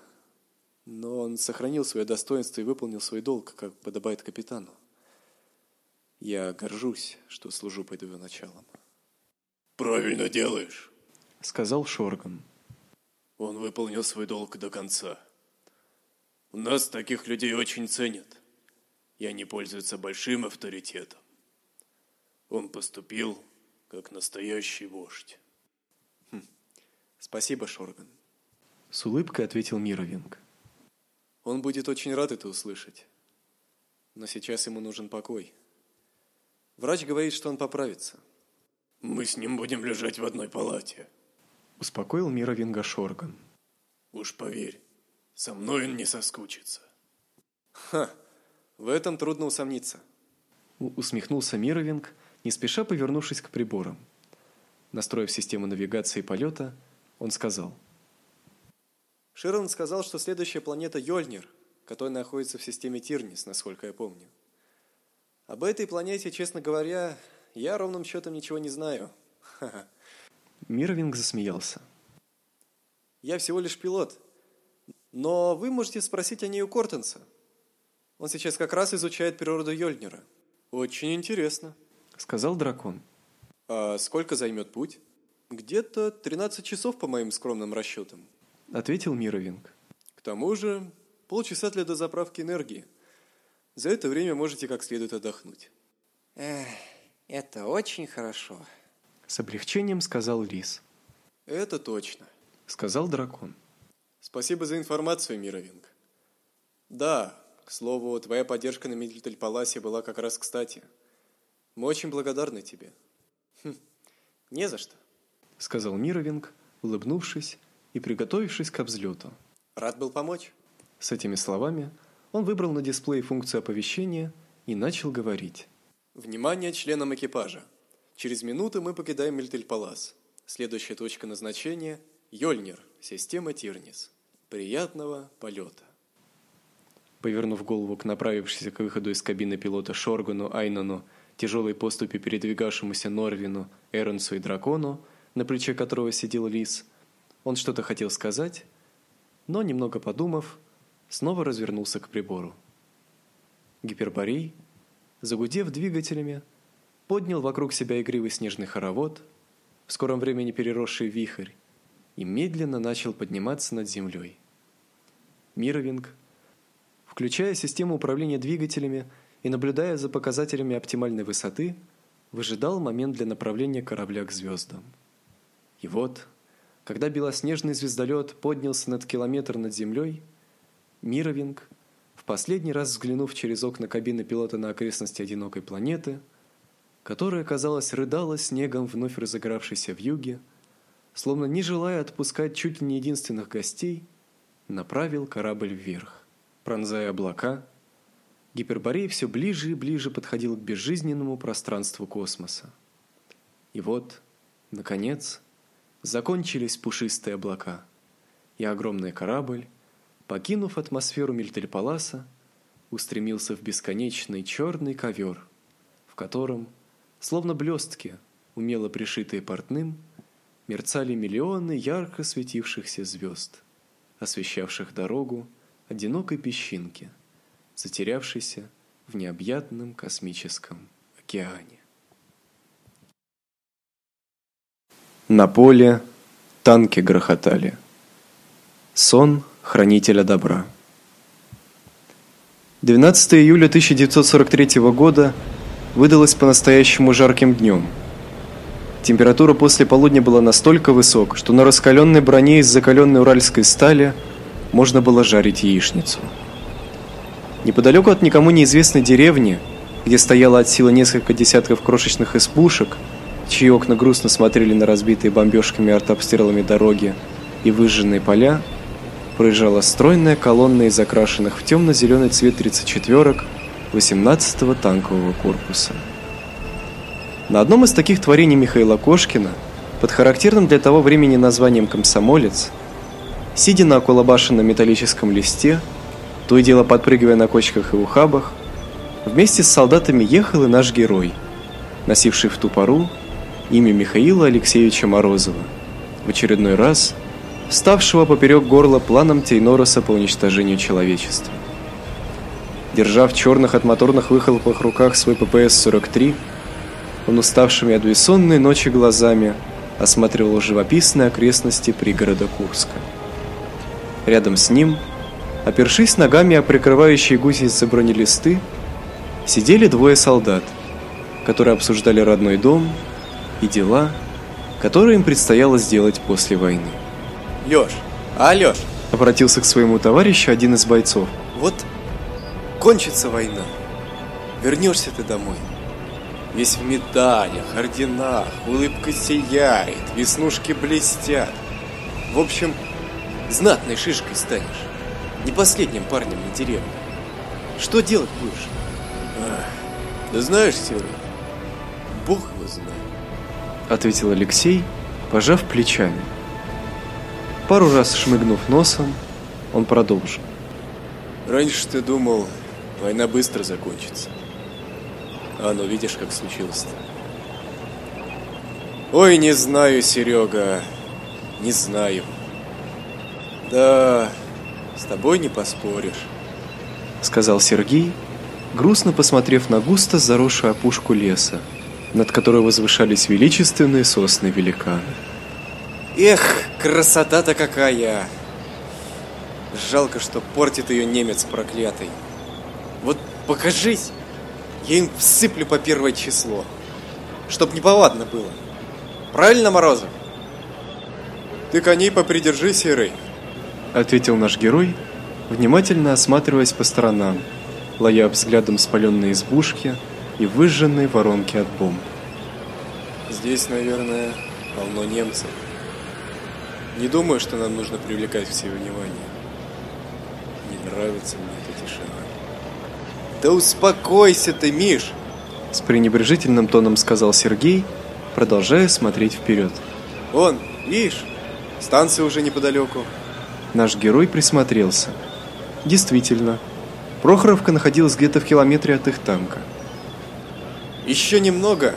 но он сохранил свое достоинство и выполнил свой долг, как подобает капитану. Я горжусь, что служу под его началом. «Правильно делаешь», — сказал Шорган. «Он выполнил свой долг до конца. У нас таких людей очень ценят и они пользуются большим авторитетом. Он поступил как настоящий вождь. Хм. Спасибо, Шорган. С улыбкой ответил Мировинг. Он будет очень рад это услышать. Но сейчас ему нужен покой. Врач говорит, что он поправится. Мы с ним будем лежать в одной палате. Успокоил Мировинга Шорган. Уж поверь, со мной он не соскучится. Ха, в этом трудно усомниться. Усмехнулся Мировинг, не спеша повернувшись к приборам. Настроив систему навигации полета, он сказал. Широн сказал, что следующая планета Йольнир, которая находится в системе Тирнис, насколько я помню. Об этой планете, честно говоря, я ровным счетом ничего не знаю. Ха-ха. Мировинг засмеялся. Я всего лишь пилот. Но вы можете спросить о ней у Кортенса. Он сейчас как раз изучает природу Йольнира. Очень интересно, сказал дракон. А сколько займет путь? Где-то 13 часов по моим скромным расчетам, ответил Мировинг. К тому же, полчаса для дозаправки энергии. За это время можете как следует отдохнуть. Эх, это очень хорошо, с облегчением сказал лис. Это точно, сказал дракон. Спасибо за информацию, Мировинг. Да, к слову, твоя поддержка на Мидлитель-Паласе была как раз кстати. Мы очень благодарны тебе. Хм, не за что, сказал Мировинг, улыбнувшись и приготовившись к взлету. Рад был помочь. С этими словами он выбрал на дисплее функцию оповещения и начал говорить. Внимание членам экипажа. Через минуту мы покидаем Мильтель-Палас. Следующая точка назначения – Йольнир, система Тирнис. Приятного полета. Повернув голову к направившейся к выходу из кабины пилота Шоргану, Айнону, тяжелой поступи передвигавшемуся Норвину, Эронсу и Дракону, на плече которого сидел Лис, он что-то хотел сказать, но, немного подумав, снова развернулся к прибору. Гиперборей, загудев двигателями, поднял вокруг себя игривый снежный хоровод, в скором времени переросший в вихрь, и медленно начал подниматься над землей. Мировинг, включая систему управления двигателями и наблюдая за показателями оптимальной высоты, выжидал момент для направления корабля к звездам. И вот, когда белоснежный звездолет поднялся над километр над землей, Мировинг, в последний раз взглянув через окна кабины пилота на окрестности одинокой планеты, которая, казалось, рыдала снегом вновь разыгравшейся в юге, словно не желая отпускать чуть ли не единственных гостей, направил корабль вверх, пронзая облака. Гиперборей все ближе и ближе подходил к безжизненному пространству космоса. И вот, наконец, закончились пушистые облака, и огромный корабль, покинув атмосферу Мильтельпаласа, устремился в бесконечный черный ковер, в котором, словно блестки, умело пришитые портным, мерцали миллионы ярко светившихся звезд, освещавших дорогу одинокой песчинке, затерявшейся в необъятном космическом океане. На поле танки грохотали. Сон хранителя добра. 12 июля 1943 года выдалось по-настоящему жарким днем. Температура после полудня была настолько высокой, что на раскаленной броне из закаленной уральской стали можно было жарить яичницу. Неподалеку от никому неизвестной деревни, где стояло от силы несколько десятков крошечных избушек, чьи окна грустно смотрели на разбитые бомбежками и артобстрелами дороги и выжженные поля, проезжала стройная колонна из окрашенных в темно-зеленый цвет 34-ок 18-го танкового корпуса. На одном из таких творений Михаила Кошкина, под характерным для того времени названием «Комсомолец», сидя на околобашенном металлическом листе, то и дело подпрыгивая на кочках и ухабах, вместе с солдатами ехал и наш герой, носивший в ту пору имя Михаила Алексеевича Морозова, в очередной раз ставшего поперек горла планом Тейнороса по уничтожению человечества. Держа в черных от моторных выхлопов руках свой ППС-43, он уставшими от бессонной ночи глазами осматривал живописные окрестности пригорода Курска. Рядом с ним, опершись ногами о прикрывающие гусеницы бронелисты, сидели двое солдат, которые обсуждали родной дом и дела, которые им предстояло сделать после войны. Лёш, а Лёш, обратился к своему товарищу один из бойцов. Вот кончится война. Вернешься ты домой. Весь в медалях, орденах, улыбка сияет, веснушки блестят. В общем, знатной шишкой станешь. Не последним парнем на деревне. Что делать будешь? Да знаешь, Серый, бог его знает. Ответил Алексей, пожав плечами. Пару раз шмыгнув носом, он продолжил. Раньше ты думал, война быстро закончится. А ну видишь, как случилось-то. Ой, не знаю, Серега, не знаю. Да, с тобой не поспоришь. Сказал Сергей, грустно посмотрев на густо заросшую опушку леса, над которой возвышались величественные сосны великаны. Эх, красота-то какая! Жалко, что портит ее немец проклятый. Вот покажись, я им всыплю по первое число, чтоб неповадно было. Правильно, Морозов? Ты коней попридержи, Серый. Ответил наш герой, внимательно осматриваясь по сторонам, ловя взглядом спаленные избушки и выжженные воронки от бомб. Здесь, наверное, полно немцев. Не думаю, что нам нужно привлекать к себе внимание. Не нравится мне эта тишина. Да успокойся ты, Миш! С пренебрежительным тоном сказал Сергей, продолжая смотреть вперед. Вон, видишь, станция уже неподалеку. Наш герой присмотрелся. Действительно, Прохоровка находилась где-то в километре от их танка. Еще немного,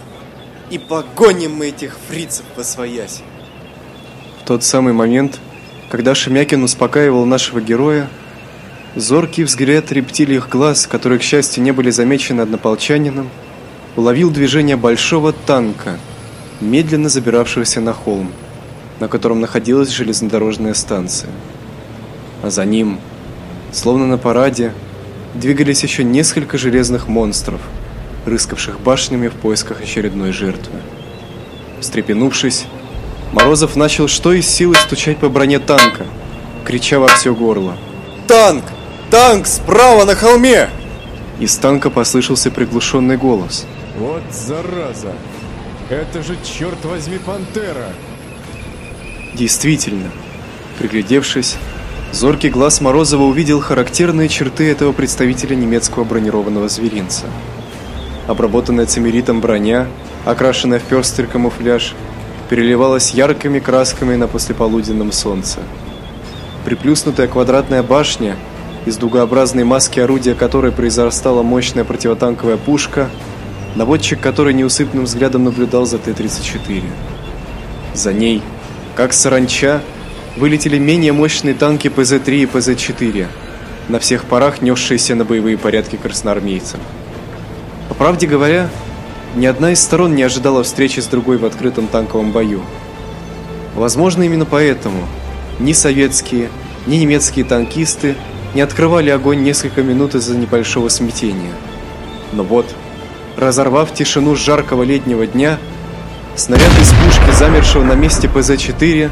и погоним мы этих фрицев по своясь. В тот самый момент, когда Шемякин успокаивал нашего героя, зоркий взгляд рептилиях глаз, которые, к счастью, не были замечены однополчанином, уловил движение большого танка, медленно забиравшегося на холм, на котором находилась железнодорожная станция. А за ним, словно на параде, двигались еще несколько железных монстров, рыскавших башнями в поисках очередной жертвы. Встрепенувшись, Морозов начал что из силы стучать по броне танка, крича во все горло. «Танк! Танк справа на холме!» Из танка послышался приглушенный голос. Вот зараза! Это же, черт возьми, пантера! Действительно, приглядевшись, зоркий глаз Морозова увидел характерные черты этого представителя немецкого бронированного зверинца. Обработанная цемеритом броня, окрашенная в пестрый камуфляж, переливалась яркими красками на послеполуденном солнце. Приплюснутая квадратная башня, из дугообразной маски орудия которой произрастала мощная противотанковая пушка, наводчик которой неусыпным взглядом наблюдал за Т-34. За ней, как саранча, вылетели менее мощные танки ПЗ-3 и ПЗ-4, на всех парах несшиеся на боевые порядки красноармейцам. По правде говоря, ни одна из сторон не ожидала встречи с другой в открытом танковом бою. Возможно, именно поэтому ни советские, ни немецкие танкисты не открывали огонь несколько минут из-за небольшого смятения. Но вот, разорвав тишину жаркого летнего дня, снаряд из пушки, замершего на месте ПЗ-4,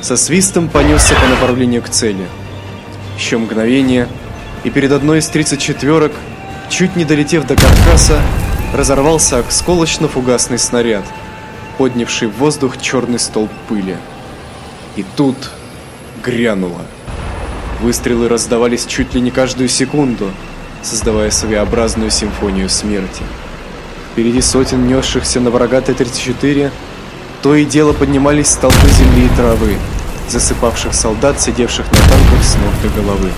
со свистом понесся по направлению к цели. Еще мгновение, и перед одной из 34-ок, чуть не долетев до каркаса, разорвался осколочно-фугасный снаряд, поднявший в воздух черный столб пыли. И тут грянуло. Выстрелы раздавались чуть ли не каждую секунду, создавая своеобразную симфонию смерти. Впереди сотен несшихся на врага Т-34 то и дело поднимались столбы земли и травы, засыпавших солдат, сидевших на танках с ног до головы.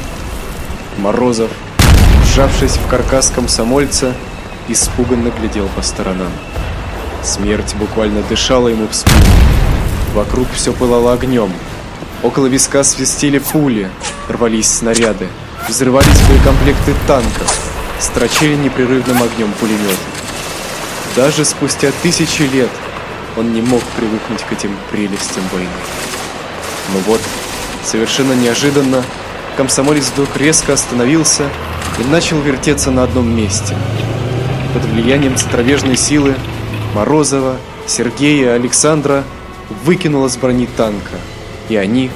Морозов, сжавшись в каркас комсомольца, испуганно глядел по сторонам. Смерть буквально дышала ему в спину. Вокруг все пылало огнем. Около виска свистели пули, рвались снаряды, взрывались боекомплекты танков, строчили непрерывным огнем пулеметы. Даже спустя тысячи лет он не мог привыкнуть к этим прелестям войны. Но вот, совершенно неожиданно, комсомолец вдруг резко остановился и начал вертеться на одном месте. Под влиянием центробежной силы Морозова, Сергея и Александра выкинуло с брони танка, и они,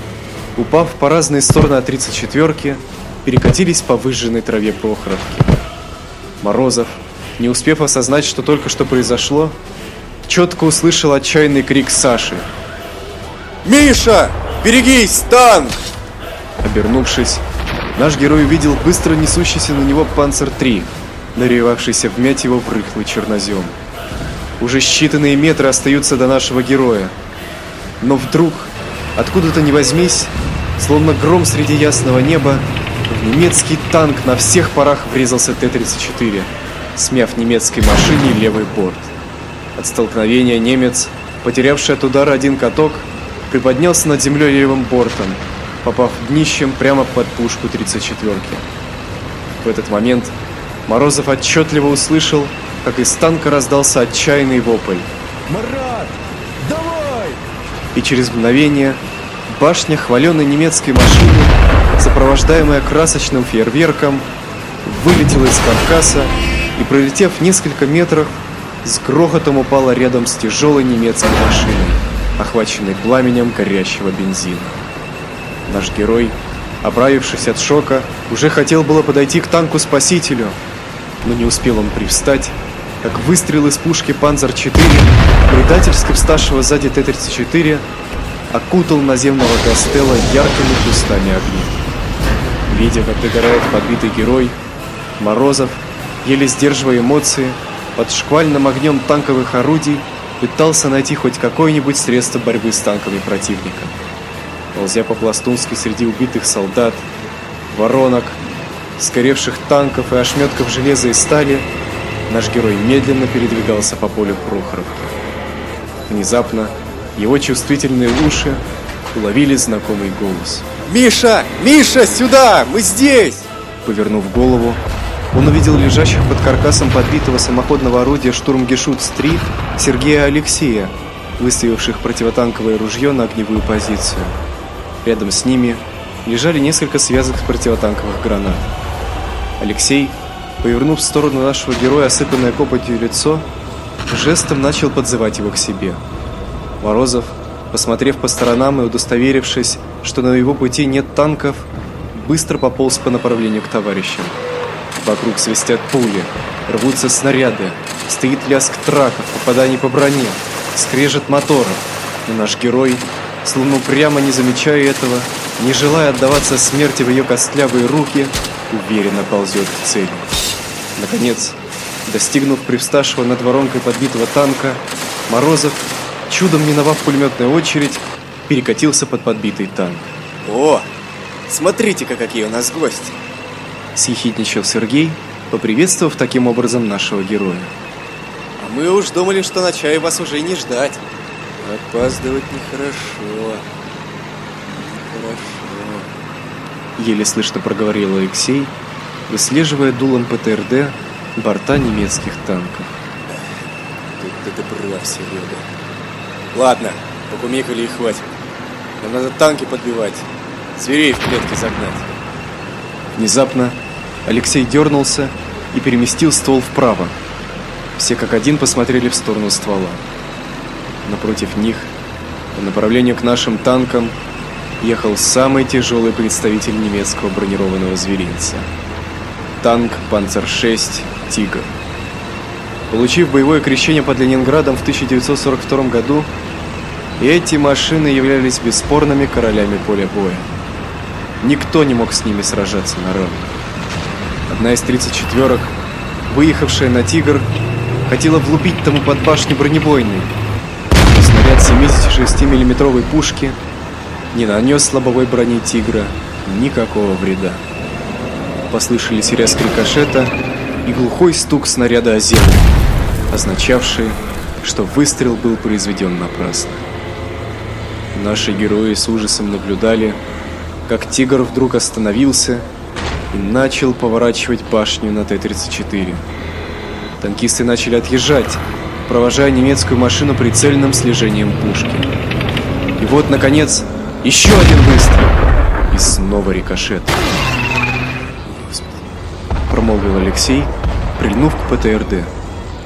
упав по разные стороны от 34-ки, перекатились по выжженной траве Прохоровки. Морозов, не успев осознать, что только что произошло, четко услышал отчаянный крик Саши. «Миша, берегись, танк!» Обернувшись, наш герой увидел быстро несущийся на него «Панцер-3», наревавшийся вмять его в рыхлый чернозем. Уже считанные метры остаются до нашего героя. Но вдруг, откуда-то не возьмись, словно гром среди ясного неба, в немецкий танк на всех парах врезался Т-34, смяв немецкой машине левый борт. От столкновения немец, потерявший от удара один каток, приподнялся над землей левым бортом, попав днищем прямо под пушку 34-ки. В этот момент Морозов отчетливо услышал, как из танка раздался отчаянный вопль. «Марат, давай!» И через мгновение башня хваленой немецкой машины, сопровождаемая красочным фейерверком, вылетела из каркаса и, пролетев несколько метров, с грохотом упала рядом с тяжелой немецкой машиной, охваченной пламенем горящего бензина. Наш герой, оправившись от шока, уже хотел было подойти к танку-спасителю, но не успел он привстать, как выстрел из пушки «Панзер-4», предательски вставшего сзади Т-34, окутал наземного Гастелла яркими кустами огней. Видя, как догорает подбитый герой, Морозов, еле сдерживая эмоции, под шквальным огнем танковых орудий пытался найти хоть какое-нибудь средство борьбы с танками противника. Ползя по-пластунски среди убитых солдат, воронок, сгоревших танков и ошметков железа и стали, наш герой медленно передвигался по полю Прохоровки. Внезапно его чувствительные уши уловили знакомый голос. «Миша! Миша, сюда! Мы здесь!» Повернув голову, он увидел лежащих под каркасом подбитого самоходного орудия «Штурмгешутс-3» Сергея Алексея, выставивших противотанковое ружье на огневую позицию. Рядом с ними лежали несколько связок противотанковых гранат. Алексей, повернув в сторону нашего героя осыпанное копотью лицо, жестом начал подзывать его к себе. Морозов, посмотрев по сторонам и удостоверившись, что на его пути нет танков, быстро пополз по направлению к товарищам. Вокруг свистят пули, рвутся снаряды, стоит лязг траков, попаданий по броне, скрежет моторов. Но наш герой, словно прямо не замечая этого, не желая отдаваться смерти в ее костлявые руки, уверенно ползет к цели. Наконец, достигнув привставшего над воронкой подбитого танка, Морозов, чудом миновав пулеметную очередь, перекатился под подбитый танк. «О, смотрите-ка, какие у нас гости!» Съехидничал Сергей, поприветствовав таким образом нашего героя. «А мы уж думали, что на чай вас уже не ждать. Опаздывать нехорошо. Нехорошо». Еле слышно проговорил Алексей, выслеживая дулом ПТРД борта немецких танков. Тут ты прав, Серега. Ладно, покумекали и хватит. Нам надо танки подбивать, зверей в клетки загнать. Внезапно Алексей дернулся и переместил ствол вправо. Все как один посмотрели в сторону ствола. Напротив них, по направлению к нашим танкам, ехал самый тяжелый представитель немецкого бронированного зверинца. Танк «Панцер-6» «Тигр». Получив боевое крещение под Ленинградом в 1942 году, эти машины являлись бесспорными королями поля боя. Никто не мог с ними сражаться на равных. Одна из 34-ок, выехавшая на «Тигр», хотела влупить тому под башню бронебойной. Но снаряд 76 миллиметровой пушки не нанес лобовой брони «Тигра» никакого вреда. Послышались резк рикошета и глухой стук снаряда о землю, означавший, что выстрел был произведен напрасно. Наши герои с ужасом наблюдали, как «Тигр» вдруг остановился и начал поворачивать башню на Т-34. Танкисты начали отъезжать, провожая немецкую машину прицельным слежением пушки. И вот, наконец, еще один выстрел. И снова рикошет. Промолвил Алексей, прильнув к ПТРД.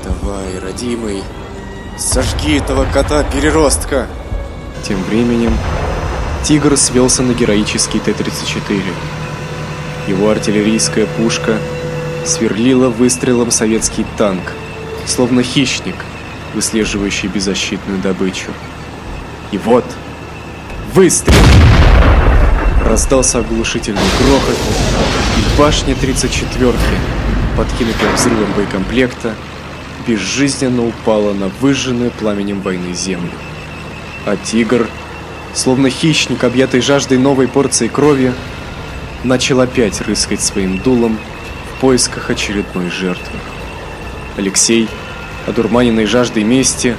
Давай, родимый, сожги этого кота-переростка. Тем временем Тигр свелся на героический Т-34. Его артиллерийская пушка сверлила выстрелом советский танк, словно хищник, выслеживающий беззащитную добычу. И вот выстрел! раздался оглушительный грохот, и башня 34-ки, подкинутая взрывом боекомплекта, безжизненно упала на выжженную пламенем войны землю. А тигр, словно хищник, объятый жаждой новой порции крови, начал опять рыскать своим дулом в поисках очередной жертвы. Алексей, одурманенный жаждой мести,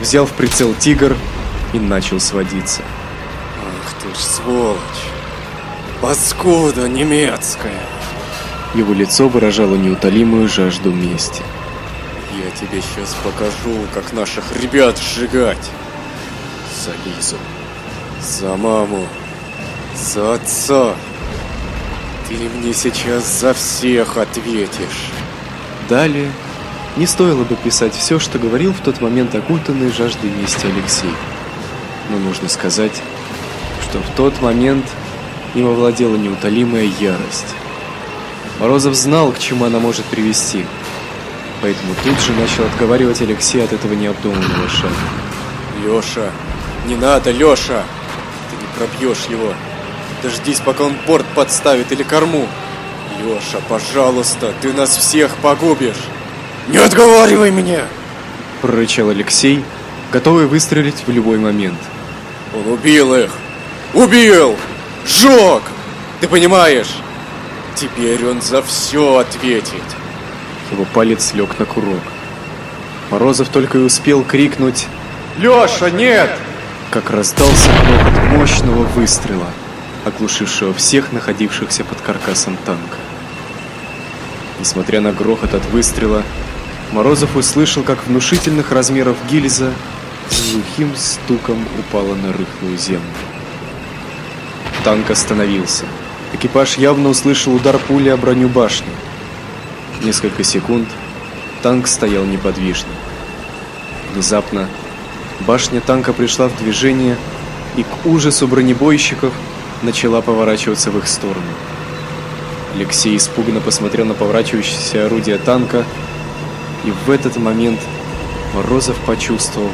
взял в прицел тигр и начал сводиться. Ах ты ж сволочь! Паскуда немецкая! Его лицо выражало неутолимую жажду мести. Я тебе сейчас покажу, как наших ребят сжигать. За Лизу, за маму, за отца. Ты мне сейчас за всех ответишь. Далее не стоило бы писать все, что говорил в тот момент окутанный жаждой мести Алексей. Но нужно сказать, что в тот момент им овладела неутолимая ярость. Морозов знал, к чему она может привести, поэтому тут же начал отговаривать Алексея от этого необдуманного шага. Лёша, не надо, Лёша! Ты не пробьешь его. Дождись, пока он борт подставит или корму. Лёша, пожалуйста, ты нас всех погубишь. Не отговаривай меня! Прорычал Алексей, готовый выстрелить в любой момент. Он убил их! Убил! Сжег! Ты понимаешь? Теперь он за все ответит. Его палец лег на курок. Морозов только и успел крикнуть «Леша, нет!» Как раздался грохот мощного выстрела, оглушившего всех находившихся под каркасом танка. Несмотря на грохот от выстрела, Морозов услышал, как внушительных размеров гильза с глухим стуком упала на рыхлую землю. Танк остановился. Экипаж явно услышал удар пули о броню башни. Несколько секунд танк стоял неподвижно. Внезапно башня танка пришла в движение и к ужасу бронебойщиков начала поворачиваться в их сторону. Алексей испуганно посмотрел на поворачивающееся орудие танка, и в этот момент Морозов почувствовал,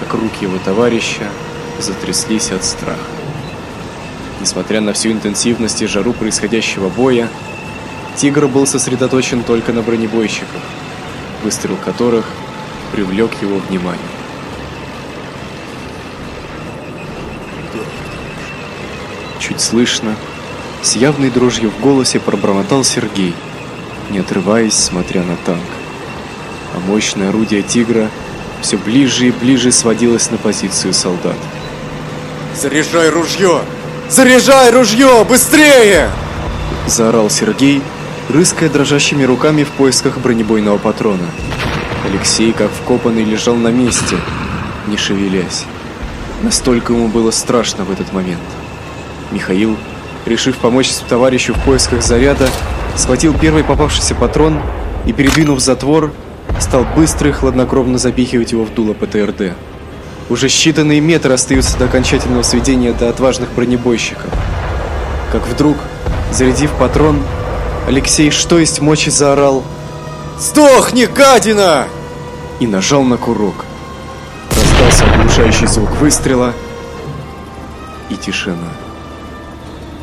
как руки его товарища затряслись от страха. Несмотря на всю интенсивность и жару происходящего боя, Тигр был сосредоточен только на бронебойщиках, выстрел которых привлек его внимание. Чуть слышно, с явной дрожью в голосе пробормотал Сергей, не отрываясь, смотря на танк. А мощное орудие «Тигра» все ближе и ближе сводилось на позицию солдат. «Заряжай ружье! Заряжай ружье! Быстрее!» Заорал Сергей, рыская дрожащими руками в поисках бронебойного патрона. Алексей, как вкопанный, лежал на месте, не шевелясь. Настолько ему было страшно в этот момент. Михаил, решив помочь товарищу в поисках заряда, схватил первый попавшийся патрон и, передвинув затвор, стал быстро и хладнокровно запихивать его в дуло ПТРД. Уже считанные метры остаются до окончательного сведения до отважных бронебойщиков. Как вдруг, зарядив патрон, Алексей что есть мочи заорал «Сдохни, гадина!» и нажал на курок. Раздался оглушающий звук выстрела и тишина.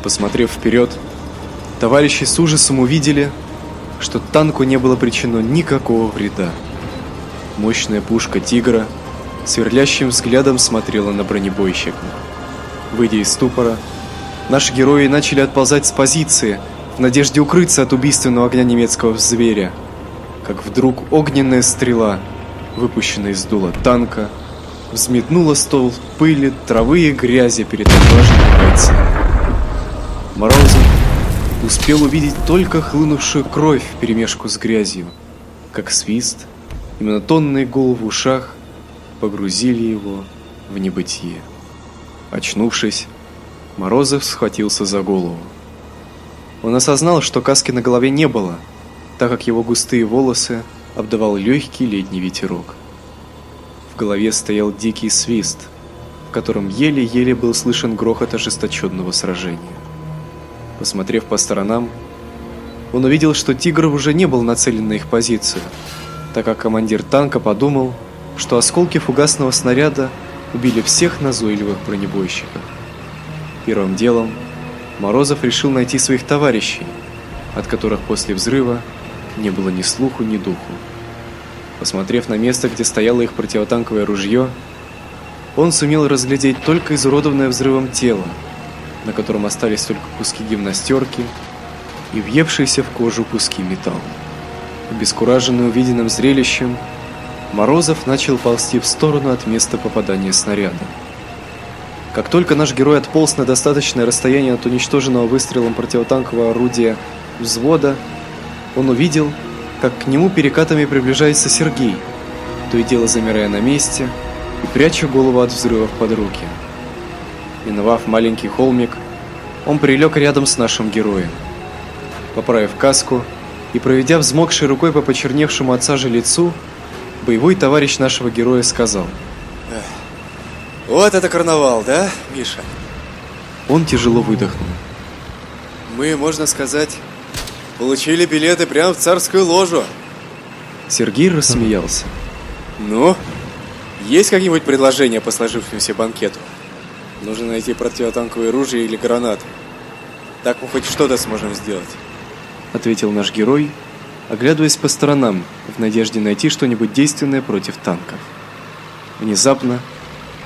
Посмотрев вперед, товарищи с ужасом увидели, что танку не было причинено никакого вреда. Мощная пушка «Тигра» сверлящим взглядом смотрела на бронебойщика. Выйдя из ступора, наши герои начали отползать с позиции в надежде укрыться от убийственного огня немецкого зверя. Как вдруг огненная стрела, выпущенная из дула танка, взметнула стол пыли, травы и грязи перед отважными бойцами. Морозов успел увидеть только хлынувшую кровь вперемешку с грязью, как свист и монотонный гул в ушах погрузили его в небытие. Очнувшись, Морозов схватился за голову. Он осознал, что каски на голове не было, так как его густые волосы обдавал легкий летний ветерок. В голове стоял дикий свист, в котором еле-еле был слышен грохот ожесточенного сражения. Посмотрев по сторонам, он увидел, что Тигр уже не был нацелен на их позицию, так как командир танка подумал, что осколки фугасного снаряда убили всех назойливых бронебойщиков. Первым делом Морозов решил найти своих товарищей, от которых после взрыва не было ни слуху, ни духу. Посмотрев на место, где стояло их противотанковое ружье, он сумел разглядеть только изуродованное взрывом тело, на котором остались только куски гимнастерки и въевшиеся в кожу куски металла. Обескураженный увиденным зрелищем, Морозов начал ползти в сторону от места попадания снаряда. Как только наш герой отполз на достаточное расстояние от уничтоженного выстрелом противотанкового орудия взвода, он увидел, как к нему перекатами приближается Сергей, то и дело замирая на месте и пряча голову от взрывов под руки. Миновав маленький холмик, он прилег рядом с нашим героем. Поправив каску и проведя взмокшей рукой по почерневшему от сажи лицу, боевой товарищ нашего героя сказал: "Вот это карнавал, да, Миша?" Он тяжело выдохнул. Мы, можно сказать, получили билеты прямо в царскую ложу. Сергей рассмеялся. Ну, есть какие-нибудь предложения по сложившемуся банкету? Нужно найти противотанковые ружья или гранаты. Так мы хоть что-то сможем сделать. Ответил наш герой, оглядываясь по сторонам в надежде найти что-нибудь действенное против танков. Внезапно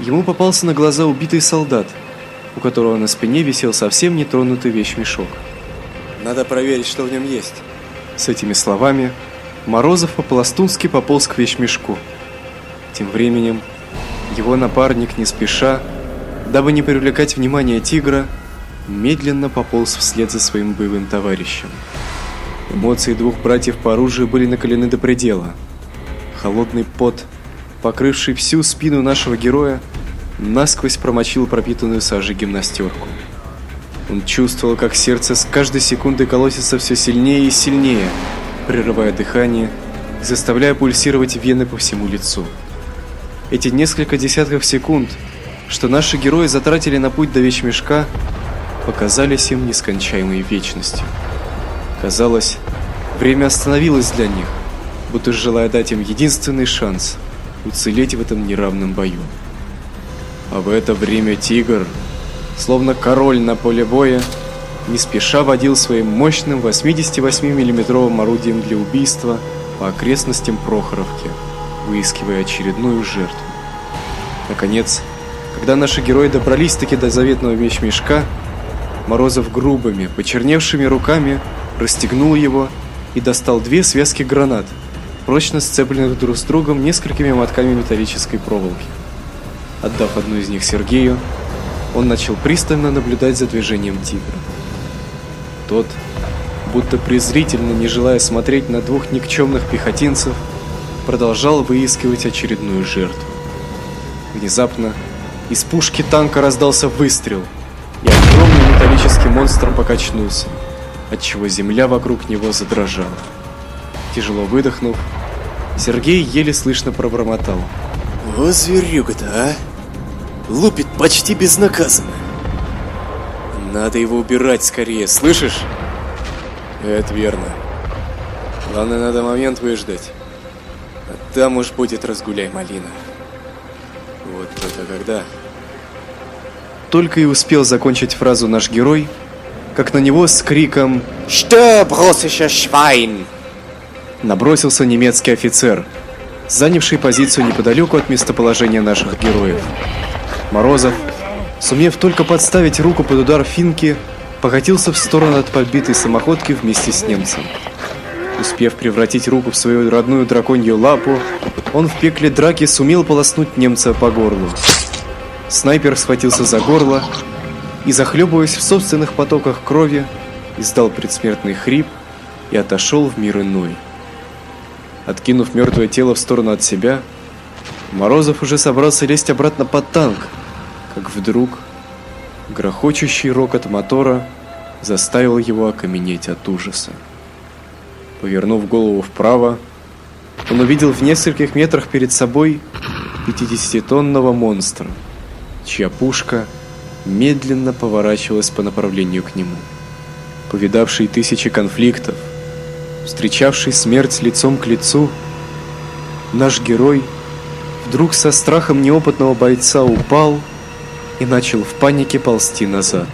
ему попался на глаза убитый солдат, у которого на спине висел совсем нетронутый вещмешок. Надо проверить, что в нем есть. С этими словами Морозов по-пластунски пополз к вещмешку. Тем временем его напарник не спеша дабы не привлекать внимание тигра, медленно пополз вслед за своим боевым товарищем. Эмоции двух братьев по оружию были накалены до предела. Холодный пот, покрывший всю спину нашего героя, насквозь промочил пропитанную сажей гимнастерку. Он чувствовал, как сердце с каждой секундой колотится все сильнее и сильнее, прерывая дыхание и заставляя пульсировать вены по всему лицу. Эти несколько десятков секунд – что наши герои затратили на путь до Вещмешка, показались им нескончаемой вечностью. Казалось, время остановилось для них, будто желая дать им единственный шанс уцелеть в этом неравном бою. А в это время тигр, словно король на поле боя, не спеша водил своим мощным 88 миллиметровым орудием для убийства по окрестностям Прохоровки, выискивая очередную жертву. Наконец, когда наши герои добрались-таки до заветного меч-мешка, Морозов грубыми, почерневшими руками расстегнул его и достал две связки гранат, прочно сцепленных друг с другом несколькими мотками металлической проволоки. Отдав одну из них Сергею, он начал пристально наблюдать за движением тигра. Тот, будто презрительно не желая смотреть на двух никчемных пехотинцев, продолжал выискивать очередную жертву. Внезапно из пушки танка раздался выстрел, и огромный металлический монстр покачнулся, отчего земля вокруг него задрожала. Тяжело выдохнув, Сергей еле слышно пробормотал: "О, зверюга-то, а! Лупит почти безнаказанно. Надо его убирать скорее, слышишь?" "Это верно. Главное, надо момент выждать. А там уж будет разгуляй малина." Вот только когда... Только и успел закончить фразу наш герой, как на него с криком «Что, бросишь, швайн?» набросился немецкий офицер, занявший позицию неподалеку от местоположения наших героев. Морозов, сумев только подставить руку под удар финки, покатился в сторону от подбитой самоходки вместе с немцем. Успев превратить руку в свою родную драконью лапу, он в пекле драки сумел полоснуть немца по горлу. Снайпер схватился за горло и, захлебываясь в собственных потоках крови, издал предсмертный хрип и отошел в мир иной. Откинув мертвое тело в сторону от себя, Морозов уже собрался лезть обратно под танк, как вдруг грохочущий рокот мотора заставил его окаменеть от ужаса. Повернув голову вправо, он увидел в нескольких метрах перед собой 50-тонного монстра, чья пушка медленно поворачивалась по направлению к нему. Повидавший тысячи конфликтов, встречавший смерть лицом к лицу, наш герой вдруг со страхом неопытного бойца упал и начал в панике ползти назад.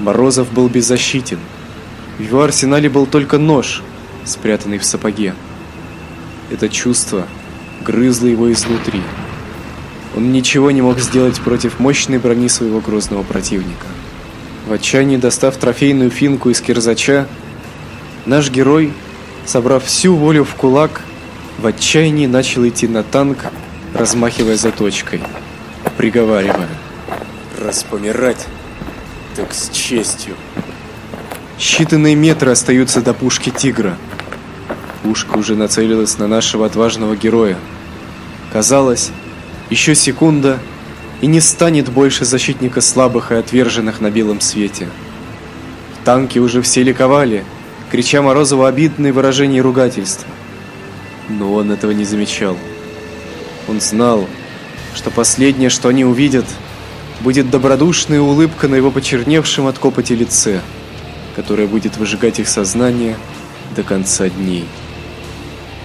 Морозов был беззащитен. В его арсенале был только нож, спрятанный в сапоге. Это чувство грызло его изнутри. Он ничего не мог сделать против мощной брони своего грозного противника. В отчаянии достав трофейную финку из кирзача, наш герой, собрав всю волю в кулак, в отчаянии начал идти на танк, размахивая заточкой, приговаривая: "Раз помирать, так с честью". Считанные метры остаются до пушки Тигра. Пушка уже нацелилась на нашего отважного героя. Казалось, еще секунда, и не станет больше защитника слабых и отверженных на белом свете. В танке уже все ликовали, крича Морозову обидные выражения и ругательства. Но он этого не замечал. Он знал, что последнее, что они увидят, будет добродушная улыбка на его почерневшем от копоти лице, которая будет выжигать их сознание до конца дней.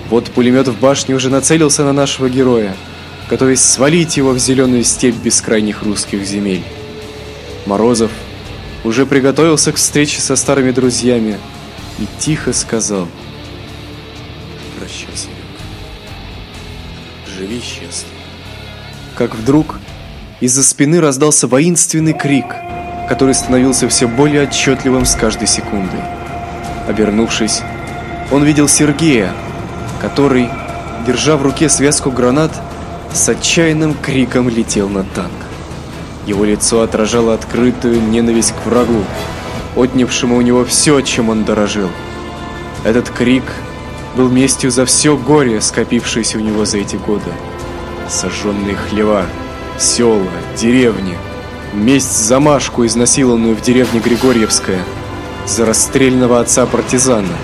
Вот пулемет в башне уже нацелился на нашего героя, готовясь свалить его в зеленую степь бескрайних русских земель. Морозов уже приготовился к встрече со старыми друзьями и тихо сказал: "Прощай, Серега. Живи счастливо". Как вдруг из-за спины раздался воинственный крик, который становился все более отчетливым с каждой секундой. Обернувшись, он видел Сергея, который, держа в руке связку гранат, с отчаянным криком летел на танк. Его лицо отражало открытую ненависть к врагу, отнявшему у него все, чем он дорожил. Этот крик был местью за все горе, скопившееся у него за эти годы. Сожженные хлева, села, деревни, месть за Машку, изнасилованную в деревне Григорьевская, за расстрельного отца партизана.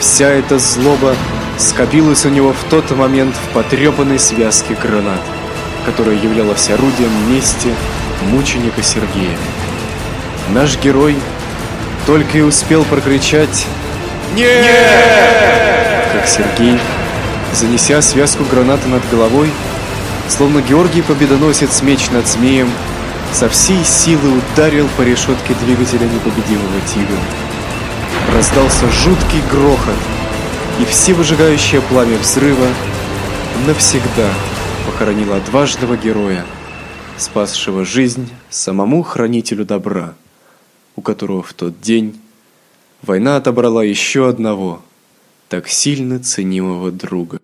Вся эта злоба скопилась у него в тот момент в потрепанной связке гранат, которая являлась орудием мести мученика Сергея. Наш герой только и успел прокричать «Нет!», как Сергей, занеся связку гранаты над головой, словно Георгий Победоносец меч над змеем, со всей силы ударил по решетке двигателя непобедимого тигра. Раздался жуткий грохот, и всевыжигающее пламя взрыва навсегда похоронило отважного героя, спасшего жизнь самому хранителю добра, у которого в тот день война отобрала еще одного так сильно ценимого друга.